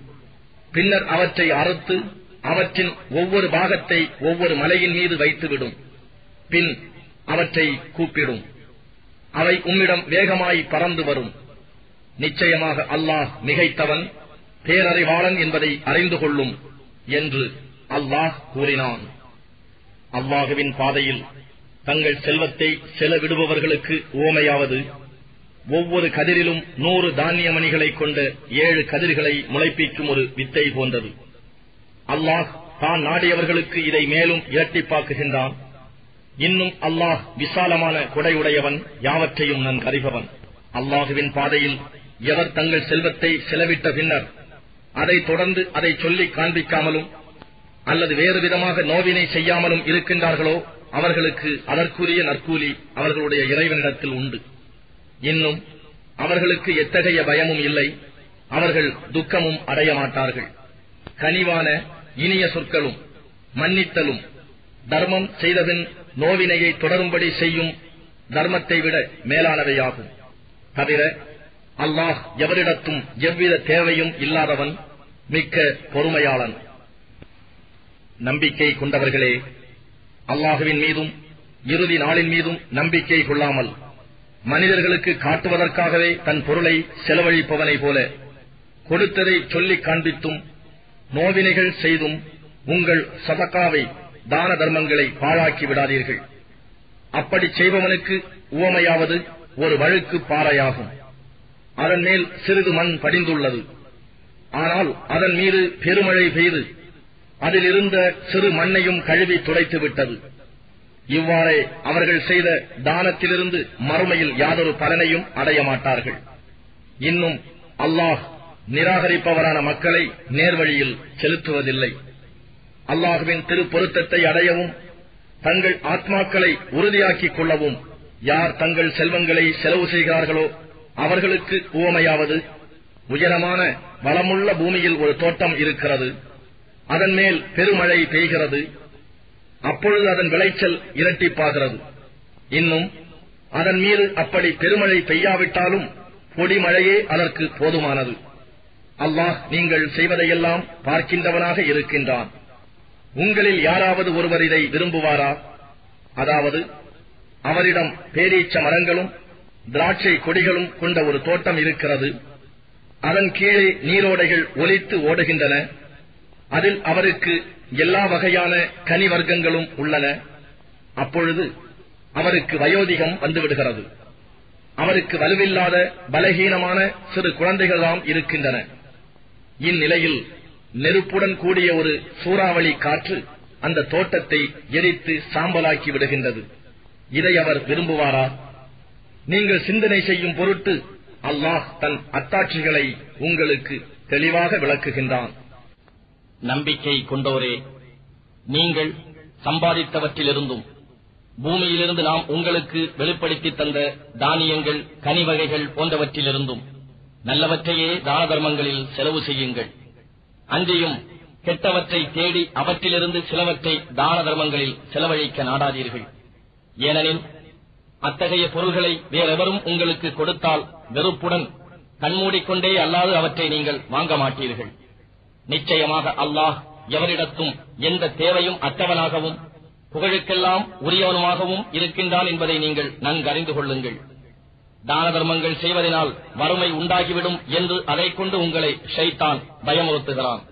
பின்னர் அவற்றை அறுத்து அவற்றின் ஒவ்வொரு பாகத்தை ஒவ்வொரு மலையின் மீது வைத்துவிடும். பின் அவற்றை கூப்பிடும். அவை உம்மிடம் வேகமாய் பறந்து வரும். நிச்சயமாக அல்லாஹ் மிகைத்தவன் பேரறிவாளன் என்பதை அறிந்து கொள்ளும் என்று அல்லாஹ் கூறினான். அல்லாஹுவின் பாதையில் தங்கள் செல்வத்தை செலவிடுபவர்களுக்கு ஓமையாவது ஒவ்வொரு கதிரிலும் நூறு தானிய மணிகளை கொண்ட ஏழு கதிர்களை முளைப்பிக்கும் ஒரு வித்தை போன்றது. அல்லாஹ் தான் நாடியவர்களுக்கு இதை மேலும் இரட்டிப்பாக்குகின்றான் இன்னும் அல்லாஹ் விசாலமான கொடையுடையவன் யாவற்றையும் நன் அறிபவன். அல்லாஹுவின் பாதையில் எவர் தங்கள் செல்வத்தை செலவிட்ட பின்னர் அதை தொடர்ந்து அதை சொல்லி காண்பிக்காமலும் அல்லது வேறு விதமாக நோவினை செய்யாமலும் இருக்கின்றார்களோ அவர்களுக்கு அதற்குரிய நற்கூலி அவர்களுடைய இறைவனிடத்தில் உண்டு. இன்னும் அவர்களுக்கு எத்தகைய பயமும் இல்லை அவர்கள் துக்கமும் அடைய மாட்டார்கள். கனிவான இனிய சொற்களும் மன்னித்தலும் தர்மம் செய்தபின் நோவினையை தொடரும்படி செய்யும் தர்மத்தை விட மேலானவையாகும். தவிர அல்லாஹ் எவரிடத்தும் எவ்வித தேவையும் இல்லாதவன் மிக்க பொறுமையாளன். நம்பிக்கை கொண்டவர்களே அல்லாஹுவின் மீதும் இறுதி நாளின் மீதும் நம்பிக்கை கொள்ளாமல் மனிதர்களுக்கு காட்டுவதற்காகவே தன் பொருளை செலவழிப்பவனை போல கொடுத்ததை சொல்லிக் காண்பித்தும் நோவினைகள் செய்தும் உங்கள் சதக்காவை தான தர்மங்களை பாழாக்கி விடாதீர்கள். அப்படி செய்பவனுக்கு உவமையாவது ஒரு வழுக்கு பாறையாகும். அதன் மேல் சிறிது மண் படிந்துள்ளது. ஆனால் அதன் மீது பெருமழை பெய்து அதில் இருந்த சிறு மண்ணையும் கழுவி துடைத்து விட்டது. இவ்வாறே அவர்கள் செய்த தானத்திலிருந்து மறுமையில் யாதொரு பலனையும் அடைய மாட்டார்கள். இன்னும் அல்லாஹ் நிராகரிப்பவரான மக்களை நேர்வழியில் செலுத்துவதில்லை. அல்லாஹுவின் திருப்பொருத்தத்தை அடையவும் தங்கள் ஆத்மாக்களை உறுதியாக்கிக் கொள்ளவும் யார் தங்கள் செல்வங்களை செலவு செய்கிறார்களோ அவர்களுக்கு உவமையாவது உயரமான வளமுள்ள பூமியில் ஒரு தோட்டம் இருக்கிறது. அதன் மேல் பெருமழை பெய்கிறது. அப்பொழுது அதன் விளைச்சல் இரட்டிப்பாகிறது. இன்னும் அதன் மீது அப்படி பெருமழை பெய்யாவிட்டாலும் பொடிமழையே அதற்கு போதுமானது. அல்லாஹ் நீங்கள் செய்வதையெல்லாம் பார்க்கின்றவனாக இருக்கின்றான். உங்களில் யாராவது ஒருவர் இதை விரும்புவாரா? அதாவது அவரிடம் பேரீச்ச மரங்களும் திராட்சை கொடிகளும் கொண்ட ஒரு தோட்டம் இருக்கிறது. அதன் கீழே நீரோடைகள் ஒலித்து ஓடுகின்றன. அதில் அவருக்கு எல்லா வகையான கனி வர்க்கங்களும் உள்ளன. அப்பொழுது அவருக்கு வயோதிகம் வந்துவிடுகிறது. அவருக்கு வலுவில்லாத பலகீனமான சிறு குழந்தைகளாம் இருக்கின்றன. இந்நிலையில் நெருப்புடன் கூடிய ஒரு சூறாவளி காற்று அந்த தோட்டத்தை எரித்து சாம்பலாக்கி விடுகின்றது. இதை அவர் விரும்புவாரா? நீங்கள் சிந்தனை செய்யும் பொருட்டு அல்லாஹ் தன் அத்தாட்சிகளை உங்களுக்கு தெளிவாக விளக்குகின்றான். நம்பிக்கை கொண்டோரே. நீங்கள் சம்பாதித்தவற்றிலிருந்தும் பூமியிலிருந்து நாம் உங்களுக்கு வெளிப்படுத்தி தந்த தானியங்கள் கனி வகைகள் போன்றவற்றிலிருந்தும் நல்லவற்றையே தான தர்மங்களில் செலவு செய்யுங்கள். அன்றியும் கெட்டவற்றை தேடி அவற்றிலிருந்து சிலவற்றை தான தர்மங்களில் செலவழிக்க நாடாதீர்கள். ஏனெனில் அத்தகைய பொருள்களை வேறெவரும் உங்களுக்கு கொடுத்தால் வெறுப்புடன் கண்மூடிக்கொண்டே அல்லாது அவற்றை நீங்கள் வாங்க மாட்டீர்கள். நிச்சயமாக அல்லாஹ் எவரிடத்தும் எந்த தேவையும் அற்றவனாகவும் புகழுக்கெல்லாம் உரியவனுமாகவும் இருக்கின்றான் என்பதை நீங்கள் நன்கறிந்து கொள்ளுங்கள். தான தர்மங்கள் செய்வதனால் வறுமை உண்டாகிவிடும் என்று அதைக் கொண்டு உங்களை ஷைத்தான் பயமுறுத்துகிறான்.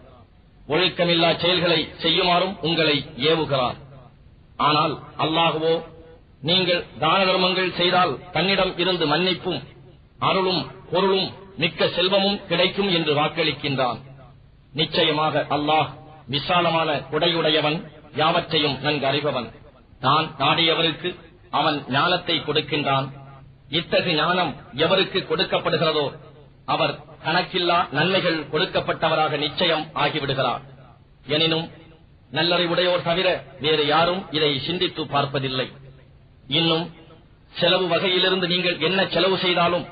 ஒழுக்கமில்லா செயல்களை செய்யுமாறும் உங்களை ஏவுகிறான். ஆனால் அல்லாஹுவோ நீங்கள் தான தர்மங்கள் செய்தால் தன்னிடம் இருந்து மன்னிப்பும் அருளும் பொருளும் மிக்க செல்வமும் கிடைக்கும் என்று வாக்களிக்கின்றான். நிச்சயமாக அல்லாஹ் விசாலமான உடையுடையவன் யாவற்றையும் நன்கு அறிபவன். தான் நாடியவருக்கு அவன் ஞானத்தை கொடுக்கின்றான். இத்தகு ஞானம் எவருக்கு கொடுக்கப்படுகிறதோ அவர் கணக்கில்லா நன்மைகள் கொடுக்கப்பட்டவராக நிச்சயம் ஆகிவிடுகிறார். எனினும் நல்லறிவுடையோர் தவிர வேறு யாரும் இதை சிந்தித்து பார்ப்பதில்லை. இன்னும் செலவு வகையிலிருந்து நீங்கள் என்ன செலவு செய்தாலும்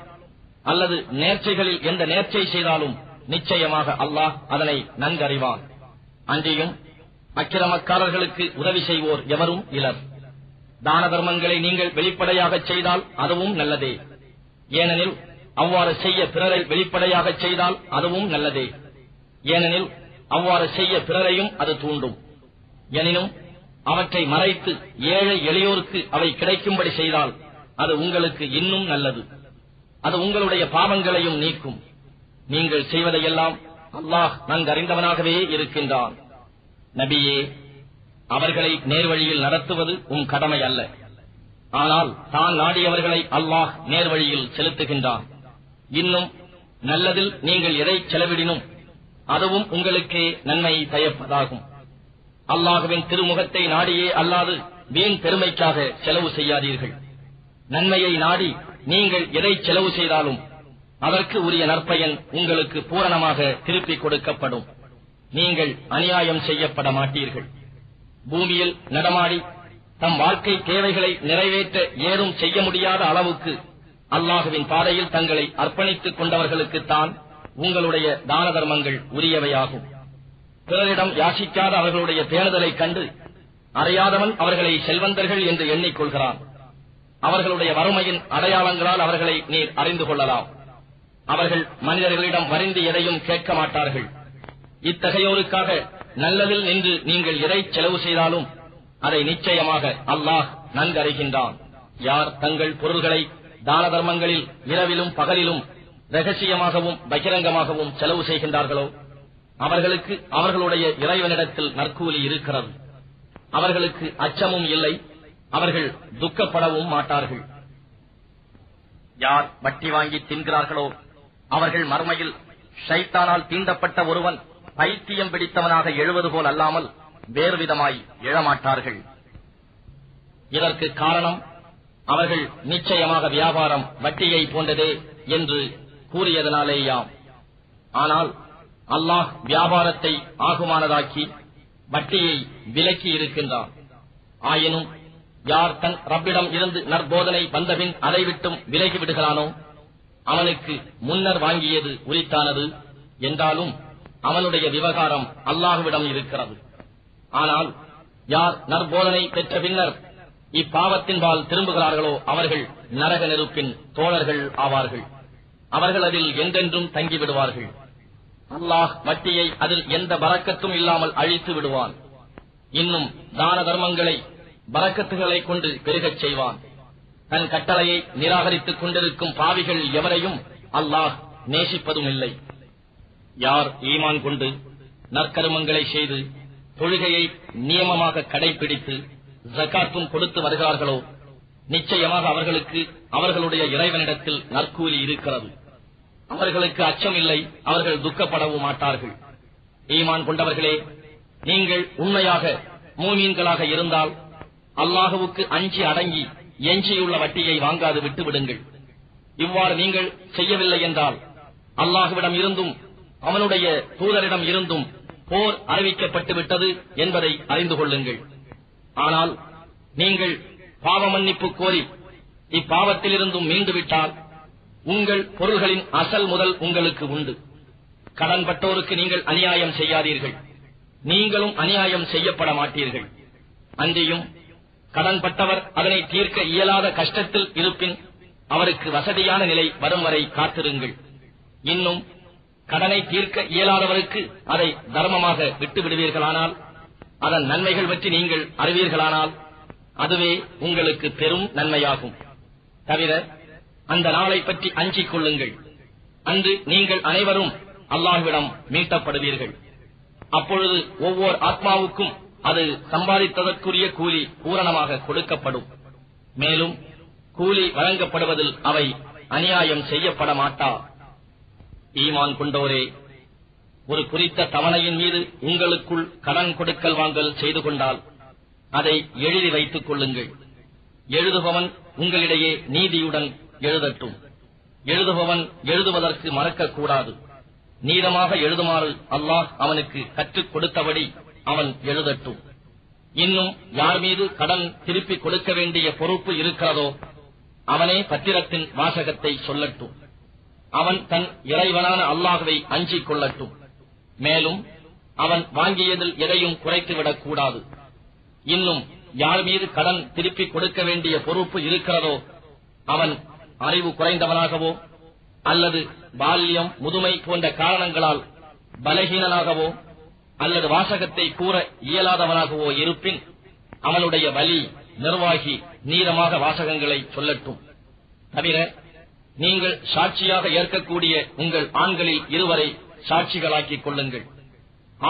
அல்லது நேர்ச்சைகளில் எந்த நேர்ச்சை செய்தாலும் நிச்சயமாக அல்லாஹ் அதனை நன்கறிவான். அன்றியும் அக்கிரமக்காரர்களுக்கு உதவி செய்வோர் எவரும் இலர். தான தர்மங்களை நீங்கள் வெளிப்படையாக செய்தால் அதுவும் நல்லதே. ஏனெனில் அவ்வாறு செய்ய பிறரை வெளிப்படையாக செய்தால் அதுவும் நல்லதே. ஏனெனில் அவ்வாறு செய்ய பிறரையும் அது தூண்டும். எனினும் அவற்றை மறைத்து ஏழை எளியோருக்கு அவை கிடைக்கும்படி செய்தால் அது உங்களுக்கு இன்னும் நல்லது. அது உங்களுடைய பாவங்களையும் நீக்கும். நீங்கள் செய்வதையெல்லாம் அல்லாஹ் நன்கறிந்தவனாகவே இருக்கின்றான். நபியே அவர்களை நேர்வழியில் நடத்துவது உம் கடமை அல்ல. ஆனால் தான் நாடியவர்களை அல்லாஹ் நேர்வழியில் செலுத்துகின்றான். இன்னும் நல்லதில் நீங்கள் எதை செலவிடினும் அதுவும் உங்களுக்கே நன்மை தயப்பதாகும். அல்லாஹுவின் திருமுகத்தை நாடியே அல்லாது வீண் பெருமைக்காக செலவு செய்யாதீர்கள். நன்மையை நாடி நீங்கள் எதை செலவு செய்தாலும் அதற்கு உரிய நற்பயன் உங்களுக்கு பூரணமாக திருப்பிக் கொடுக்கப்படும். நீங்கள் அநியாயம் செய்யப்பட மாட்டீர்கள். பூமியில் நடமாடி தம் வாழ்க்கை தேவைகளை நிறைவேற்ற ஏதும் செய்ய முடியாத அளவுக்கு அல்லாஹுவின் பாதையில் தங்களை அர்ப்பணித்துக் கொண்டவர்களுக்குத்தான் உங்களுடைய தான தர்மங்கள் உரியவையாகும். பிறரிடம் யாசிக்காத அவர்களுடைய பேணுதலைக் கண்டு அறியாதவன் அவர்களை செல்வந்தர்கள் என்று எண்ணிக்கொள்கிறான் அவர்களுடைய வறுமையின் அடையாளங்களால் அவர்களை நீர் அறிந்து கொள்ளலாம். அவர்கள் மனிதர்களிடம் வரிந்து எதையும் கேட்க மாட்டார்கள். இத்தகையோருக்காக நல்லதில் நின்று நீங்கள் எதை செலவு செய்தாலும் அதை நிச்சயமாக அல்லாஹ் நன்கறிகின்றான். யார் தங்கள் பொருள்களை தான தர்மங்களில் இரவிலும் பகலிலும் ரகசியமாகவும் பகிரங்கமாகவும் செலவு செய்கின்றார்களோ? அவர்களுக்கு அவர்களுடைய இறைவனிடத்தில் நற்கூலி இருக்கிறது. அவர்களுக்கு அச்சமும் இல்லை. அவர்கள் துக்கப்படவும் மாட்டார்கள். யார் வட்டி வாங்கி தின்கிறார்களோ அவர்கள் மறுமையில் ஷைத்தானால் தீண்டப்பட்ட ஒருவன் பைத்தியம் பிடித்தவனாக எழுவது போல் அல்லாமல் வேறு விதமாய் எழமாட்டார்கள். இதற்கு காரணம் அவர்கள் நிச்சயமாக வியாபாரம் வட்டியை போன்றதே என்று கூறியதனாலேயாம். ஆனால் அல்லாஹ் வியாபாரத்தை ஆகுமானதாக்கி வட்டியை விலக்கி இருக்கின்றான். ஆயினும் யார் தன் ரப்பிடம் இருந்து நற்போதனை வந்தபின் அதை விட்டும் விலகி விடுகிறானோ? அவனுக்கு முன்னர் வாங்கியது உரித்தானது என்றாலும் அவனுடைய விவகாரம் அல்லாஹுவிடம் இருக்கிறது. ஆனால் யார் நற்போதனை பெற்ற பின்னர் இப்பாவத்தின்பால் திரும்புகிறார்களோ அவர்கள் நரக நெருப்பின் தோழர்கள் ஆவார்கள். அவர்கள் அதில் எங்கென்றும் தங்கிவிடுவார்கள். அல்லாஹ் வட்டியை அதில் எந்த பறக்கத்தும் இல்லாமல் அழித்து விடுவான். இன்னும் தான தர்மங்களை பறக்கத்துகளைக் கொண்டு பெருகச் செய்வான். தன் கட்டளையை நிராகரித்துக் கொண்டிருக்கும் பாவிகள் எவரையும் அல்லாஹ் நேசிப்பதும் இல்லை யார் ஈமான் கொண்டு நற்கருமங்களை செய்து தொழுகையை நியமமாக கடைபிடித்து ஜக்காத்தும் கொடுத்து வருகிறார்களோ நிச்சயமாக அவர்களுக்கு அவர்களுடைய இறைவனிடத்தில் நற்கூலி இருக்கிறது. அவர்களுக்கு அச்சம் இல்லை அவர்கள் துக்கப்படவும் மாட்டார்கள். ஈமான் கொண்டவர்களே நீங்கள் உண்மையாக மூமீன்களாக இருந்தால் அல்லாஹுவுக்கு அஞ்சி அடங்கி எஞ்சியுள்ள வட்டியை வாங்காது விட்டுவிடுங்கள் இவ்வாறு நீங்கள் செய்யவில்லை என்றால் அல்லாஹுவிடம் இருந்தும் அவனுடைய தூதரிடம் இருந்தும் போர் அறிவிக்கப்பட்டு விட்டது என்பதை அறிந்து கொள்ளுங்கள். ஆனால் நீங்கள் பாவ மன்னிப்பு கோரி இப்பாவத்திலிருந்தும் மீண்டுவிட்டால் உங்கள் பொருள்களின் அசல் முதல் உங்களுக்கு உண்டு. கடன்பட்டோருக்கு நீங்கள் அநியாயம் செய்யாதீர்கள். நீங்களும் அநியாயம் செய்யப்பட மாட்டீர்கள். அன்றியும் கடன்பட்டவர் அதனை தீர்க்க இயலாத கஷ்டத்தில் இருப்பின் அவருக்கு வசதியான நிலை வரும் வரை காத்திருங்கள். இன்னும் கடனை தீர்க்க இயலாதவருக்கு அதை தர்மமாக விட்டு விடுவீர்களானால் அதன் நன்மைகள் பற்றி நீங்கள் அறிவீர்களானால் அதுவே உங்களுக்கு பெரும் நன்மையாகும். தவிர அந்த நாளை பற்றி அஞ்சிக் கொள்ளுங்கள். அன்று நீங்கள் அனைவரும் அல்லாஹ்விடம் மீட்டப்படுவீர்கள். அப்பொழுது ஒவ்வொரு ஆத்மாவுக்கும் அது சம்பாதித்ததற்குரிய கூலி பூரணமாக கொடுக்கப்படும். மேலும் கூலி வழங்கப்படுவதில் அவை அநியாயம் செய்யப்பட மாட்டா. ஈமான் கொண்டோரே ஒரு குறித்த தவணையின் மீது உங்களுக்குள் கடன் கொடுக்கல் வாங்கல் செய்து கொண்டால் அதை எழுதி வைத்துக் கொள்ளுங்கள். எழுதுபவன் உங்களிடையே நீதியுடன் எழுதட்டும். எழுதுபவன் எழுதுவதற்கு மறக்கக்கூடாது. நீளமாக எழுதுமாறு அல்லாஹ் அவனுக்கு கற்றுக் கொடுத்தபடி அவன் எழுதட்டும். இன்னும் யார் மீது கடன் திருப்பிக் கொடுக்க வேண்டிய பொறுப்பு இருக்கிறதோ அவனே பத்திரத்தின் வாசகத்தை சொல்லட்டும். அவன் தன் இறைவனான அல்லாஹுவை அஞ்சிக் கொள்ளட்டும். மேலும் அவன் வாங்கியதில் எதையும் குறைத்துவிடக் கூடாது. இன்னும் யார் மீது கடன் திருப்பிக் கொடுக்க வேண்டிய பொறுப்பு இருக்கிறதோ அவன் அறிவு குறைந்தவனாகவோ அல்லது பால்யம் முதுமை போன்ற காரணங்களால் பலகீனனாகவோ அல்லது வாசகத்தை கூற இயலாதவனாகவோ இருப்பின் அவனுடைய வலி நிர்வாகி நீளமாக வாசகங்களை சொல்லட்டும். தவிர நீங்கள் சாட்சியாக ஏற்கக்கூடிய உங்கள் ஆண்களில் இருவரை சாட்சிகளாக்கிக் கொள்ளுங்கள்.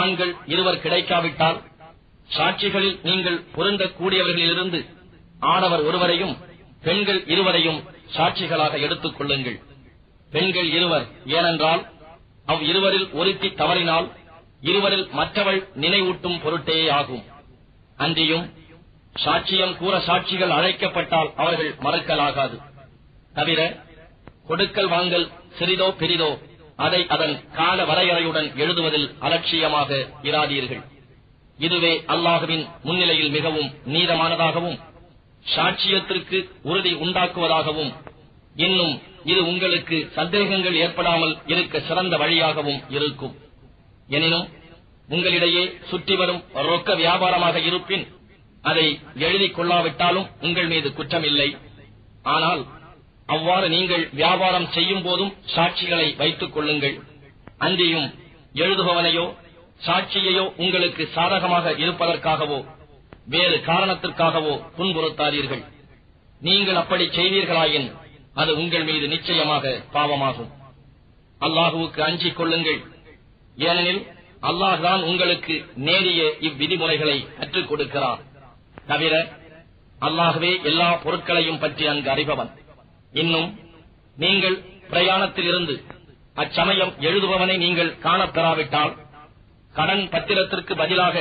ஆண்கள் இருவர் கிடைக்காவிட்டால் சாட்சிகளில் நீங்கள் பொருந்தக்கூடியவர்களிலிருந்து ஆடவர் ஒருவரையும் பெண்கள் இருவரையும் சாட்சிகளாக எடுத்துக் கொள்ளுங்கள். பெண்கள் இருவர் ஏனென்றால் அவ் இருவரில் ஒருத்தி தவறினால் இருவரில் மற்றவள் நினைவூட்டும் பொருட்டே ஆகும். அன்றியும் சாட்சியம் கூற சாட்சிகள் அழைக்கப்பட்டால் அவர்கள் மறக்கலாகாது. தவிர கொடுக்கல் வாங்கல் சிறிதோ பெரிதோ அதை அதன் கால வரையறையுடன் எழுதுவதில் அலட்சியமாக இராதீர்கள். இதுவே அல்லாஹுவின் முன்னிலையில் மிகவும் நீதமானதாகவும் சாட்சியத்திற்கு உறுதி உண்டாக்குவதாகவும் இன்னும் இது உங்களுக்கு சந்தேகங்கள் ஏற்படாமல் இருக்க சிறந்த வழியாகவும் இருக்கும். எனினும் உங்களிடையே சுற்றி வரும் ரொக்க வியாபாரமாக இருப்பின் அதை எழுதிக் கொள்ளாவிட்டாலும் உங்கள் மீது குற்றமில்லை. ஆனால் அவ்வாறு நீங்கள் வியாபாரம் செய்யும் போதும் சாட்சிகளை வைத்துக் கொள்ளுங்கள். அன்றியும் எழுதுபவனையோ சாட்சியையோ உங்களுக்கு சாதகமாக இருப்பதற்காகவோ வேறு காரணத்திற்காகவோ புண்புறுத்தாதீர்கள். நீங்கள் அப்படி செய்வீர்களாயின் அது உங்கள் மீது நிச்சயமாக பாவமாகும். அல்லாஹுவுக்கு அஞ்சிக் கொள்ளுங்கள். ஏனெனில் அல்லாஹ் தான் உங்களுக்கு நேரிய இவ்விதிமுறைகளை கற்றுக் கொடுக்கிறார். தவிர அல்லாகவே எல்லா பொருட்களையும் பற்றி அங்கு அறிபவன். இன்னும் நீங்கள் பிரயாணத்தில் இருந்து அச்சமயம் எழுதுபவனை நீங்கள் காணப்பெறாவிட்டால் கடன் பத்திரத்திற்கு பதிலாக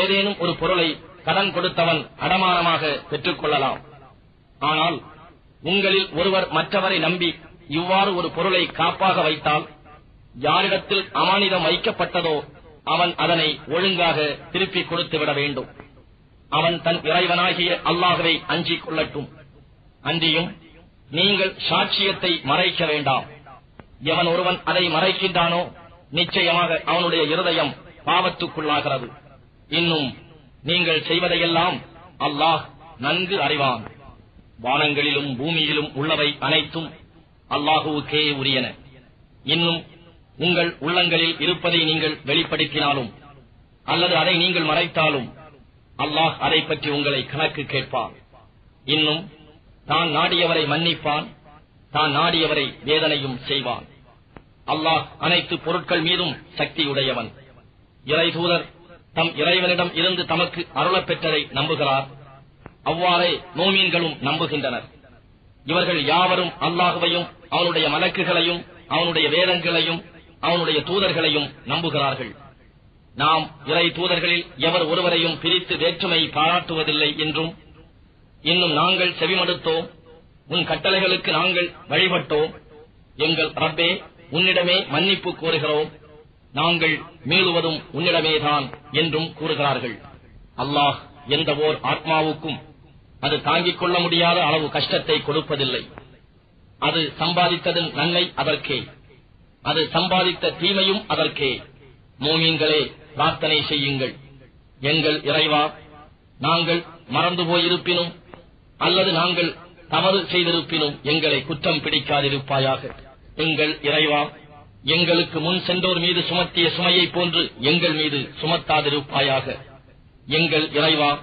ஏதேனும் ஒரு பொருளை கடன் கொடுத்தவன் அடமானமாக பெற்றுக் கொள்ளலாம். ஆனால் உங்களில் ஒருவர் மற்றவரை நம்பி இவ்வாறு ஒரு பொருளை காப்பாக வைத்தால் யாரிடத்தில் அமானிதம் வைக்கப்பட்டதோ அவன் அதனை ஒழுங்காக திருப்பிக் கொடுத்து விட வேண்டும். அவன் தன் இறைவனாகிய அல்லாஹுவை அஞ்சிக் கொள்ளட்டும். அன்றியும் நீங்கள் சாட்சியத்தை மறைக்க வேண்டாம். எவன் ஒருவன் அதை மறைக்கின்றானோ நிச்சயமாக அவனுடைய இருதயம் பாவத்துக்குள்ளாகிறது. இன்னும் நீங்கள் செய்வதையெல்லாம் அல்லாஹ் நன்கு அறிவான். வானங்களிலும் பூமியிலும் உள்ளவை அனைத்தும் அல்லாஹுவுக்கே உரியன. இன்னும் உங்கள் உள்ளங்களில் இருப்பதை நீங்கள் வெளிப்படுத்தினாலும் அல்லது அதை நீங்கள் மறைத்தாலும் அல்லாஹ் அதை பற்றி உங்களை கணக்கு கேட்பான். இன்னும் தான் நாடியவரை மன்னிப்பான் தான் நாடியவரை வேதனையும் செய்வான். அல்லாஹ் அனைத்து பொருட்கள் மீதும் சக்தியுடையவன். இறைதூதர் தம் இறைவனிடம் இருந்து தமக்கு அருளப் பெற்றதை நம்புகிறார். அவ்வாறே நோமீன்களும் நம்புகின்றனர். இவர்கள் யாவரும் அல்லாஹுவையும் அவனுடைய மலக்குகளையும் அவனுடைய வேதங்களையும் அவனுடைய தூதர்களையும் நம்புகிறார்கள். நாம் இறை தூதர்களில் எவர் ஒருவரையும் பிரித்து வேற்றுமை பாராட்டுவதில்லை என்றும் இன்னும் நாங்கள் செவிமடுத்தோம் உன் கட்டளைகளுக்கு நாங்கள் வழிபட்டோம். எங்கள் ரப்பே உன்னிடமே மன்னிப்பு கோருகிறோம். நாங்கள் மீளுவதும் உன்னிடமேதான் என்றும் கூறுகிறார்கள். அல்லாஹ் எந்த ஓர் ஆத்மாவுக்கும் அது தாங்கிக் கொள்ள முடியாத அளவு கஷ்டத்தை கொடுப்பதில்லை. அது சம்பாதித்ததன் நன்மை அதற்கே. அது சம்பாதித்த தீமையும் அதற்கே. மோமீன்களே பிரார்த்தனை செய்யுங்கள். எங்கள் இறைவா நாங்கள் மறந்து போயிருப்பினும் அல்லது நாங்கள் தவறு செய்திருப்பினும் எங்களை குற்றம் பிடிக்காதிருப்பாயாக. எங்கள் இறைவா எங்களுக்கு முன் சென்றோர் மீது சுமத்திய சுமையைப் போன்று எங்கள் மீது சுமத்தாதிருப்பாயாக. எங்கள் இறைவா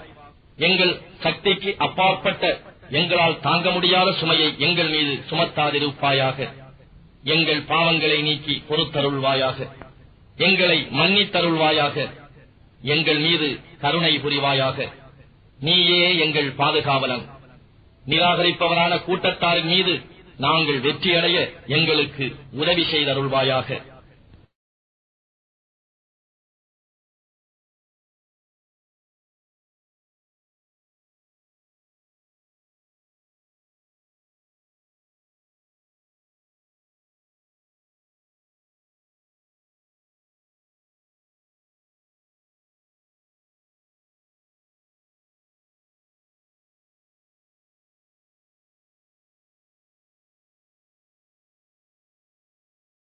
எங்கள் சக்திக்கு அப்பாற்பட்ட எங்களால் தாங்க முடியாத சுமையை எங்கள் மீது சுமத்தாதிருப்பாயாக. எங்கள் பாவங்களை நீக்கி பொறுத்தருள்வாயாக எங்களை மன்னித்தருள்வாயாக. எங்கள் மீது கருணை புரிவாயாக. நீயே எங்கள் பாதுகாவலன். நிராகரிப்பவரான கூட்டத்தாரின் மீது நாங்கள் வெற்றியடைய எங்களுக்கு உதவி செய்தருள்வாயாக.